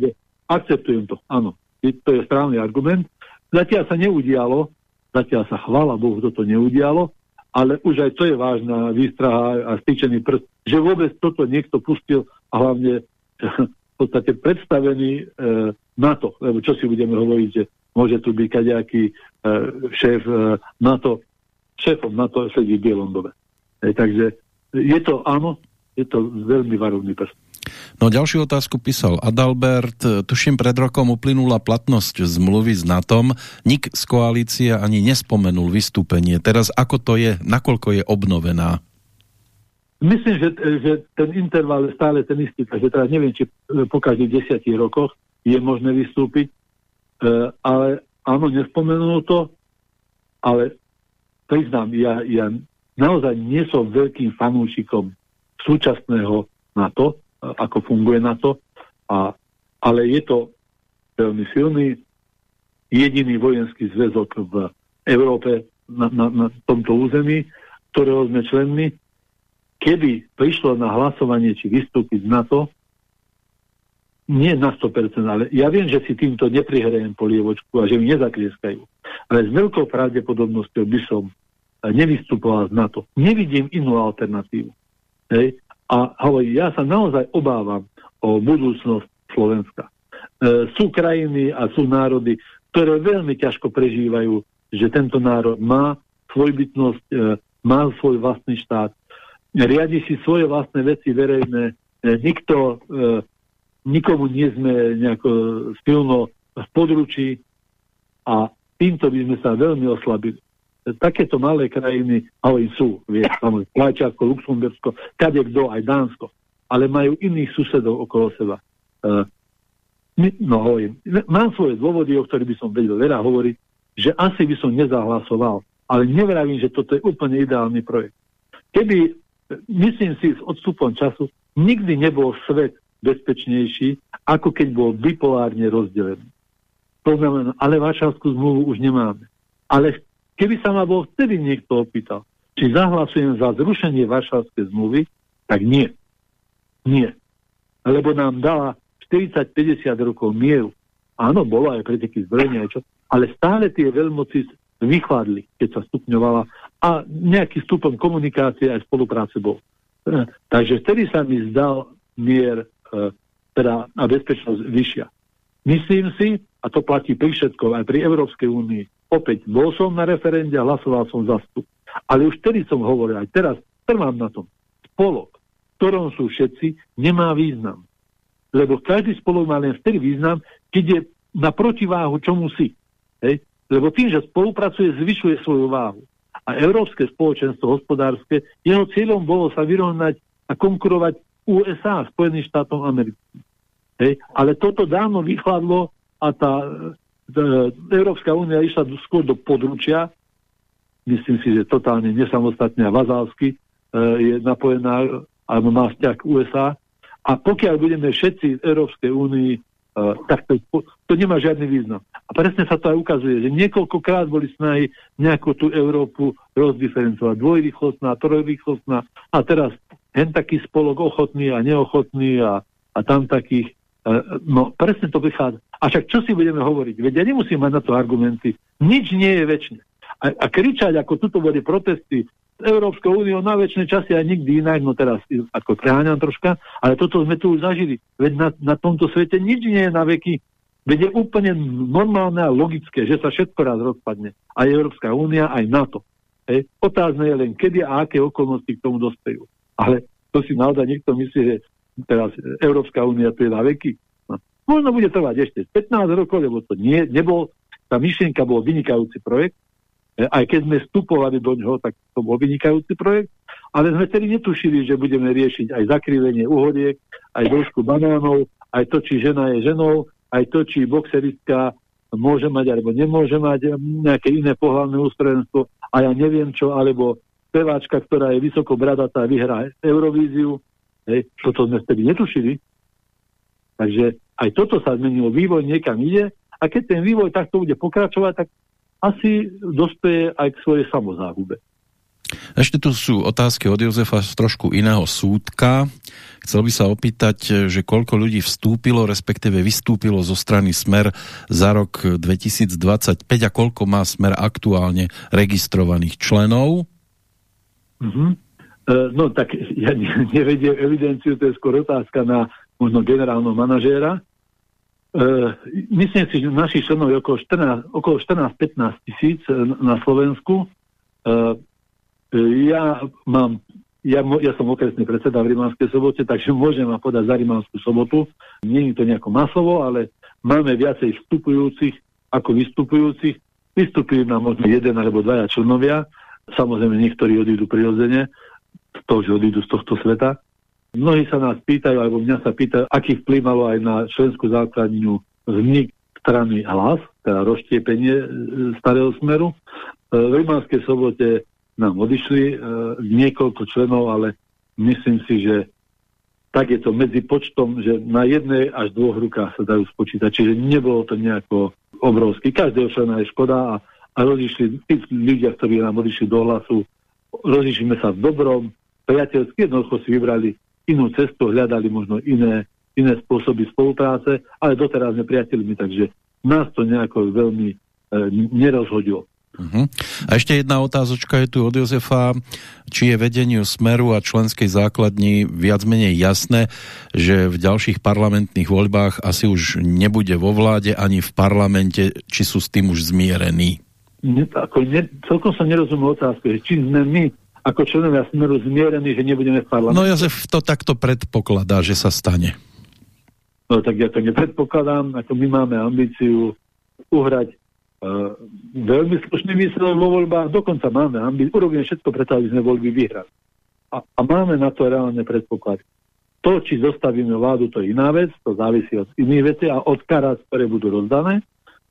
Akceptujem to, áno. To je správny argument. Zatiaľ sa neudialo, zatiaľ sa chvála Bohu toto neudialo, ale už aj to je vážna výstraha a stýčený prst, že vôbec toto niekto pustil a hlavne v podstate predstavený e, NATO, lebo čo si budeme hovoriť, že môže tu byť kaďaký e, šéf e, NATO, šéfom NATO sedí v Bielom dobe. E, takže je to áno, je to veľmi varovný prst. No ďalšiu otázku písal Adalbert. Tuším, pred rokom uplynula platnosť zmluvy s NATO. Nik z koalície ani nespomenul vystúpenie. Teraz ako to je, nakoľko je obnovená? Myslím, že, že ten interval je stále ten istý, takže teraz neviem, či po každých desiatich rokoch je možné vystúpiť, e, ale áno, nespomenul to, ale priznám, ja, ja naozaj nie som veľkým fanúšikom súčasného NATO, ako funguje NATO, a, ale je to veľmi silný jediný vojenský zväzok v Európe na, na, na tomto území, ktorého sme členmi. Keby prišlo na hlasovanie, či vystúpiť z NATO, nie na 100%, ale ja viem, že si týmto neprihrajem polievočku a že mi nezaklieskajú. Ale s veľkou pravdepodobnosťou by som nevystupoval z NATO. Nevidím inú alternatívu. Hej? A hovorí, ja sa naozaj obávam o budúcnosť Slovenska. E, sú krajiny a sú národy, ktoré veľmi ťažko prežívajú, že tento národ má svojbytnosť, e, má svoj vlastný štát, riadi si svoje vlastné veci verejné, e, nikto, e, nikomu nie sme nejako silno v područí a týmto by sme sa veľmi oslabili takéto malé krajiny, ale sú, vieš, Švajčiarsko, Luxembursko, kade kto, aj Dánsko, ale majú iných susedov okolo seba. Uh, no hovorím, mám svoje dôvody, o ktorých by som vedel veľa hovoriť, že asi by som nezahlasoval, ale nevravím, že toto je úplne ideálny projekt. Keby, myslím si, s odstupom času, nikdy nebol svet bezpečnejší, ako keď bol bipolárne rozdelený. To znamená, ale Varšavskú zmluvu už nemáme. Ale Keby sa ma bol vtedy niekto opýtal, či zahlasujem za zrušenie Varšavskej zmluvy, tak nie. Nie. lebo nám dala 40-50 rokov mieru. Áno, bolo aj preteky zbrojenia, čo, ale stále tie veľmoci vychladli, keď sa stupňovala a nejaký stupeň komunikácie aj spolupráce bol. E, takže vtedy sa mi zdal mier e, teda a bezpečnosť vyššia. Myslím si, a to platí pri všetkom, aj pri Európskej únii, opäť bol som na referende a hlasoval som za vstup. Ale už vtedy som hovoril, aj teraz trvám na tom. Spolok, v ktorom sú všetci, nemá význam. Lebo každý spolok má len vtedy význam, keď je na protiváhu čomu si. Hej? Lebo tým, že spolupracuje, zvyšuje svoju váhu. A Európske spoločenstvo hospodárske, jeho cieľom bolo sa vyrovnať a konkurovať USA, Spojeným štátom americkým. Hej? Ale toto dávno vychladlo a tá Európska únia išla skôr do područia, myslím si, že totálne nesamostatne a vazálsky e, je napojená alebo má vzťah k USA. A pokiaľ budeme všetci v Európskej únii Uh, tak to, to nemá žiadny význam. A presne sa to aj ukazuje, že niekoľkokrát boli snahy nejakú tú Európu rozdiferencovať. Dvojrýchlostná, trojrýchlostná a teraz hen taký spolok ochotný a neochotný a, a tam takých. Uh, no presne to vychádza. A však čo si budeme hovoriť? Veď ja nemusím mať na to argumenty. Nič nie je väčšie. A, a kričať, ako tuto boli protesty Európskou úniou na väčšie časy aj nikdy inak, no teraz ako preháňam troška, ale toto sme tu už zažili. Veď na, na tomto svete nič nie je na veky. Veď je úplne normálne a logické, že sa všetko raz rozpadne. Aj Európska únia, aj NATO. Hej. Otázne je len, kedy a aké okolnosti k tomu dospejú. Ale to si naozaj niekto myslí, že teraz Európska únia to je na veky. No. Možno bude trvať ešte 15 rokov, lebo to nie, nebol, tá myšlienka bol vynikajúci projekt, E, aj keď sme vstupovali do ňoho, tak to bol vynikajúci projekt, ale sme tedy netušili, že budeme riešiť aj zakrivenie uhodiek, aj dĺžku banánov, aj to, či žena je ženou, aj to, či boxeristka môže mať alebo nemôže mať nejaké iné pohľadné ústrojenstvo a ja neviem čo, alebo peváčka, ktorá je vysoko bradatá, vyhrá Eurovíziu. Hej, toto sme vtedy netušili. Takže aj toto sa zmenilo. Vývoj niekam ide a keď ten vývoj takto bude pokračovať, tak asi dospeje aj k svojej samozáhube. Ešte tu sú otázky od Jozefa z trošku iného súdka. Chcel by sa opýtať, že koľko ľudí vstúpilo, respektíve vystúpilo zo strany Smer za rok 2025 a koľko má Smer aktuálne registrovaných členov? E, no tak ja nevediem evidenciu, to je skôr otázka na možno generálneho manažéra. Uh, myslím si, že našich členov je okolo 14, okolo 14-15 tisíc e, na Slovensku. Uh, ja mám, ja, ja som okresný predseda v Rimánskej sobote, takže môžem vám podať za Rimánsku sobotu. Nie je to nejako masovo, ale máme viacej vstupujúcich ako vystupujúcich. Vystupujú nám možno jeden alebo dvaja členovia. Samozrejme, niektorí odídu prirodzene, to, že odídu z tohto sveta. Mnohí sa nás pýtajú, alebo mňa sa pýtajú, aký vplyv malo aj na členskú základňu vznik strany hlas, teda rozštiepenie e, starého smeru. E, v Rimánskej sobote nám odišli e, niekoľko členov, ale myslím si, že tak je to medzi počtom, že na jednej až dvoch rukách sa dajú spočítať. Čiže nebolo to nejako obrovský. Každého člena je škoda a, a rozišli, tí ľudia, ktorí nám odišli do hlasu, rozišli sa v dobrom, priateľsky, jednoducho si vybrali inú cestu, hľadali možno iné, iné spôsoby spolupráce, ale doteraz sme priateľmi, takže nás to nejako veľmi e, nerozhodilo. Uh-huh. A ešte jedna otázočka je tu od Jozefa, či je vedeniu Smeru a členskej základni viac menej jasné, že v ďalších parlamentných voľbách asi už nebude vo vláde ani v parlamente, či sú s tým už zmierení? Ne, ako ne, celkom sa nerozumie otázku, či sme my ako členovia Smeru zmierení, že nebudeme v parlamente. No Jozef to takto predpokladá, že sa stane. No tak ja to nepredpokladám, ako my máme ambíciu uhrať uh, veľmi slušný výsledok vo voľbách, dokonca máme ambíciu, urobíme všetko preto, aby sme voľby vyhrali. A, a máme na to reálne predpoklad. To, či zostavíme vládu, to je iná vec, to závisí od iných vecí a od karát, ktoré budú rozdané.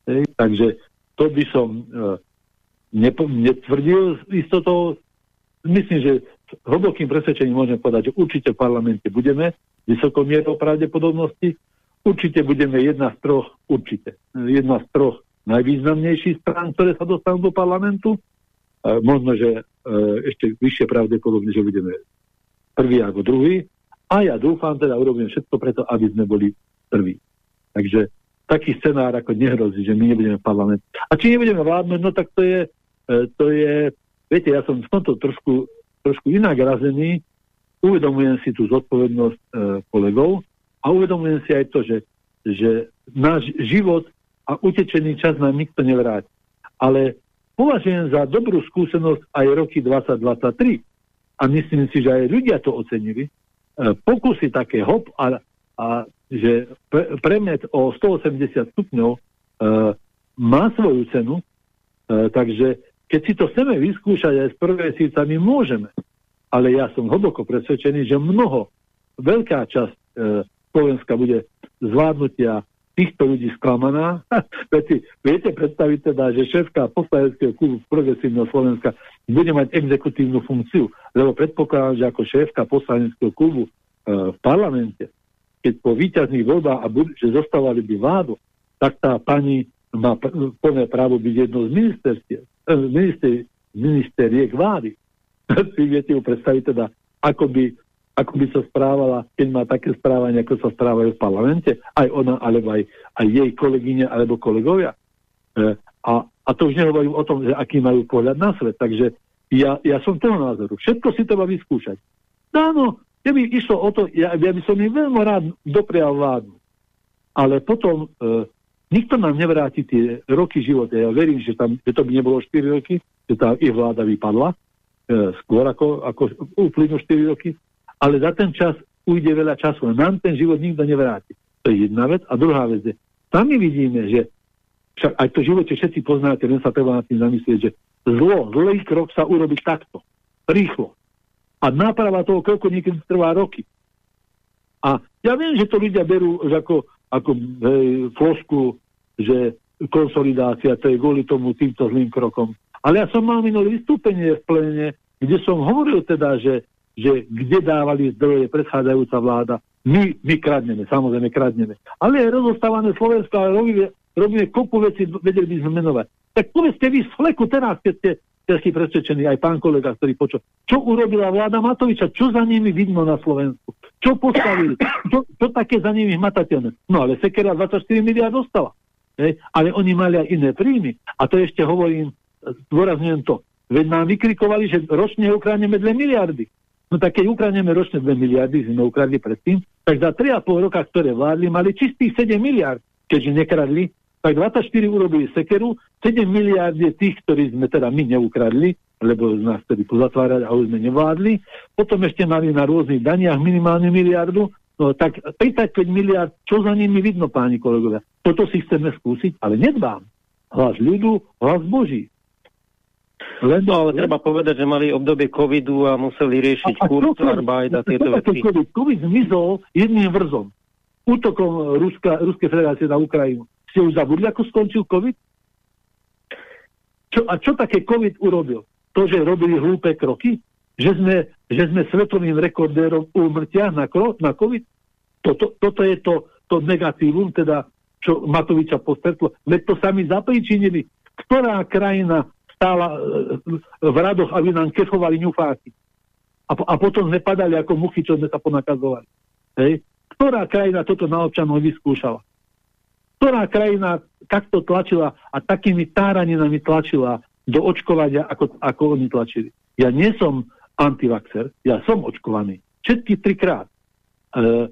Hej, takže to by som nepo, netvrdil s istotou, myslím, že hlbokým presvedčením môžem povedať, že určite v parlamente budeme vysokou mierou pravdepodobnosti, určite budeme jedna z troch, určite, jedna z troch najvýznamnejších strán, ktoré sa dostanú do parlamentu. E, možno, že e, ešte vyššie pravdepodobne, že budeme prvý ako druhý, A ja dúfam, teda urobím všetko preto, aby sme boli prví. Takže taký scenár ako nehrozí, že my nebudeme parlament. A či nebudeme vládnuť, no tak to je, e, to je viete, ja som v tomto trošku, trošku inak razený, uvedomujem si tú zodpovednosť e, kolegov a uvedomujem si aj to, že, že náš život a utečený čas nám nikto nevráti. Ale považujem za dobrú skúsenosť aj roky 2023 a myslím si, že aj ľudia to ocenili. E, pokusy také hop a, a že pre, premet o 180 stupňov e, má svoju cenu, e, takže keď si to chceme vyskúšať aj z prvej síca, my môžeme. Ale ja som hlboko presvedčený, že mnoho, veľká časť e, Slovenska bude zvládnutia týchto ľudí sklamaná. Veci, viete predstaviť teda, že šéfka poslaneckého klubu progresívneho Slovenska bude mať exekutívnu funkciu, lebo predpokladám, že ako šéfka poslaneckého klubu e, v parlamente, keď po výťazných voľbách a bud- že zostávali by vládu, tak tá pani má plné právo byť jednou z ministerstiev, minister, ministeriek vlády. si viete ju predstaviť teda, ako by, ako by sa správala, keď má také správanie, ako sa správajú v parlamente, aj ona, alebo aj, aj jej kolegyne, alebo kolegovia. E, a, a to už nehovorím o tom, že aký majú pohľad na svet. Takže ja, ja som toho názoru. Všetko si treba vyskúšať. Áno, keby išlo o to, ja, ja by som im veľmi rád doprial vládu. Ale potom e, Nikto nám nevráti tie roky života. Ja verím, že, tam, že to by nebolo 4 roky, že tá ich vláda vypadla e, skôr ako, ako uplynú 4 roky, ale za ten čas ujde veľa času. Nám ten život nikto nevráti. To je jedna vec. A druhá vec je, tam my vidíme, že však aj to živote všetci poznáte, len sa treba na tým zamyslieť, že zlo, zlý krok sa urobí takto, rýchlo. A náprava toho kroku niekedy trvá roky. A ja viem, že to ľudia berú že ako, ako hej, flosku že konsolidácia, to je kvôli tomu týmto zlým krokom. Ale ja som mal minulé vystúpenie v plene, kde som hovoril teda, že, že kde dávali zdroje predchádzajúca vláda. My, my kradneme, samozrejme kradneme. Ale je rozostávané Slovensko, ale robíme, robíme kopu veci, vedeli by sme menovať. Tak povedzte vy z fleku teraz, keď ste taký presvedčený, aj pán kolega, ktorý počul. Čo urobila vláda Matoviča? Čo za nimi vidno na Slovensku? Čo postavili? Čo, čo také za nimi hmatateľné? No ale Sekera 24 miliard dostala. Hej? Ale oni mali aj iné príjmy. A to ešte hovorím, zdôrazňujem to. Veď nám vykrikovali, že ročne ukradneme 2 miliardy. No tak keď ukradneme ročne 2 miliardy, sme ukradli predtým, tak za 3,5 roka, ktoré vládli, mali čistých 7 miliard, keďže nekradli, tak 24 urobili sekeru, 7 miliard je tých, ktorí sme teda my neukradli, lebo nás tedy pozatvárali a už sme nevládli. Potom ešte mali na rôznych daniach minimálne miliardu No tak 35 miliard, čo za nimi vidno, páni kolegovia? Toto si chceme skúsiť, ale nedbám. Hlas ľudu, hlas Boží. Len, no, ale treba povedať, že mali obdobie covidu a museli riešiť a, a kurz, arbeit a tieto veci. COVID, COVID zmizol jedným vrzom. Útokom Ruska, Ruskej federácie na Ukrajinu. Ste už zabudli, ako skončil COVID? Čo, a čo také COVID urobil? To, že robili hlúpe kroky? Že sme, že sme svetovým rekordérom úmrtia na, na COVID? Toto, toto je to, to negatívum, teda, čo Matoviča postretlo. Veď to sami zapríčinili. Ktorá krajina stála e, v radoch, aby nám kefovali ňufáky? A, a potom sme padali ako muchy, čo sme sa ponakazovali. Hej? Ktorá krajina toto na občanov vyskúšala? Ktorá krajina takto tlačila a takými táraninami tlačila do očkovania, ako, ako oni tlačili? Ja nie som antivaxer, ja som očkovaný. Všetky trikrát. E,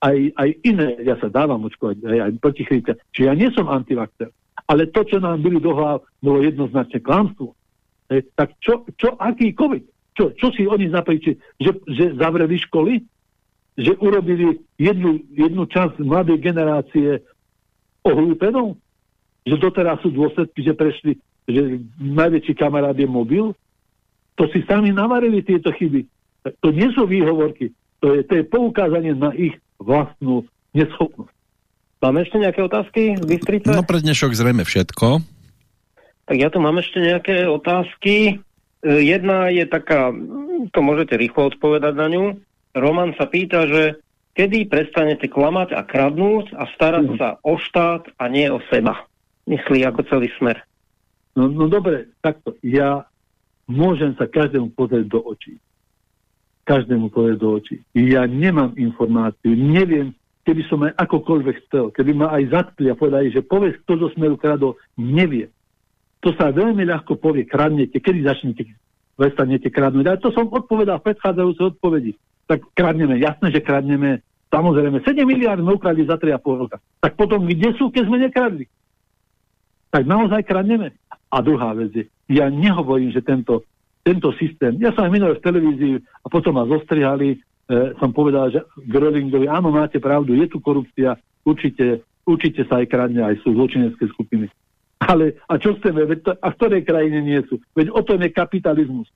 aj, aj iné, ja sa dávam očkovať, aj, aj proti chrípke. Čiže ja nie som antivaxer. Ale to, čo nám byli do hlav, bolo jednoznačne klamstvo. E, tak čo, čo, aký COVID? Čo, čo si oni zapríčili? Že, že zavreli školy? Že urobili jednu, jednu časť mladej generácie ohlúpenou? Že doteraz sú dôsledky, že prešli, že najväčší kamarát je mobil? To si sami navarili tieto chyby. To nie sú výhovorky. To je, to je poukázanie na ich vlastnú neschopnosť. Máme ešte nejaké otázky Bystrice? No pre dnešok zrejme všetko. Tak ja tu mám ešte nejaké otázky. E, jedna je taká, to môžete rýchlo odpovedať na ňu. Roman sa pýta, že kedy prestanete klamať a kradnúť a starať mm. sa o štát a nie o seba? Myslí ako celý smer. No, no dobre, takto. Ja môžem sa každému pozrieť do očí. každému povie do očí. Ja nemám informáciu, neviem, keby som aj akokoľvek chcel, keby ma aj zatkli a povedali, že povedz, kto zo Smeru kradol, nevie. To sa veľmi ľahko povie, kradnete, kedy začnete, prestanete kradnúť. Ale to som odpovedal v predchádzajúcej odpovedi. Tak kradneme, jasné, že kradneme, samozrejme, 7 miliard sme ukradli za 3,5 roka. Tak potom kde sú, keď sme nekradli? Tak naozaj kradneme. A druhá vec je, ja nehovorím, že tento, tento systém, ja som aj minulé v televízii a potom ma zostrihali, e, som povedal, že Grölingovi, áno, máte pravdu, je tu korupcia, určite, určite sa aj kradne, aj sú zločinecké skupiny. Ale a čo chceme, veď to, a v ktorej krajine nie sú? Veď o tom je kapitalizmus.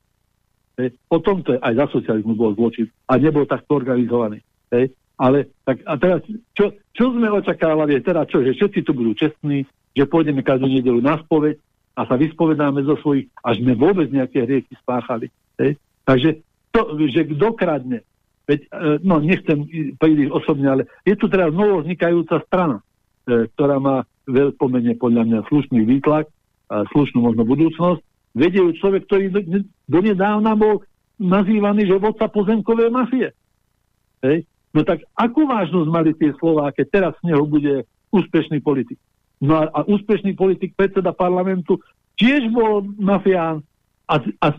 Hej. O tomto je, aj za socializmus bol zločin a nebol takto organizovaný. Hej. Ale tak, a teraz, čo, čo sme očakávali, teda čo, že všetci tu budú čestní, že pôjdeme každú nedelu na spoveď, a sa vyspovedáme zo svojich, až sme vôbec nejaké hriechy spáchali. Hej? Takže to, že kto kradne, veď, e, no nechcem príliš osobne, ale je tu teraz novo vznikajúca strana, e, ktorá má veľpomene podľa mňa slušný výtlak, slušnú možno budúcnosť, vedie človek, ktorý do, donedávna bol nazývaný, že vodca pozemkové mafie. Hej? No tak akú vážnosť mali tie slova, keď teraz z neho bude úspešný politik? No a, a úspešný politik, predseda parlamentu, tiež bol mafián. A, a z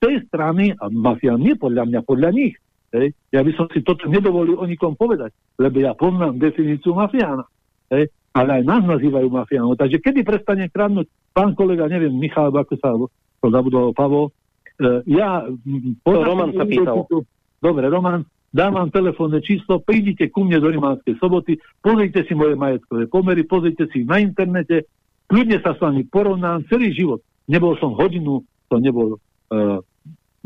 tej strany, a mafián nie podľa mňa, podľa nich, hej, ja by som si toto nedovolil o nikom povedať, lebo ja poznám definíciu mafiána. Hej, ale aj nás nazývajú mafiánov. Takže kedy prestane kradnúť pán kolega, neviem, Michal, ako sa to zabudol Pavol, e, ja... To Roman sa pýtal. Dobre, Roman, dám vám telefónne číslo, prídite ku mne do Rimánskej soboty, pozrite si moje majetkové pomery, pozrite si na internete, kľudne sa s vami porovnám celý život. Nebol som hodinu, to nebol uh,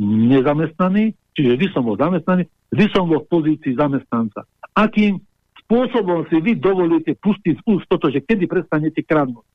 nezamestnaný, čiže vždy som bol zamestnaný, vždy som bol v pozícii zamestnanca. Akým spôsobom si vy dovolíte pustiť z úst toto, že kedy prestanete kradnúť?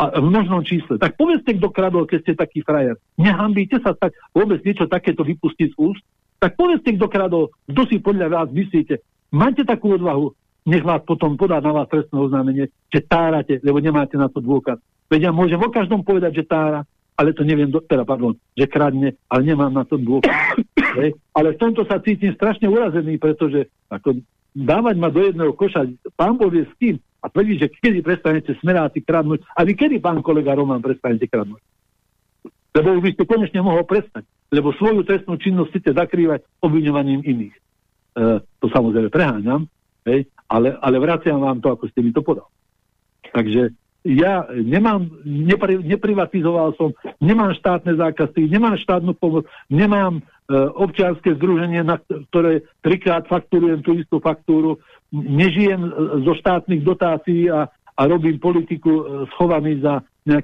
A v množnom čísle. Tak povedzte, kto kradol, keď ste taký frajer. Nehambíte sa tak vôbec niečo takéto vypustiť z úst? Tak povedzte, kto kradol, kto si podľa vás myslíte. Máte takú odvahu, nech vás potom podá na vás trestné oznámenie, že tárate, lebo nemáte na to dôkaz. Veď ja môžem o každom povedať, že tára, ale to neviem, do, teda pardon, že kradne, ale nemám na to dôkaz. ale v tomto sa cítim strašne urazený, pretože ako dávať ma do jedného koša, pán Boh vie s kým, a tvrdí, že kedy prestanete smeráci kradnúť, a vy kedy, pán kolega Roman, prestanete kradnúť? Lebo už by ste konečne mohol prestať. Lebo svoju trestnú činnosť chcete zakrývať obviňovaním iných. E, to samozrejme preháňam, hej, ale, ale vraciam vám to, ako ste mi to podal. Takže ja nemám, nepri, neprivatizoval som, nemám štátne zákazky, nemám štátnu pomoc, nemám e, občianske združenie, na ktoré trikrát fakturujem tú istú faktúru, nežijem e, zo štátnych dotácií a, a robím politiku e, schovaný za e,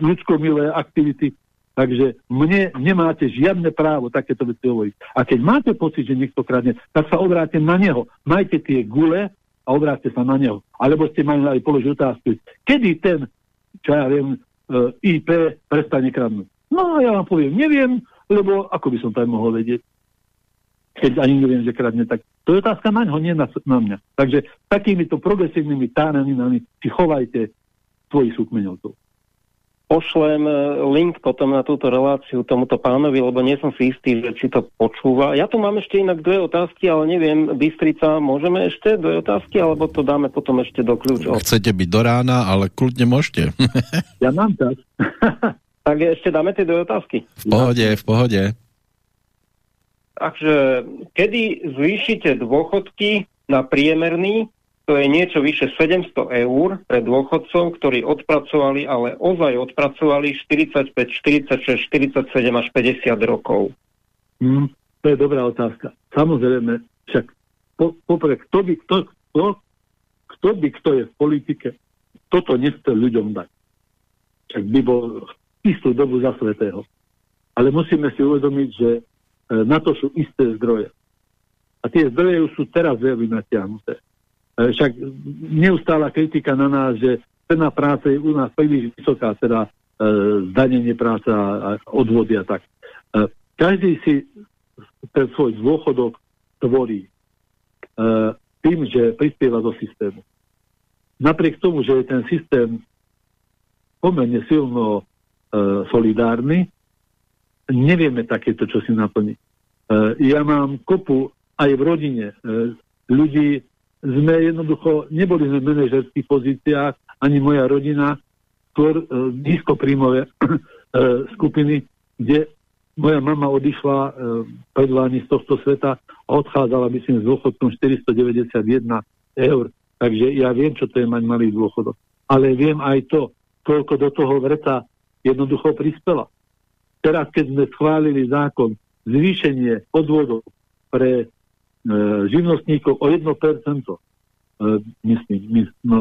ľudskomilé aktivity. Takže mne nemáte žiadne právo takéto veci hovoriť. A keď máte pocit, že niekto kradne, tak sa obráte na neho. Majte tie gule a obráte sa na neho. Alebo ste mali aj položiť otázku, kedy ten, čo ja viem, e, IP prestane kradnúť. No ja vám poviem, neviem, lebo ako by som to mohol vedieť. Keď ani neviem, že kradne, tak to je otázka na ňo, nie na, na mňa. Takže takýmito progresívnymi táraninami si chovajte svojich súkmeňovcov pošlem e, link potom na túto reláciu tomuto pánovi, lebo nie som si istý, že či to počúva. Ja tu mám ešte inak dve otázky, ale neviem, Bystrica, môžeme ešte dve otázky, alebo to dáme potom ešte do kľúčov? Chcete byť do rána, ale kľudne môžete. ja mám tak. tak ešte dáme tie dve otázky. V pohode, v pohode. Takže, kedy zvýšite dôchodky na priemerný to je niečo vyše 700 eur pre dôchodcov, ktorí odpracovali, ale ozaj odpracovali 45, 46, 47 až 50 rokov. Mm, to je dobrá otázka. Samozrejme, však po, popre, kto by, kto, kto, kto by, kto je v politike, toto nechce ľuďom dať. Však by bol istú dobu za svetého. Ale musíme si uvedomiť, že e, na to sú isté zdroje. A tie zdroje sú teraz veľmi natiahnuté. E, však neustála kritika na nás, že cena práce je u nás príliš vysoká, teda e, zdanenie práce a odvody a tak. E, každý si ten svoj dôchodok tvorí e, tým, že prispieva do systému. Napriek tomu, že je ten systém pomerne silno e, solidárny, nevieme takéto, čo si naplniť. E, ja mám kopu aj v rodine e, ľudí, sme jednoducho, neboli v manažerských pozíciách, ani moja rodina, skôr e, nízkopríjmové e, skupiny, kde moja mama odišla e, predváni z tohto sveta a odchádzala, myslím, s dôchodkom 491 eur. Takže ja viem, čo to je mať malý dôchodok. Ale viem aj to, koľko do toho vreca jednoducho prispela. Teraz, keď sme schválili zákon zvýšenie odvodov pre živnostníkov o 1%. E, myslím, my, no,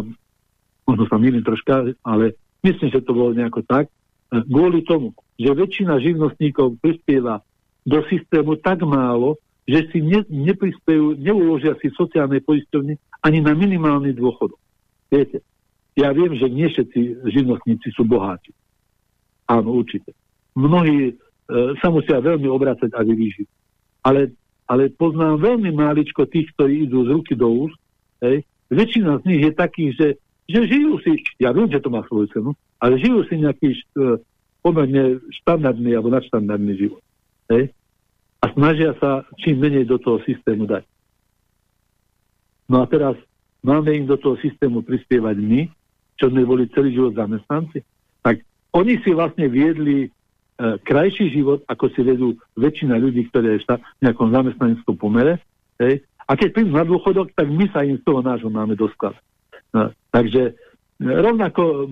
možno sa milím troška, ale myslím, že to bolo nejako tak. E, kvôli tomu, že väčšina živnostníkov prispieva do systému tak málo, že si ne, neprispejú, neuložia si sociálne poisťovne ani na minimálny dôchodok. Viete, ja viem, že nie všetci živnostníci sú boháči. Áno, určite. Mnohí e, sa musia veľmi obracať a vyvížiť. Ale ale poznám veľmi máličko tých, ktorí idú z ruky do úst. Hej. Väčšina z nich je takých, že, že žijú si, ja viem, že to má svoju cenu, ale žijú si nejaký uh, pomerne štandardný alebo nadštandardný život. Hej. A snažia sa čím menej do toho systému dať. No a teraz máme im do toho systému prispievať my, čo sme boli celý život zamestnanci. Tak oni si vlastne viedli krajší život, ako si vedú väčšina ľudí, ktoré je v nejakom zamestnaneckom pomere. Hej. A keď prídu na dôchodok, tak my sa im z toho nášho máme doskladať. No, takže e, rovnako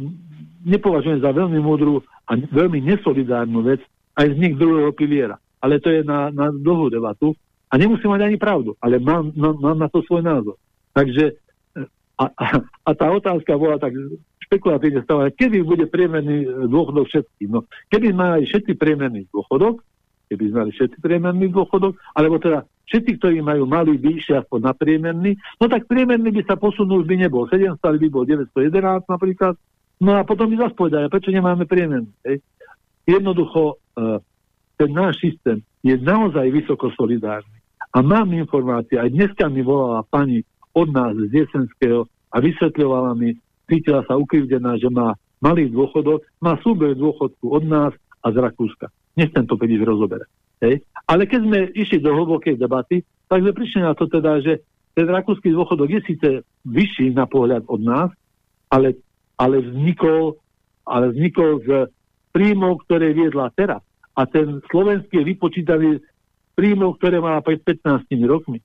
nepovažujem za veľmi múdru a veľmi nesolidárnu vec aj vznik druhého piliera. Ale to je na, na dlhú debatu a nemusím mať ani pravdu, ale mám, mám, mám na to svoj názor. Takže e, a, a, a tá otázka bola tak špekulatívne stavať, kedy bude priemerný dôchodok všetkým. No, keby mali všetci priemerný dôchodok, keby mali všetci priemerný dôchodok, alebo teda všetci, ktorí majú malý vyšší aspoň na priemerný, no tak priemerný by sa posunul, by nebol 700, ale by bol 911 napríklad, no a potom by zase povedali, prečo nemáme priemerný. Hej? Jednoducho, uh, ten náš systém je naozaj vysoko solidárny. A mám informácie, aj dneska mi volala pani od nás z Jesenského a vysvetľovala mi, cítila sa ukrivdená, že má malý dôchodok, má súboj dôchodku od nás a z Rakúska. Nechcem to keď rozoberať. Hej. Ale keď sme išli do hlbokej debaty, tak sme prišli na to teda, že ten rakúsky dôchodok je síce vyšší na pohľad od nás, ale, ale, vznikol, ale vznikol z príjmov, ktoré viedla teraz. A ten slovenský je vypočítaný príjmov, ktoré má pred 15 rokmi.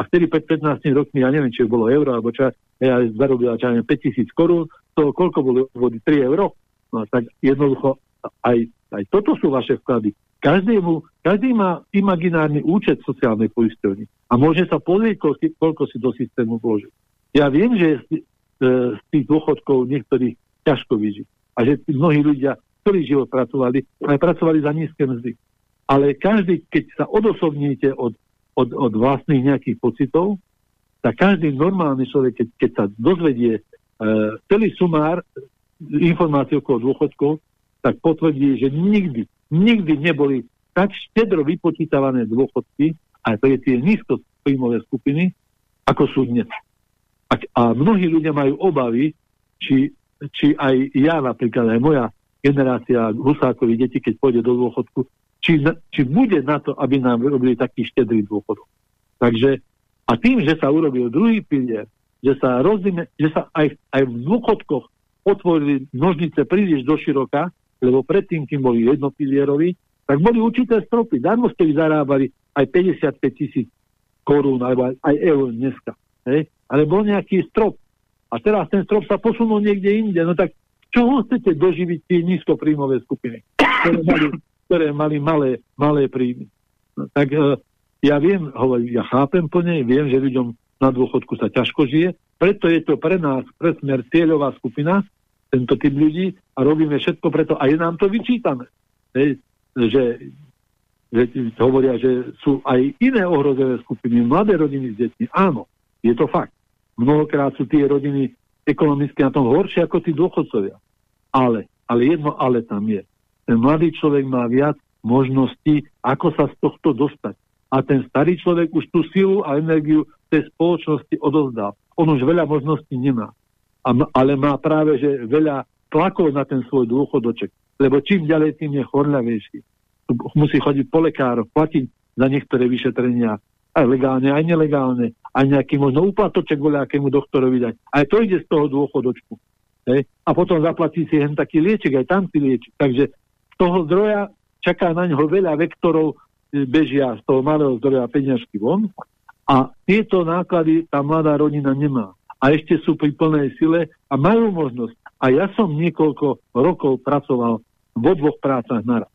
A vtedy pred 15 rokmi, ja neviem, či bolo euro, alebo čo, ja zarobila čo neviem, 5000 korún, to koľko bolo vody? 3 euro? No tak jednoducho, aj, aj toto sú vaše vklady. Každému, každý má imaginárny účet sociálnej poisťovni a môže sa pozrieť, koľko, koľko si do systému vložil. Ja viem, že z, e, tých dôchodkov niektorých ťažko vyžiť a že mnohí ľudia celý život pracovali, aj pracovali za nízke mzdy. Ale každý, keď sa odosobníte od od, od vlastných nejakých pocitov, tak každý normálny človek, keď, keď sa dozvedie e, celý sumár informácií okolo dôchodkov, tak potvrdí, že nikdy, nikdy neboli tak štedro vypočítavané dôchodky, aj pre tie nízko príjmové skupiny, ako sú dnes. A, a mnohí ľudia majú obavy, či, či aj ja napríklad, aj moja generácia Husákovi deti, keď pôjde do dôchodku, či, či bude na to, aby nám robili taký štedrý dôchodok. Takže a tým, že sa urobil druhý pilier, že sa, rozime, že sa aj, aj v dôchodkoch otvorili nožnice príliš do široka, lebo predtým, kým boli jednopilieroví, tak boli určité stropy. Darmo ste zarábali aj 55 tisíc korún, alebo aj, aj eur dneska. Hej? Ale bol nejaký strop. A teraz ten strop sa posunul niekde inde. No tak čoho chcete doživiť tie nízkopríjmové skupiny, ktoré mali ktoré mali malé, malé príjmy. No, tak e, ja viem, ja chápem plne, viem, že ľuďom na dôchodku sa ťažko žije, preto je to pre nás presmer cieľová skupina, tento typ ľudí a robíme všetko preto a je nám to vyčítané. Hej, že, že hovoria, že sú aj iné ohrozené skupiny, mladé rodiny s deťmi. Áno, je to fakt. Mnohokrát sú tie rodiny ekonomicky na tom horšie ako tí dôchodcovia. Ale, ale jedno ale tam je ten mladý človek má viac možností, ako sa z tohto dostať. A ten starý človek už tú silu a energiu tej spoločnosti odozdal. On už veľa možností nemá. A, ale má práve, že veľa tlakov na ten svoj dôchodoček. Lebo čím ďalej, tým je chorľavejší. musí chodiť po lekároch, platiť za niektoré vyšetrenia, aj legálne, aj nelegálne, aj nejaký možno úplatoček voľakému doktorovi dať. Aj to ide z toho dôchodočku. Hej? A potom zaplatí si hen taký lieček, aj tam si lieči. Takže toho zdroja čaká na ňo veľa vektorov, e, bežia z toho malého zdroja peňažky von a tieto náklady tá mladá rodina nemá. A ešte sú pri plnej sile a majú možnosť. A ja som niekoľko rokov pracoval vo dvoch prácach naraz.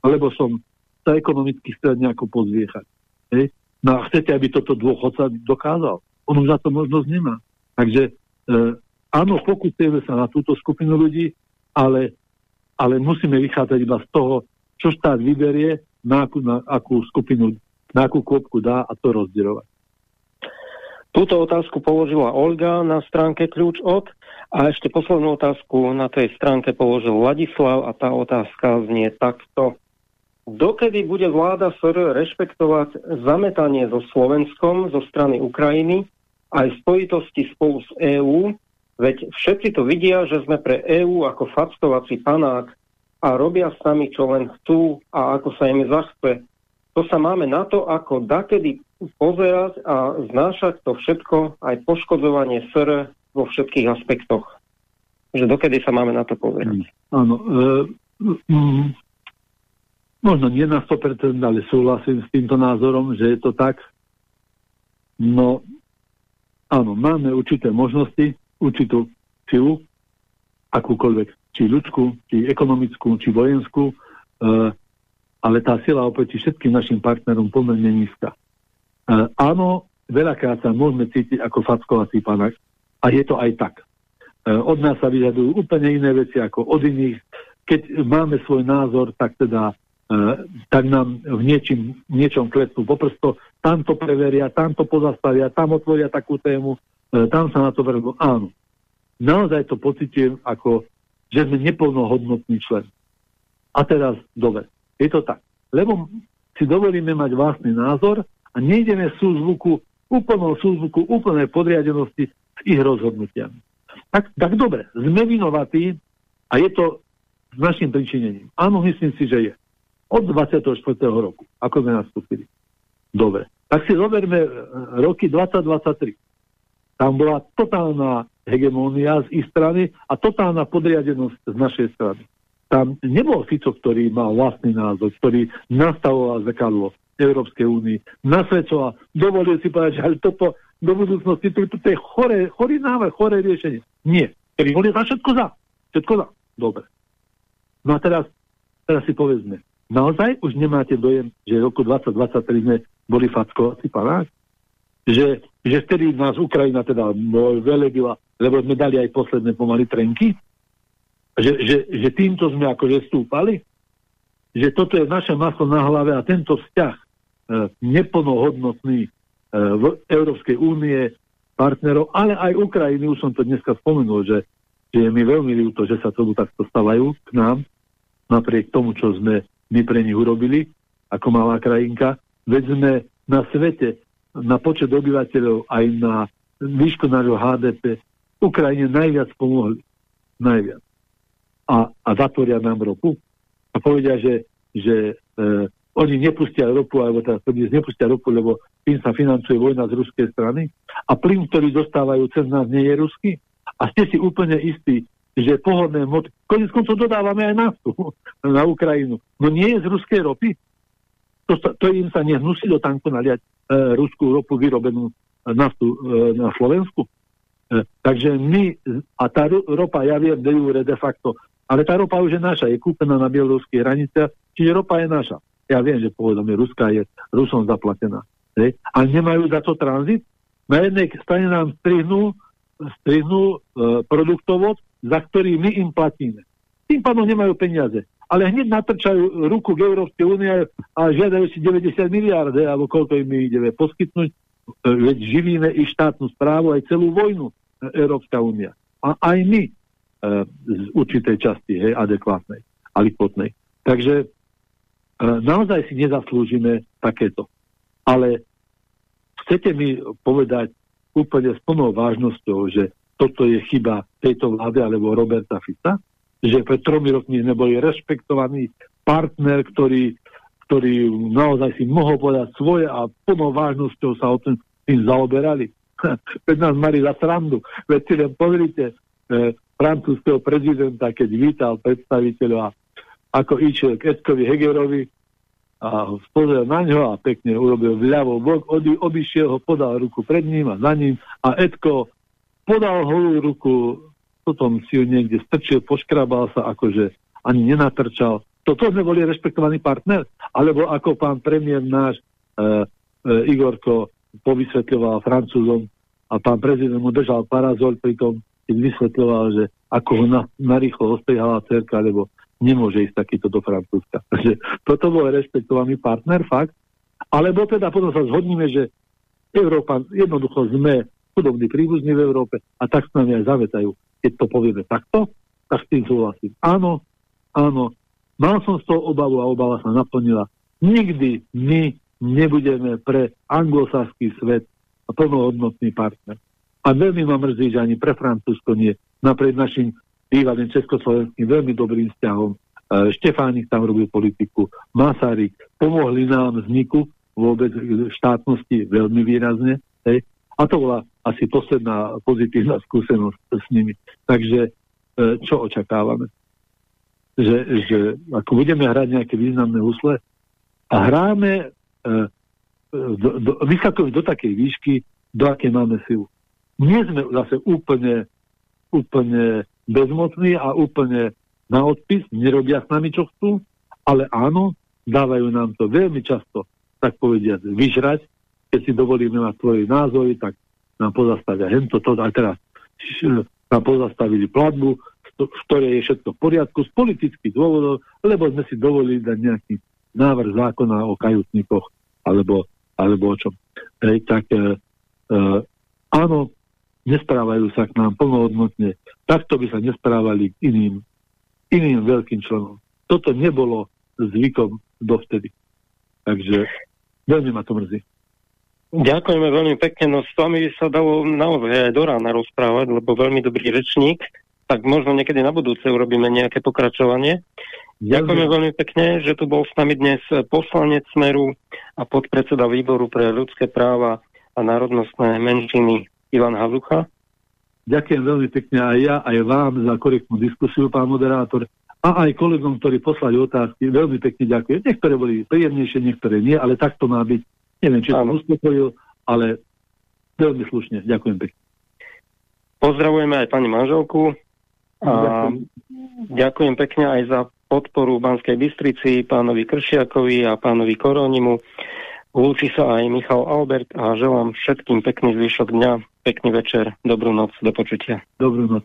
Lebo som sa ekonomicky chcel nejako pozviechať. Hej? No a chcete, aby toto dôchodca dokázal. On už na to možnosť nemá. Takže e, áno, fokusujeme sa na túto skupinu ľudí, ale, ale musíme vychádzať iba z toho, čo štát vyberie, na akú, na akú skupinu, na akú kôpku dá a to rozdielovať. Túto otázku položila Olga na stránke Kľúč od a ešte poslednú otázku na tej stránke položil Ladislav a tá otázka znie takto. Dokedy bude vláda SR rešpektovať zametanie so Slovenskom zo strany Ukrajiny aj spojitosti spolu s EÚ, veď všetci to vidia, že sme pre EÚ ako fackovací panák a robia s nami, čo len chcú a ako sa im zachce. To sa máme na to, ako dakedy pozerať a znášať to všetko, aj poškodzovanie SR vo všetkých aspektoch. Že dokedy sa máme na to pozerať. Áno. E, Možno nie na 100%, ale súhlasím s týmto názorom, že je to tak. No, áno, máme určité možnosti, určitú silu, akúkoľvek, či ľudskú, či ekonomickú, či vojenskú, e, ale tá sila oproti všetkým našim partnerom pomerne nízka. E, áno, veľakrát sa môžeme cítiť ako fackovací panak a je to aj tak. E, od nás sa vyžadujú úplne iné veci ako od iných. Keď máme svoj názor, tak teda tak nám v niečím, niečom klepnú poprsto, tam to preveria, tam to pozastavia, tam otvoria takú tému, tam sa na to vrhnú. Áno. Naozaj to pocitujem ako, že sme neplnohodnotný člen. A teraz, dobre, je to tak. Lebo si dovolíme mať vlastný názor a nejdeme súzvuku, úplnou súzvuku, úplnej podriadenosti s ich rozhodnutiami. Tak, tak dobre, sme vinovatí a je to s našim pričinením. Áno, myslím si, že je od 24. roku, ako sme nastúpili. Dobre. Tak si zoberme e, roky 2023. Tam bola totálna hegemónia z ich strany a totálna podriadenosť z našej strany. Tam nebol Fico, ktorý mal vlastný názor, ktorý nastavoval zrkadlo Európskej únii, nasvedčoval, dovolil si povedať, že toto do budúcnosti, to, to, je choré, chorý návrh, choré riešenie. Nie. Keby boli za všetko za. Všetko za. Dobre. No a teraz, teraz si povedzme, Naozaj už nemáte dojem, že v roku 2023 sme boli fackovací panák? Že, že vtedy nás Ukrajina teda velegila, lebo sme dali aj posledné pomaly trenky? Že, že, že týmto sme akože stúpali? Že toto je naše maslo na hlave a tento vzťah e, neplnohodnotný e, v Európskej únie partnerov, ale aj Ukrajiny, už som to dneska spomenul, že, že je mi veľmi ľúto, že sa tomu takto stavajú k nám, napriek tomu, čo sme my pre nich urobili, ako malá krajinka. Veď sme na svete, na počet obyvateľov, aj na výšku nášho HDP Ukrajine najviac pomohli. Najviac. A, a zatvoria nám ropu. A povedia, že, že e, oni nepustia ropu, alebo teda nepustia ropu, lebo tým sa financuje vojna z ruskej strany. A plyn, ktorý dostávajú cez nás, nie je ruský. A ste si úplne istí, že pohodné hmoty, konec koncov dodávame aj naftu na Ukrajinu. No nie je z ruskej ropy. To, to im sa nehnusí do tanku naliať e, ruskú ropu vyrobenú e, naftu e, na Slovensku. E, takže my, a tá ropa, ja viem, de jure, de facto, ale tá ropa už je naša, je kúpená na bieloruských hraniciach, čiže ropa je naša. Ja viem, že povedomie Ruská je Rusom zaplatená. Hej? Ale nemajú za to tranzit. Na jednej strane nám strihnú, strihnú e, produktovod, za ktorý my im platíme. Tým pádom nemajú peniaze. Ale hneď natrčajú ruku k Európskej únie a žiadajú si 90 miliard, alebo koľko im ide poskytnúť, e, veď živíme i štátnu správu, aj celú vojnu e, Európska únia. A aj my e, z určitej časti, hej, adekvátnej a lipotnej. Takže naozaj si nezaslúžime takéto. Ale chcete mi povedať úplne s plnou vážnosťou, že toto je chyba tejto vlády alebo Roberta Fica, že pred tromi rokmi neboli rešpektovaní partner, ktorý, ktorý naozaj si mohol povedať svoje a plnou vážnosťou sa o tým, tým zaoberali. Veď nás mali za srandu. Veď si len pozrite e, francúzského prezidenta, keď vítal predstaviteľa, ako išiel k Edkovi Hegerovi a pozrel na ňo a pekne urobil vľavo bok, odi, obišiel ho, podal ruku pred ním a za ním a Edko podal holú ruku, potom si ju niekde strčil, poškrabal sa, akože ani nenatrčal. Toto sme boli rešpektovaný partner? Alebo ako pán premiér náš e, e, Igorko povysvetľoval Francúzom a pán prezident mu držal parazol pri tom, keď vysvetľoval, že ako ho na, narýchlo ostriehala cerka, lebo nemôže ísť takýto do Francúzska. Takže toto bol rešpektovaný partner, fakt. Alebo teda potom sa zhodníme, že Európa, jednoducho sme chudobní príbuzní v Európe a tak sa nami aj zavetajú. Keď to povieme takto, tak s tým súhlasím. Áno, áno, mal som z toho obavu a obava sa naplnila. Nikdy my nebudeme pre anglosaský svet plnohodnotný partner. A veľmi ma mrzí, že ani pre Francúzsko nie. Napriek našim bývalým československým veľmi dobrým vzťahom. E, Štefánik tam robil politiku, Masaryk, pomohli nám vzniku vôbec štátnosti veľmi výrazne. Hej. A to bola asi posledná pozitívna skúsenosť s nimi. Takže e, čo očakávame? Že, že ako budeme hrať nejaké významné husle a hráme e, do, do, vysoko do takej výšky, do aké máme silu. Nie sme zase úplne, úplne bezmocní a úplne na odpis, nerobia s nami, čo chcú, ale áno, dávajú nám to veľmi často, tak povediať, vyžrať. Keď si dovolíme mať svoje názory, tak nám pozastavia hento, to a teraz nám pozastavili platbu, v ktorej je všetko v poriadku z politických dôvodov, lebo sme si dovolili dať nejaký návrh zákona o kajutníkoch alebo, alebo o čom. Hej, tak e, e, áno, nesprávajú sa k nám plnohodnotne. Takto by sa nesprávali k iným, iným veľkým členom. Toto nebolo zvykom dovtedy. Takže veľmi ma to mrzí. Ďakujeme veľmi pekne, no s vami sa dalo naozaj aj do rána rozprávať, lebo veľmi dobrý rečník, tak možno niekedy na budúce urobíme nejaké pokračovanie. Ďakujeme veľmi pekne, že tu bol s nami dnes poslanec Smeru a podpredseda výboru pre ľudské práva a národnostné menšiny Ivan Hazucha. Ďakujem veľmi pekne aj ja, aj vám za korektnú diskusiu, pán moderátor, a aj kolegom, ktorí poslali otázky. Veľmi pekne ďakujem. Niektoré boli príjemnejšie, niektoré nie, ale tak to má byť. Neviem, či som uspokojil, ale veľmi slušne. Ďakujem pekne. Pozdravujeme aj pani manželku. A ďakujem. ďakujem pekne aj za podporu Banskej Bystrici, pánovi Kršiakovi a pánovi Koronimu. Lúči sa aj Michal Albert a želám všetkým pekný zvyšok dňa, pekný večer, dobrú noc, do počutia. Dobrú noc.